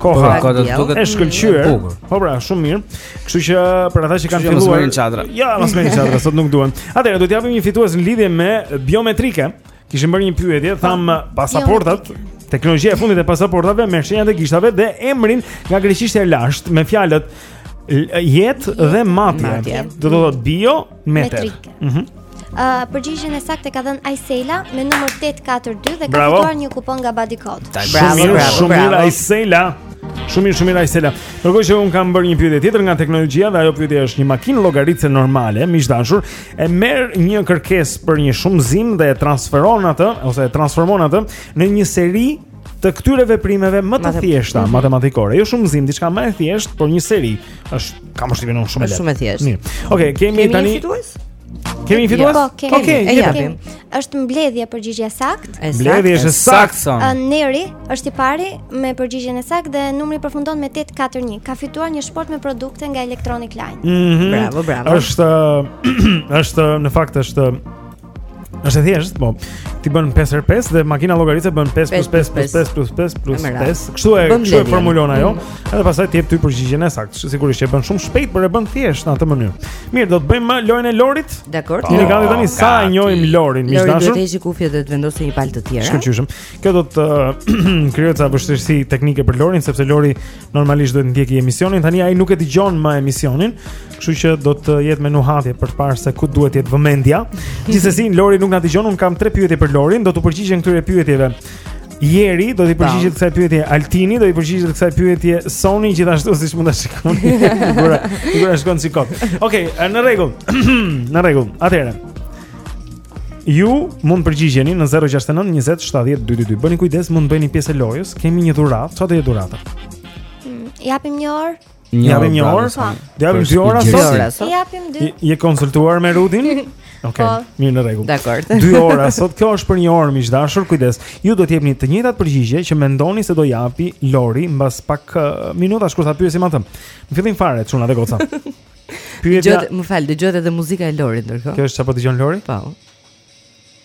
[SPEAKER 1] Koha
[SPEAKER 12] ka, të duket
[SPEAKER 1] e shkëlqyer. Po pra, shumë mirë. Kështu që për ata që kanë filluar
[SPEAKER 12] në çadra.
[SPEAKER 1] Jo, mos merrni çadra, sot nuk duhen. Atëherë do të japim një fitues në lidhje me biometrike. Kishim bërë një pyetje, po, thamë pasaportat, teknologjia e fundit e pasaportave me shenjat e gishtave dhe emrin nga greqishtja e lashtë me fjalët jetë dhe matje. Do të thotë bio
[SPEAKER 25] metrike. Ëh.
[SPEAKER 1] Mhm.
[SPEAKER 25] Uh, përgjigjen e saktë ka dhënë Aisela me numër 842 dhe ka fituar një kupon nga Body
[SPEAKER 1] Code. Bravo, bravo, bravo. Shumë mirë Aisela. Shumë mirë, shumë mirë Aisela. Ndërkohë që unë kam bërë një pyetje tjetër nga teknologjia dhe ajo pyetje është një makinë llogaritëse normale, miq të dashur, e merr një kërkesë për një shumëzim dhe e transferon atë ose e transformon atë në një seri të këtyre veprimeve më të thjeshta
[SPEAKER 2] mhm.
[SPEAKER 1] matematikore. Jo shumëzim, diçka më e thjeshtë, por një seri është kam vështirë shumë e lehtë.
[SPEAKER 2] Shumë e thjeshtë.
[SPEAKER 1] Mirë. Okej, okay,
[SPEAKER 2] kemi, kemi
[SPEAKER 1] tani
[SPEAKER 2] fitues?
[SPEAKER 1] Kemi një fitues?
[SPEAKER 25] Okej, po,
[SPEAKER 1] okay,
[SPEAKER 25] e japim. Është mbledhja përgjigjja
[SPEAKER 2] e
[SPEAKER 1] saktë. Mbledhja është e
[SPEAKER 25] saktë. Neri është i pari me përgjigjen e saktë dhe numri përfundon me 841. Ka fituar një shportë me produkte nga Electronic Line.
[SPEAKER 1] Mm -hmm.
[SPEAKER 2] Bravo, bravo.
[SPEAKER 1] Është është në fakt është Është e thjeshtë, po. Ti bën 5x5 dhe makina llogaritëse bën 5 plus 5 plus 5 plus 5 plus 5. Kështu e kështu e formulon ajo.
[SPEAKER 2] Mm.
[SPEAKER 1] Edhe pastaj të jep ty përgjigjen e saktë. Sigurisht që e bën shumë shpejt, por e bën thjesht në atë mënyrë. Mirë, do të bëjmë lojën e Lorit.
[SPEAKER 2] Dakor.
[SPEAKER 1] Ne po themi tani sa e njohim Lorin, miq
[SPEAKER 2] të
[SPEAKER 1] dashur.
[SPEAKER 2] Do të heqë kufjet dhe të vendosë një palë të tjera.
[SPEAKER 1] Shkëlqyshëm. Kjo do të krijojë ca vështirësi teknike për Lorin, sepse Lori normalisht duhet të ndjekë emisionin. Tani ai nuk e dëgjon më emisionin, Kështu që do të jetë me nuhatje për të parë se ku duhet të jetë vëmendja. Gjithsesi Lori nuk na dëgjon, un kam tre pyetje për Lorin, do t'u përgjigjen këtyre pyetjeve. Jeri do t'i përgjigjet kësaj pyetje Altini, do t'i përgjigjet kësaj pyetje Soni gjithashtu siç mund ta shikoni. Figura, figura shkon si kot. Okej, okay, në rregull. në rregull. Atëherë. Ju mund të përgjigjeni në 069 20 70 222. Bëni kujdes, mund të bëheni pjesë e lojës. Kemi një dhuratë. Çfarë do të jetë dhurata?
[SPEAKER 25] Mm, japim një orë.
[SPEAKER 1] Një japim një orë,
[SPEAKER 12] po.
[SPEAKER 1] do japim
[SPEAKER 2] dy orë sot.
[SPEAKER 25] Japim dy.
[SPEAKER 1] Je konsultuar me Rudin? Okej, okay,
[SPEAKER 25] po.
[SPEAKER 1] mirë në rregull.
[SPEAKER 2] Dakor.
[SPEAKER 1] Dy orë sot, kjo është për një orë miq të dashur, kujdes. Ju do të jepni të njëjtat përgjigje që mendoni se do japi Lori mbas pak uh, minutash kur ta pyesim atë. Në fillim fare çuna dhe goca. Pyetja,
[SPEAKER 2] më fal, dëgjohet edhe muzika e Lorit ndërkohë.
[SPEAKER 1] Kjo është çfarë po dëgjon Lori?
[SPEAKER 2] Po.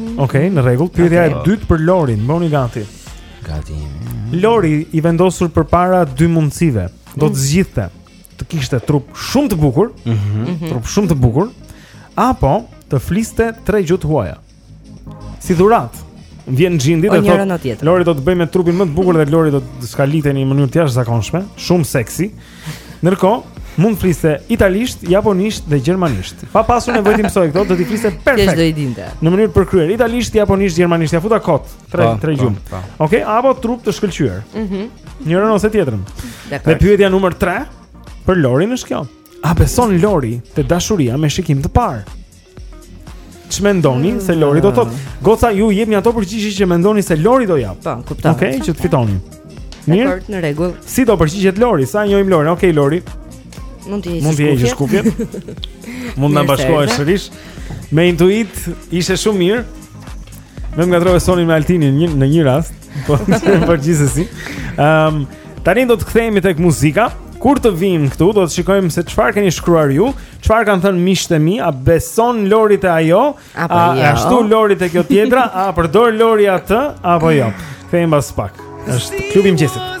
[SPEAKER 1] Okej, okay, në rregull. Pyetja
[SPEAKER 12] okay.
[SPEAKER 1] e dytë për Lorin, bëhuni gati.
[SPEAKER 12] Gati.
[SPEAKER 1] Lori i vendosur përpara dy mundësive. Do të mm. zgjidhte të kishte trup shumë të bukur,
[SPEAKER 12] mm -hmm.
[SPEAKER 1] trup shumë të bukur, apo të fliste tre gjuhë të huaja. Si dhuratë. Vjen Xhindi dhe thotë Lori do të të bëj me trupin më të bukur dhe Lori do të skalitet në një mënyrë të jashtëzakonshme, shumë seksi. Ndërkohë, mund të fliste italisht, japonisht dhe gjermanisht. Pa pasur nevojë t'i mësojë këto, do t'i fliste perfekt.
[SPEAKER 2] Kjo do i dinte.
[SPEAKER 1] Në mënyrë të përkryer italisht, japonisht, gjermanisht, ia futa kot, tre
[SPEAKER 12] pa,
[SPEAKER 1] tre
[SPEAKER 12] gjuhë.
[SPEAKER 1] Okej, okay, apo trup të shkëlqyer.
[SPEAKER 2] Mhm.
[SPEAKER 1] Mm Njërën ose tjetrën. Dhe pyetja numër 3 për Lorin është kjo. A beson Lori te dashuria me shikim të parë? ç'mendoni se Lori do thotë. Goca ju jepni ato përgjigje që mendoni se Lori do japë.
[SPEAKER 2] Po, kuptoj.
[SPEAKER 1] Okej, okay, që të fitoni. Mirë.
[SPEAKER 2] Është në rregull.
[SPEAKER 1] Si do përgjigjet Lori? Sa njohim Lori? Okej, okay, Lori.
[SPEAKER 2] Mund të
[SPEAKER 1] Mund të heqësh kufjet. Mund
[SPEAKER 2] të na
[SPEAKER 1] bashkohesh sërish. Me intuitë ishe shumë mirë. Më ngatërrove Sonin me Altinin një, në një rast, por gjithsesi. Ehm, um, tani do të kthehemi tek muzika. Kur të vijmë këtu, do të shikojmë se çfarë keni shkruar ju, çfarë kanë thënë miqtë e mi, a beson Lori te ajo,
[SPEAKER 2] a,
[SPEAKER 1] a
[SPEAKER 2] jo.
[SPEAKER 1] ashtu Lori te kjo tjetra, a përdor Lori atë apo jo. Kthehemi pas pak. Është Klubi i
[SPEAKER 28] Mëngjesit.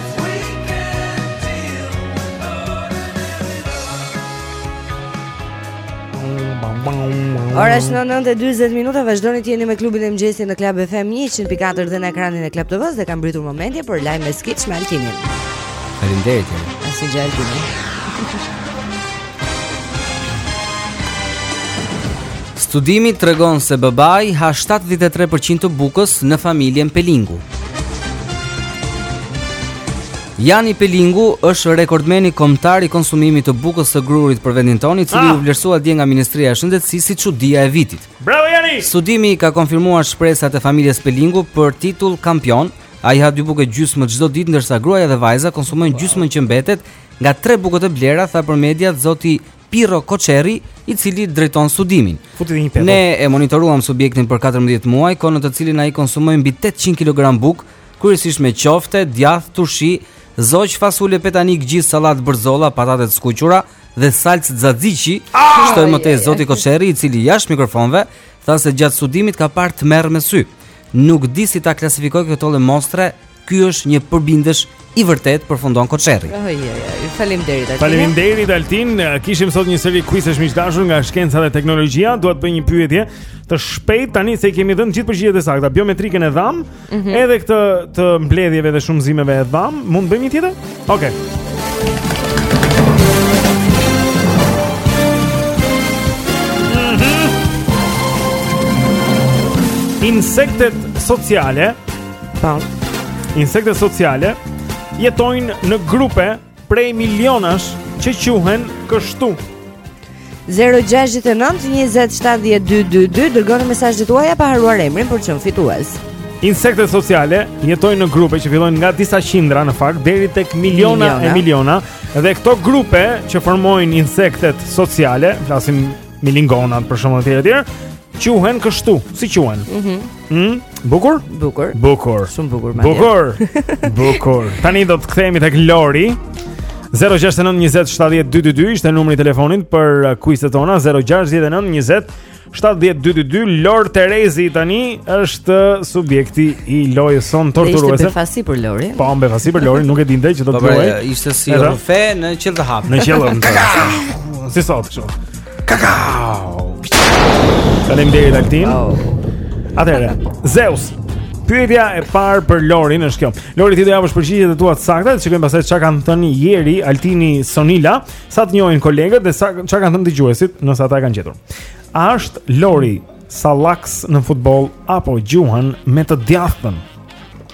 [SPEAKER 2] Ora është 9:40 minuta, vazhdoni të jeni me klubin e mëngjesit në Club FM 104 dhe në ekranin e Club TV-së dhe ka mbërritur momenti për lajm me sketch me Altinin.
[SPEAKER 12] Faleminderit.
[SPEAKER 2] Asi gjalti.
[SPEAKER 12] Studimi tregon se babai ha 73% të bukës në familjen Pelingu. Jani Pelingu është rekordmeni kombëtar i konsumimit të bukës së grurit për vendin tonë, i cili
[SPEAKER 1] ah!
[SPEAKER 12] u vlerësua dje nga Ministria e Shëndetësisë si çudia e vitit.
[SPEAKER 1] Bravo Jani!
[SPEAKER 12] Studimi ka konfirmuar shpresat e familjes Pelingu për titull kampion. Ai ha dy bukë e gjysmë çdo ditë, ndërsa gruaja dhe vajza konsumojnë gjysmën që mbetet nga tre bukët e blera, tha për mediat zoti Pirro Koçerri, i cili drejton studimin. Ne e monitoruam subjektin për 14 muaj, kohë në të cilin ai konsumoi mbi 800 kg bukë, kryesisht me qofte, djathë, turshi, zogj, fasule, petanik, gjizë, sallatë, bërzolla, patate të skuqura dhe salcë xaxiqi, shtoi më tej zoti Koçerri, i cili jashtë mikrofonëve tha se gjatë studimit ka parë tmerr me sy. Nuk di si ta klasifikoj këtë lloj mostre Ky është një përbindësh i vërtetë përfundon Koçerri.
[SPEAKER 2] Faleminderit Altin.
[SPEAKER 1] Faleminderit Altin. Kishim sot një seri kuizesh miq të dashur nga shkenca dhe teknologjia. Dua të bëj një pyetje të shpejtë tani se i kemi dhënë gjithë përgjigjet e sakta. Biometrikën e dhamë,
[SPEAKER 2] mhm,
[SPEAKER 1] edhe këtë të mbledhjeve dhe shumëzimeve e dhamë. Mund të bëjmë një tjetër? Okej. Mhm. Insektet sociale
[SPEAKER 2] Po.
[SPEAKER 1] Insektet sociale jetojnë në grupe prej milionash që quhen kështu.
[SPEAKER 2] 0-6-9-20-70-222 Dërgoni mesazhet tuaja pa harruar emrin për të qenë fitues.
[SPEAKER 1] Insektet sociale jetojnë në grupe që fillojnë nga disa qindra në fakt Deri tek miliona e miliona Dhe këto grupe që formojnë insektet sociale Flasim milingonat për shembull e tjerë e tjerë Quhen kështu, si quhen?
[SPEAKER 2] Mhm.
[SPEAKER 1] Hm, bukur?
[SPEAKER 2] Bukur.
[SPEAKER 1] Bukur.
[SPEAKER 2] Shumë bukur madje.
[SPEAKER 1] Bukur. Bukur. Tani do të kthehemi tek Lori. 069 20 70 222 ishte numri i telefonit për uh, kuizet tona 069 20 70 222 Lori Terezi tani është uh, subjekti i lojës sonë
[SPEAKER 2] torturuese. Ishte befasi për Lori.
[SPEAKER 1] Po, befasi për Lori, nuk e dinte që do të
[SPEAKER 12] luajë.
[SPEAKER 1] Po,
[SPEAKER 12] ishte si rrufe në qiell të hapur.
[SPEAKER 1] Në qiell. Si sot kështu. Kakao. Faleminderit Altin. Wow. Atëherë, Zeus. Pyetja e parë për Lorin është kjo. Lori ti do japësh përgjigjet e tua të sakta, të shikojmë pastaj ça kanë thënë Jeri, Altini, Sonila, sa të njohin kolegët dhe sa ça kanë thënë dëgjuesit, nëse ata e kanë gjetur. A është Lori sallaks në futboll apo gjuan me të djathtën?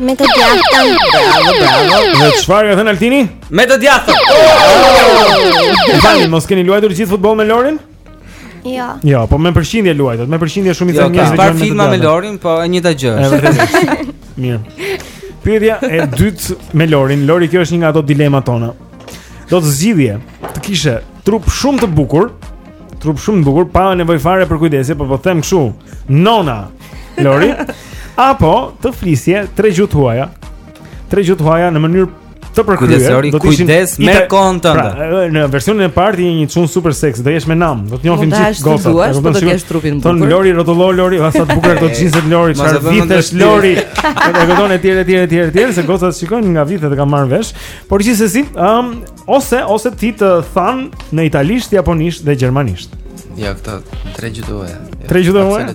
[SPEAKER 25] Me të djathtën.
[SPEAKER 2] Bravo, bravo.
[SPEAKER 1] Dhe çfarë ka thënë Altini?
[SPEAKER 12] Me të djathtën.
[SPEAKER 1] Tani mos keni luajtur gjithë futboll me Lorin?
[SPEAKER 25] Jo.
[SPEAKER 1] Jo, po me përqindje luajtët, me përqindje
[SPEAKER 12] shumë
[SPEAKER 1] i
[SPEAKER 12] thënë
[SPEAKER 1] njerëz. Jo, ka
[SPEAKER 12] filma me Lorin, po e njëjta gjë.
[SPEAKER 1] Mirë. Pyetja e dytë me Lorin, Lori kjo është një nga ato dilemat tona. Do të zgjidhje, të kishe trup shumë të bukur, trup shumë të bukur, pa nevojë fare për kujdesje, po po them kështu. Nona, Lori, apo të flisje tre gjuhë të huaja. Tre gjuhë të huaja në mënyrë të përkryer.
[SPEAKER 12] Kujdes Lori, kujdes merre kohën tënde.
[SPEAKER 1] Pra, në versionin e parë je një çun super sexy, do jesh me nam, do të njohin gjithë gocat.
[SPEAKER 2] Do
[SPEAKER 1] të
[SPEAKER 2] kesh shumë
[SPEAKER 1] trupin
[SPEAKER 2] bukur.
[SPEAKER 1] Thonë Lori rrotullohu Lori, sa të bukur ato xhinset Lori, çfarë
[SPEAKER 12] vithesh
[SPEAKER 1] Lori. E kupton etj etj etj etj, se gocat shikojnë nga vithet e kanë marrë vesh. Por gjithsesi, ëm um, ose ose ti të flasësh italisht, japonisht dhe gjermanisht.
[SPEAKER 29] Ja këta tre gjuhë.
[SPEAKER 1] Tre gjuhë.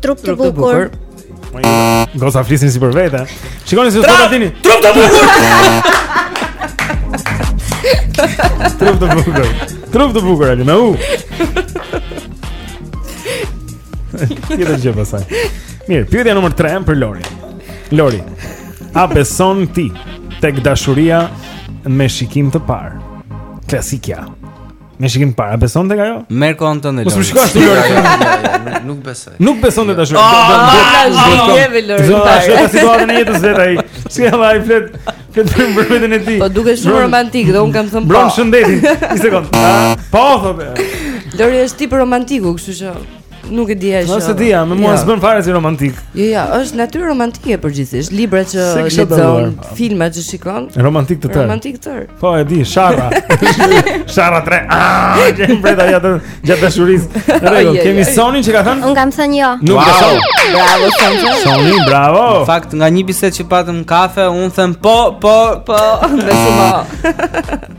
[SPEAKER 2] Trup të bukur.
[SPEAKER 1] Gocat flisnin si për vete. Shikoni
[SPEAKER 12] si
[SPEAKER 1] thotë Altini.
[SPEAKER 12] Trup të bukur.
[SPEAKER 1] Trup të bukur. Trup të bukur ali me u. Ti do të jep asaj. Mirë, pyetja numër 3 për Lori. Lori, a beson ti tek dashuria me shikim të parë? Klasikja. Me shikim të parë, beson tek ajo?
[SPEAKER 12] Merr kohën tënde.
[SPEAKER 1] Mos më shiko ashtu Lori.
[SPEAKER 29] Nuk besoj.
[SPEAKER 1] Nuk beson te tash.
[SPEAKER 2] Do të jetë Lori.
[SPEAKER 1] Do të jetë situata në jetës vetë ai. Si ka ai flet? Flet për mbërmjetën e tij.
[SPEAKER 2] Po dukej shumë romantik dhe unë kam thënë po.
[SPEAKER 1] Bron shëndetin. Një sekond. Po thotë.
[SPEAKER 2] Lori është tip romantiku, kështu që Nuk e dija që.
[SPEAKER 1] Nuk e dija, mua s'më bën fare si romantik.
[SPEAKER 2] Jo, jo, është natyrë romantike përgjithësisht. Libra që lexon, filma që shikon.
[SPEAKER 1] Romantik të tërë.
[SPEAKER 2] Romantik të tërë.
[SPEAKER 1] Po e di, Sharra. Sharra 3. Ah, që më preta ja të gjatë dashurisë. Në rregull, kemi Sonin çfarë ka thënë?
[SPEAKER 25] Unë kam thënë jo.
[SPEAKER 1] Nuk e shoh.
[SPEAKER 2] Bravo Sonin.
[SPEAKER 1] Sonin, bravo.
[SPEAKER 12] Në fakt nga një bisedë që patëm në kafe, unë them po, po,
[SPEAKER 2] po,
[SPEAKER 1] më
[SPEAKER 9] shumë.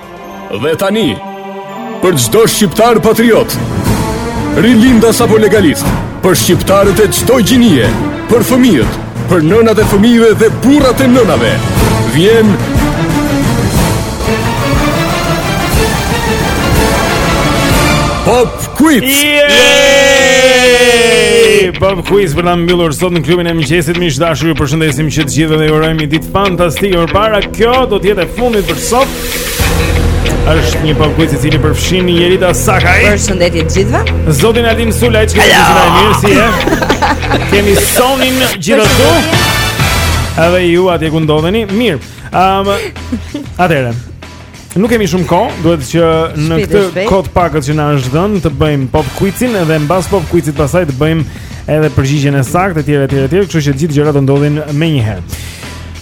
[SPEAKER 6] Dhe tani, për çdo shqiptar patriot, rilindas apo legalist, për shqiptarët e çdo gjinie, për fëmijët, për nënat e fëmijëve dhe burrat e nënave, vjen Pop Quiz.
[SPEAKER 30] Yeah! Pop Quiz për ta mbyllur sot në klubin e mëngjesit, miq të dashur, ju përshëndesim që të gjithëve dhe ju urojmë një ditë fantastike. Përpara kjo do të jetë e fundit për Sot është një pop quiz i cili përfshin Jerita Sakaj.
[SPEAKER 2] Përshëndetje të gjithëve.
[SPEAKER 30] Zotin Altin Sulaj, që është më i mirë si e. Kemi Sonin gjithashtu. Edhe ju atje ku ndodheni, mirë. Ëm um, Atëherë.
[SPEAKER 1] Nuk kemi shumë kohë, duhet që në këtë kohë të pakët që na është dhënë të bëjmë pop quizin dhe mbas pop quizit pastaj të bëjmë edhe përgjigjen e saktë etj etj etj, kështu që gjithë gjërat do ndodhin menjëherë.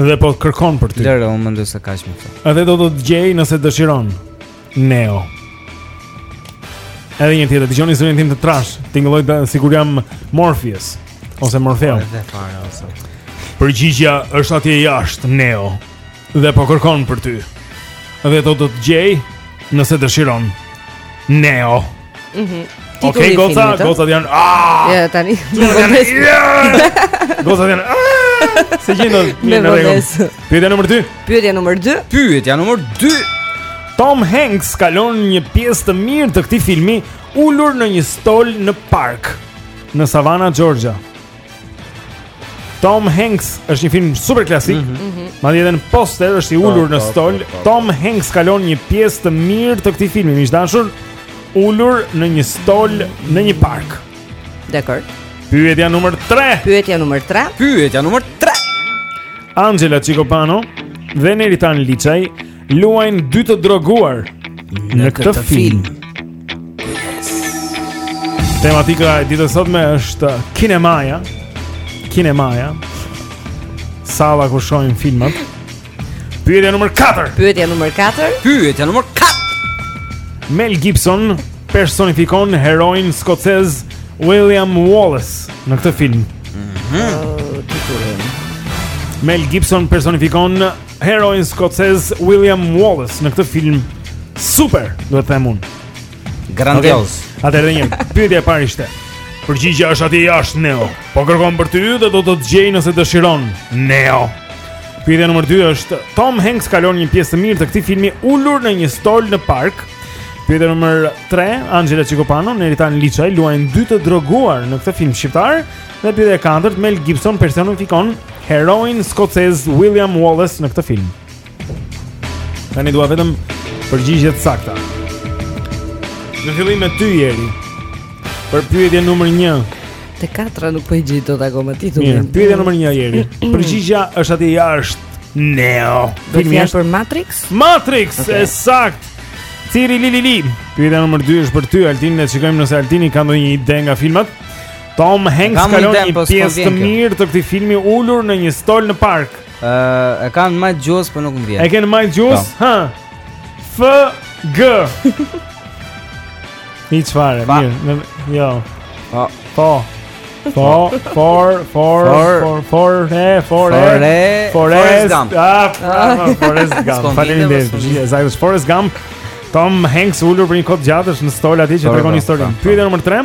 [SPEAKER 1] Dhe po kërkon për ty.
[SPEAKER 12] Lëre, unë mendoj se kaq më fal.
[SPEAKER 1] Edhe do të të gjej nëse dëshiron. Neo. Edhe një tjetër, dëgjoni zërin tim të trash, tingëlloj sikur jam Morpheus ose Morfeu.
[SPEAKER 12] Edhe fare ose.
[SPEAKER 1] Përgjigja është atje jashtë, Neo. Dhe po kërkon për ty. Edhe do të të gjej nëse dëshiron. Neo. Neo.
[SPEAKER 2] Mhm.
[SPEAKER 1] Okej, goca, goca janë. Ah!
[SPEAKER 2] Ja tani.
[SPEAKER 1] Goca janë. Ah! Se gjendo në rregull. Pyetja numër 2.
[SPEAKER 2] Pyetja numër 2.
[SPEAKER 12] Pyetja numër 2.
[SPEAKER 1] Tom Hanks kalon një pjesë të mirë të këtij filmi ulur në një stol në park në Savannah, Georgia. Tom Hanks është një film super klasik.
[SPEAKER 2] Mm -hmm.
[SPEAKER 1] Madje edhe në poster është i ulur në stol. Tom Hanks kalon një pjesë të mirë të këtij filmi, miq të dashur, ulur në një stol në një park.
[SPEAKER 2] Dekor.
[SPEAKER 1] Pyetja numër 3.
[SPEAKER 2] Pyetja numër 3.
[SPEAKER 12] Pyetja numër 3.
[SPEAKER 1] Anxhela Çikopano dhe Neritan Liçaj luajnë dy të droguar në këtë film. Tematika e ditës së sotme është kinemaja. Kinemaja. Sala ku shohim filmat. Pyetja numër 4.
[SPEAKER 2] Pyetja numër 4.
[SPEAKER 12] Pyetja numër 4.
[SPEAKER 1] Mel Gibson personifikon heroin skocez William Wallace në këtë film.
[SPEAKER 2] Mhm. Mm
[SPEAKER 1] Mel Gibson personifikon heroin skocez William Wallace në këtë film super, duhet të them unë.
[SPEAKER 12] Grandioz.
[SPEAKER 1] Okay. Atëherë pyetja e parë ishte. Përgjigja është atje jashtë Neo. Po kërkon për ty dhe do të të gjej nëse dëshiron. Neo. Pyetja nr. 2 është Tom Hanks kalon një pjesë të mirë të këtij filmi ulur në një stol në park. Pyetja nr. 3, Anxhela Çikopano, Neritan Liçaj luajnë dy të droguar në këtë film shqiptar. Dhe pyetja e katërt, Mel Gibson personifikon heroin skocez William Wallace në këtë film. Tani dua vetëm përgjigjet e sakta. Në fillim me ty, Jeri, për pyetjen numër një.
[SPEAKER 2] Të katërta nuk për po gjithë do të ako
[SPEAKER 1] më
[SPEAKER 2] titullin.
[SPEAKER 1] Mirë, pyetja numër një, Jeri. Përgjigja është atje jashtë. Neo.
[SPEAKER 2] Për
[SPEAKER 1] një
[SPEAKER 2] për Matrix?
[SPEAKER 1] Matrix, okay. e saktë. Ciri li li li. Pyetja numër dy është për ty, Altin, e shikojmë nëse Altini ka ndonjë ide nga filmat. Tom Hanks kalon një pjesë të mirë të këtij filmi ulur në një stol në park.
[SPEAKER 12] Ë, uh, e kam në majë të gjuhës, por nuk më vjen.
[SPEAKER 1] E ke në majë të gjuhës?
[SPEAKER 12] Po.
[SPEAKER 1] Ha. F G. Ni çfarë? Mirë, me jo.
[SPEAKER 12] Po.
[SPEAKER 1] Po. Po, for, for,
[SPEAKER 12] for,
[SPEAKER 1] for, e, for, e, for, e, Forrest
[SPEAKER 12] Gump.
[SPEAKER 1] Ah, Forrest Gump. Faleminderit. Zajus Forrest Gump. Tom Hanks ulur për një kohë të gjatë në stol atje që tregon historinë. Pyetja nr. 3.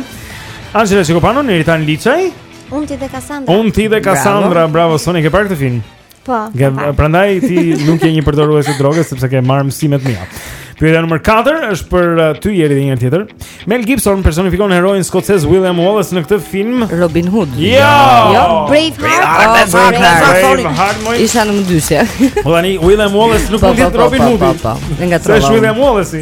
[SPEAKER 1] Rajmonda Bulku, Neritan Liçaj.
[SPEAKER 25] Unë ti dhe Kasandra.
[SPEAKER 1] Unë ti dhe Kasandra, bravo, Soni, e ke parë këtë film?
[SPEAKER 25] Po.
[SPEAKER 1] Ge, prandaj ti nuk je një përdorues i drogës sepse ke marrë mësimet e mia. Pyetja nr. 4 është për uh, ty Jeri dhe njeri tjetër. Mel Gibson personifikon heroin skocez William Wallace në këtë film
[SPEAKER 2] Robin Hood.
[SPEAKER 1] Jo,
[SPEAKER 2] jo
[SPEAKER 25] Braveheart.
[SPEAKER 2] Braveheart.
[SPEAKER 1] Oh,
[SPEAKER 2] Isha në mëdysje.
[SPEAKER 1] Po tani William Wallace nuk
[SPEAKER 2] po,
[SPEAKER 1] mund të jetë,
[SPEAKER 2] po,
[SPEAKER 1] Robin Hood.
[SPEAKER 2] Ngatërrova.
[SPEAKER 1] Është William Wallace.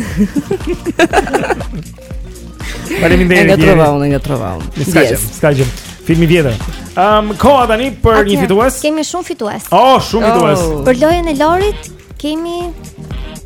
[SPEAKER 1] Faleminderit. Ngatërrova
[SPEAKER 2] unë, ngatërrova unë.
[SPEAKER 1] S'ka gjë, s'ka gjë. Film i vjetër. Ehm, um, koha tani për okay.
[SPEAKER 25] një
[SPEAKER 1] fitues.
[SPEAKER 25] Kemi shumë fitues.
[SPEAKER 1] Oh, shumë fitues. Oh.
[SPEAKER 25] Për lojën e Lorit kemi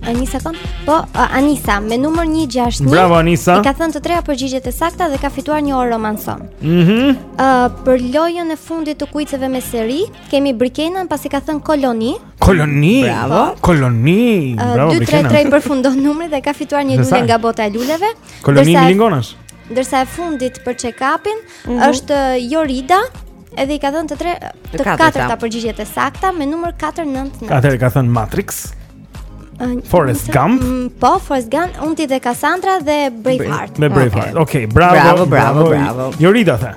[SPEAKER 25] Anisa kom? Po, Anisa, me numër 161.
[SPEAKER 1] Bravo Anisa.
[SPEAKER 25] I ka thënë të treja përgjigjet e sakta dhe ka fituar një orë Romanson.
[SPEAKER 1] Mhm.
[SPEAKER 25] Mm uh, për lojën e fundit të kuizeve me seri, kemi Brikenën pasi ka thënë koloni.
[SPEAKER 1] Koloni.
[SPEAKER 25] Bravo.
[SPEAKER 1] Koloni. Bravo.
[SPEAKER 25] 233 përfundon numri dhe ka fituar një lule nga bota e luleve.
[SPEAKER 1] Koloni milingonash.
[SPEAKER 25] Ndërsa e fundit për check-upin
[SPEAKER 2] mm -hmm.
[SPEAKER 25] është Jorida, edhe i ka thënë të tre, të
[SPEAKER 2] katërta
[SPEAKER 25] përgjigjet e sakta me numër 499.
[SPEAKER 1] Atëherë ka thënë Matrix. Forrest Gump.
[SPEAKER 25] Mm, po, Forrest Gump, Unë ti dhe Kasandra dhe Braveheart.
[SPEAKER 1] Dhe Braveheart. Okej, okay. okay, bravo,
[SPEAKER 2] bravo, bravo, bravo.
[SPEAKER 1] Jorida
[SPEAKER 31] tha.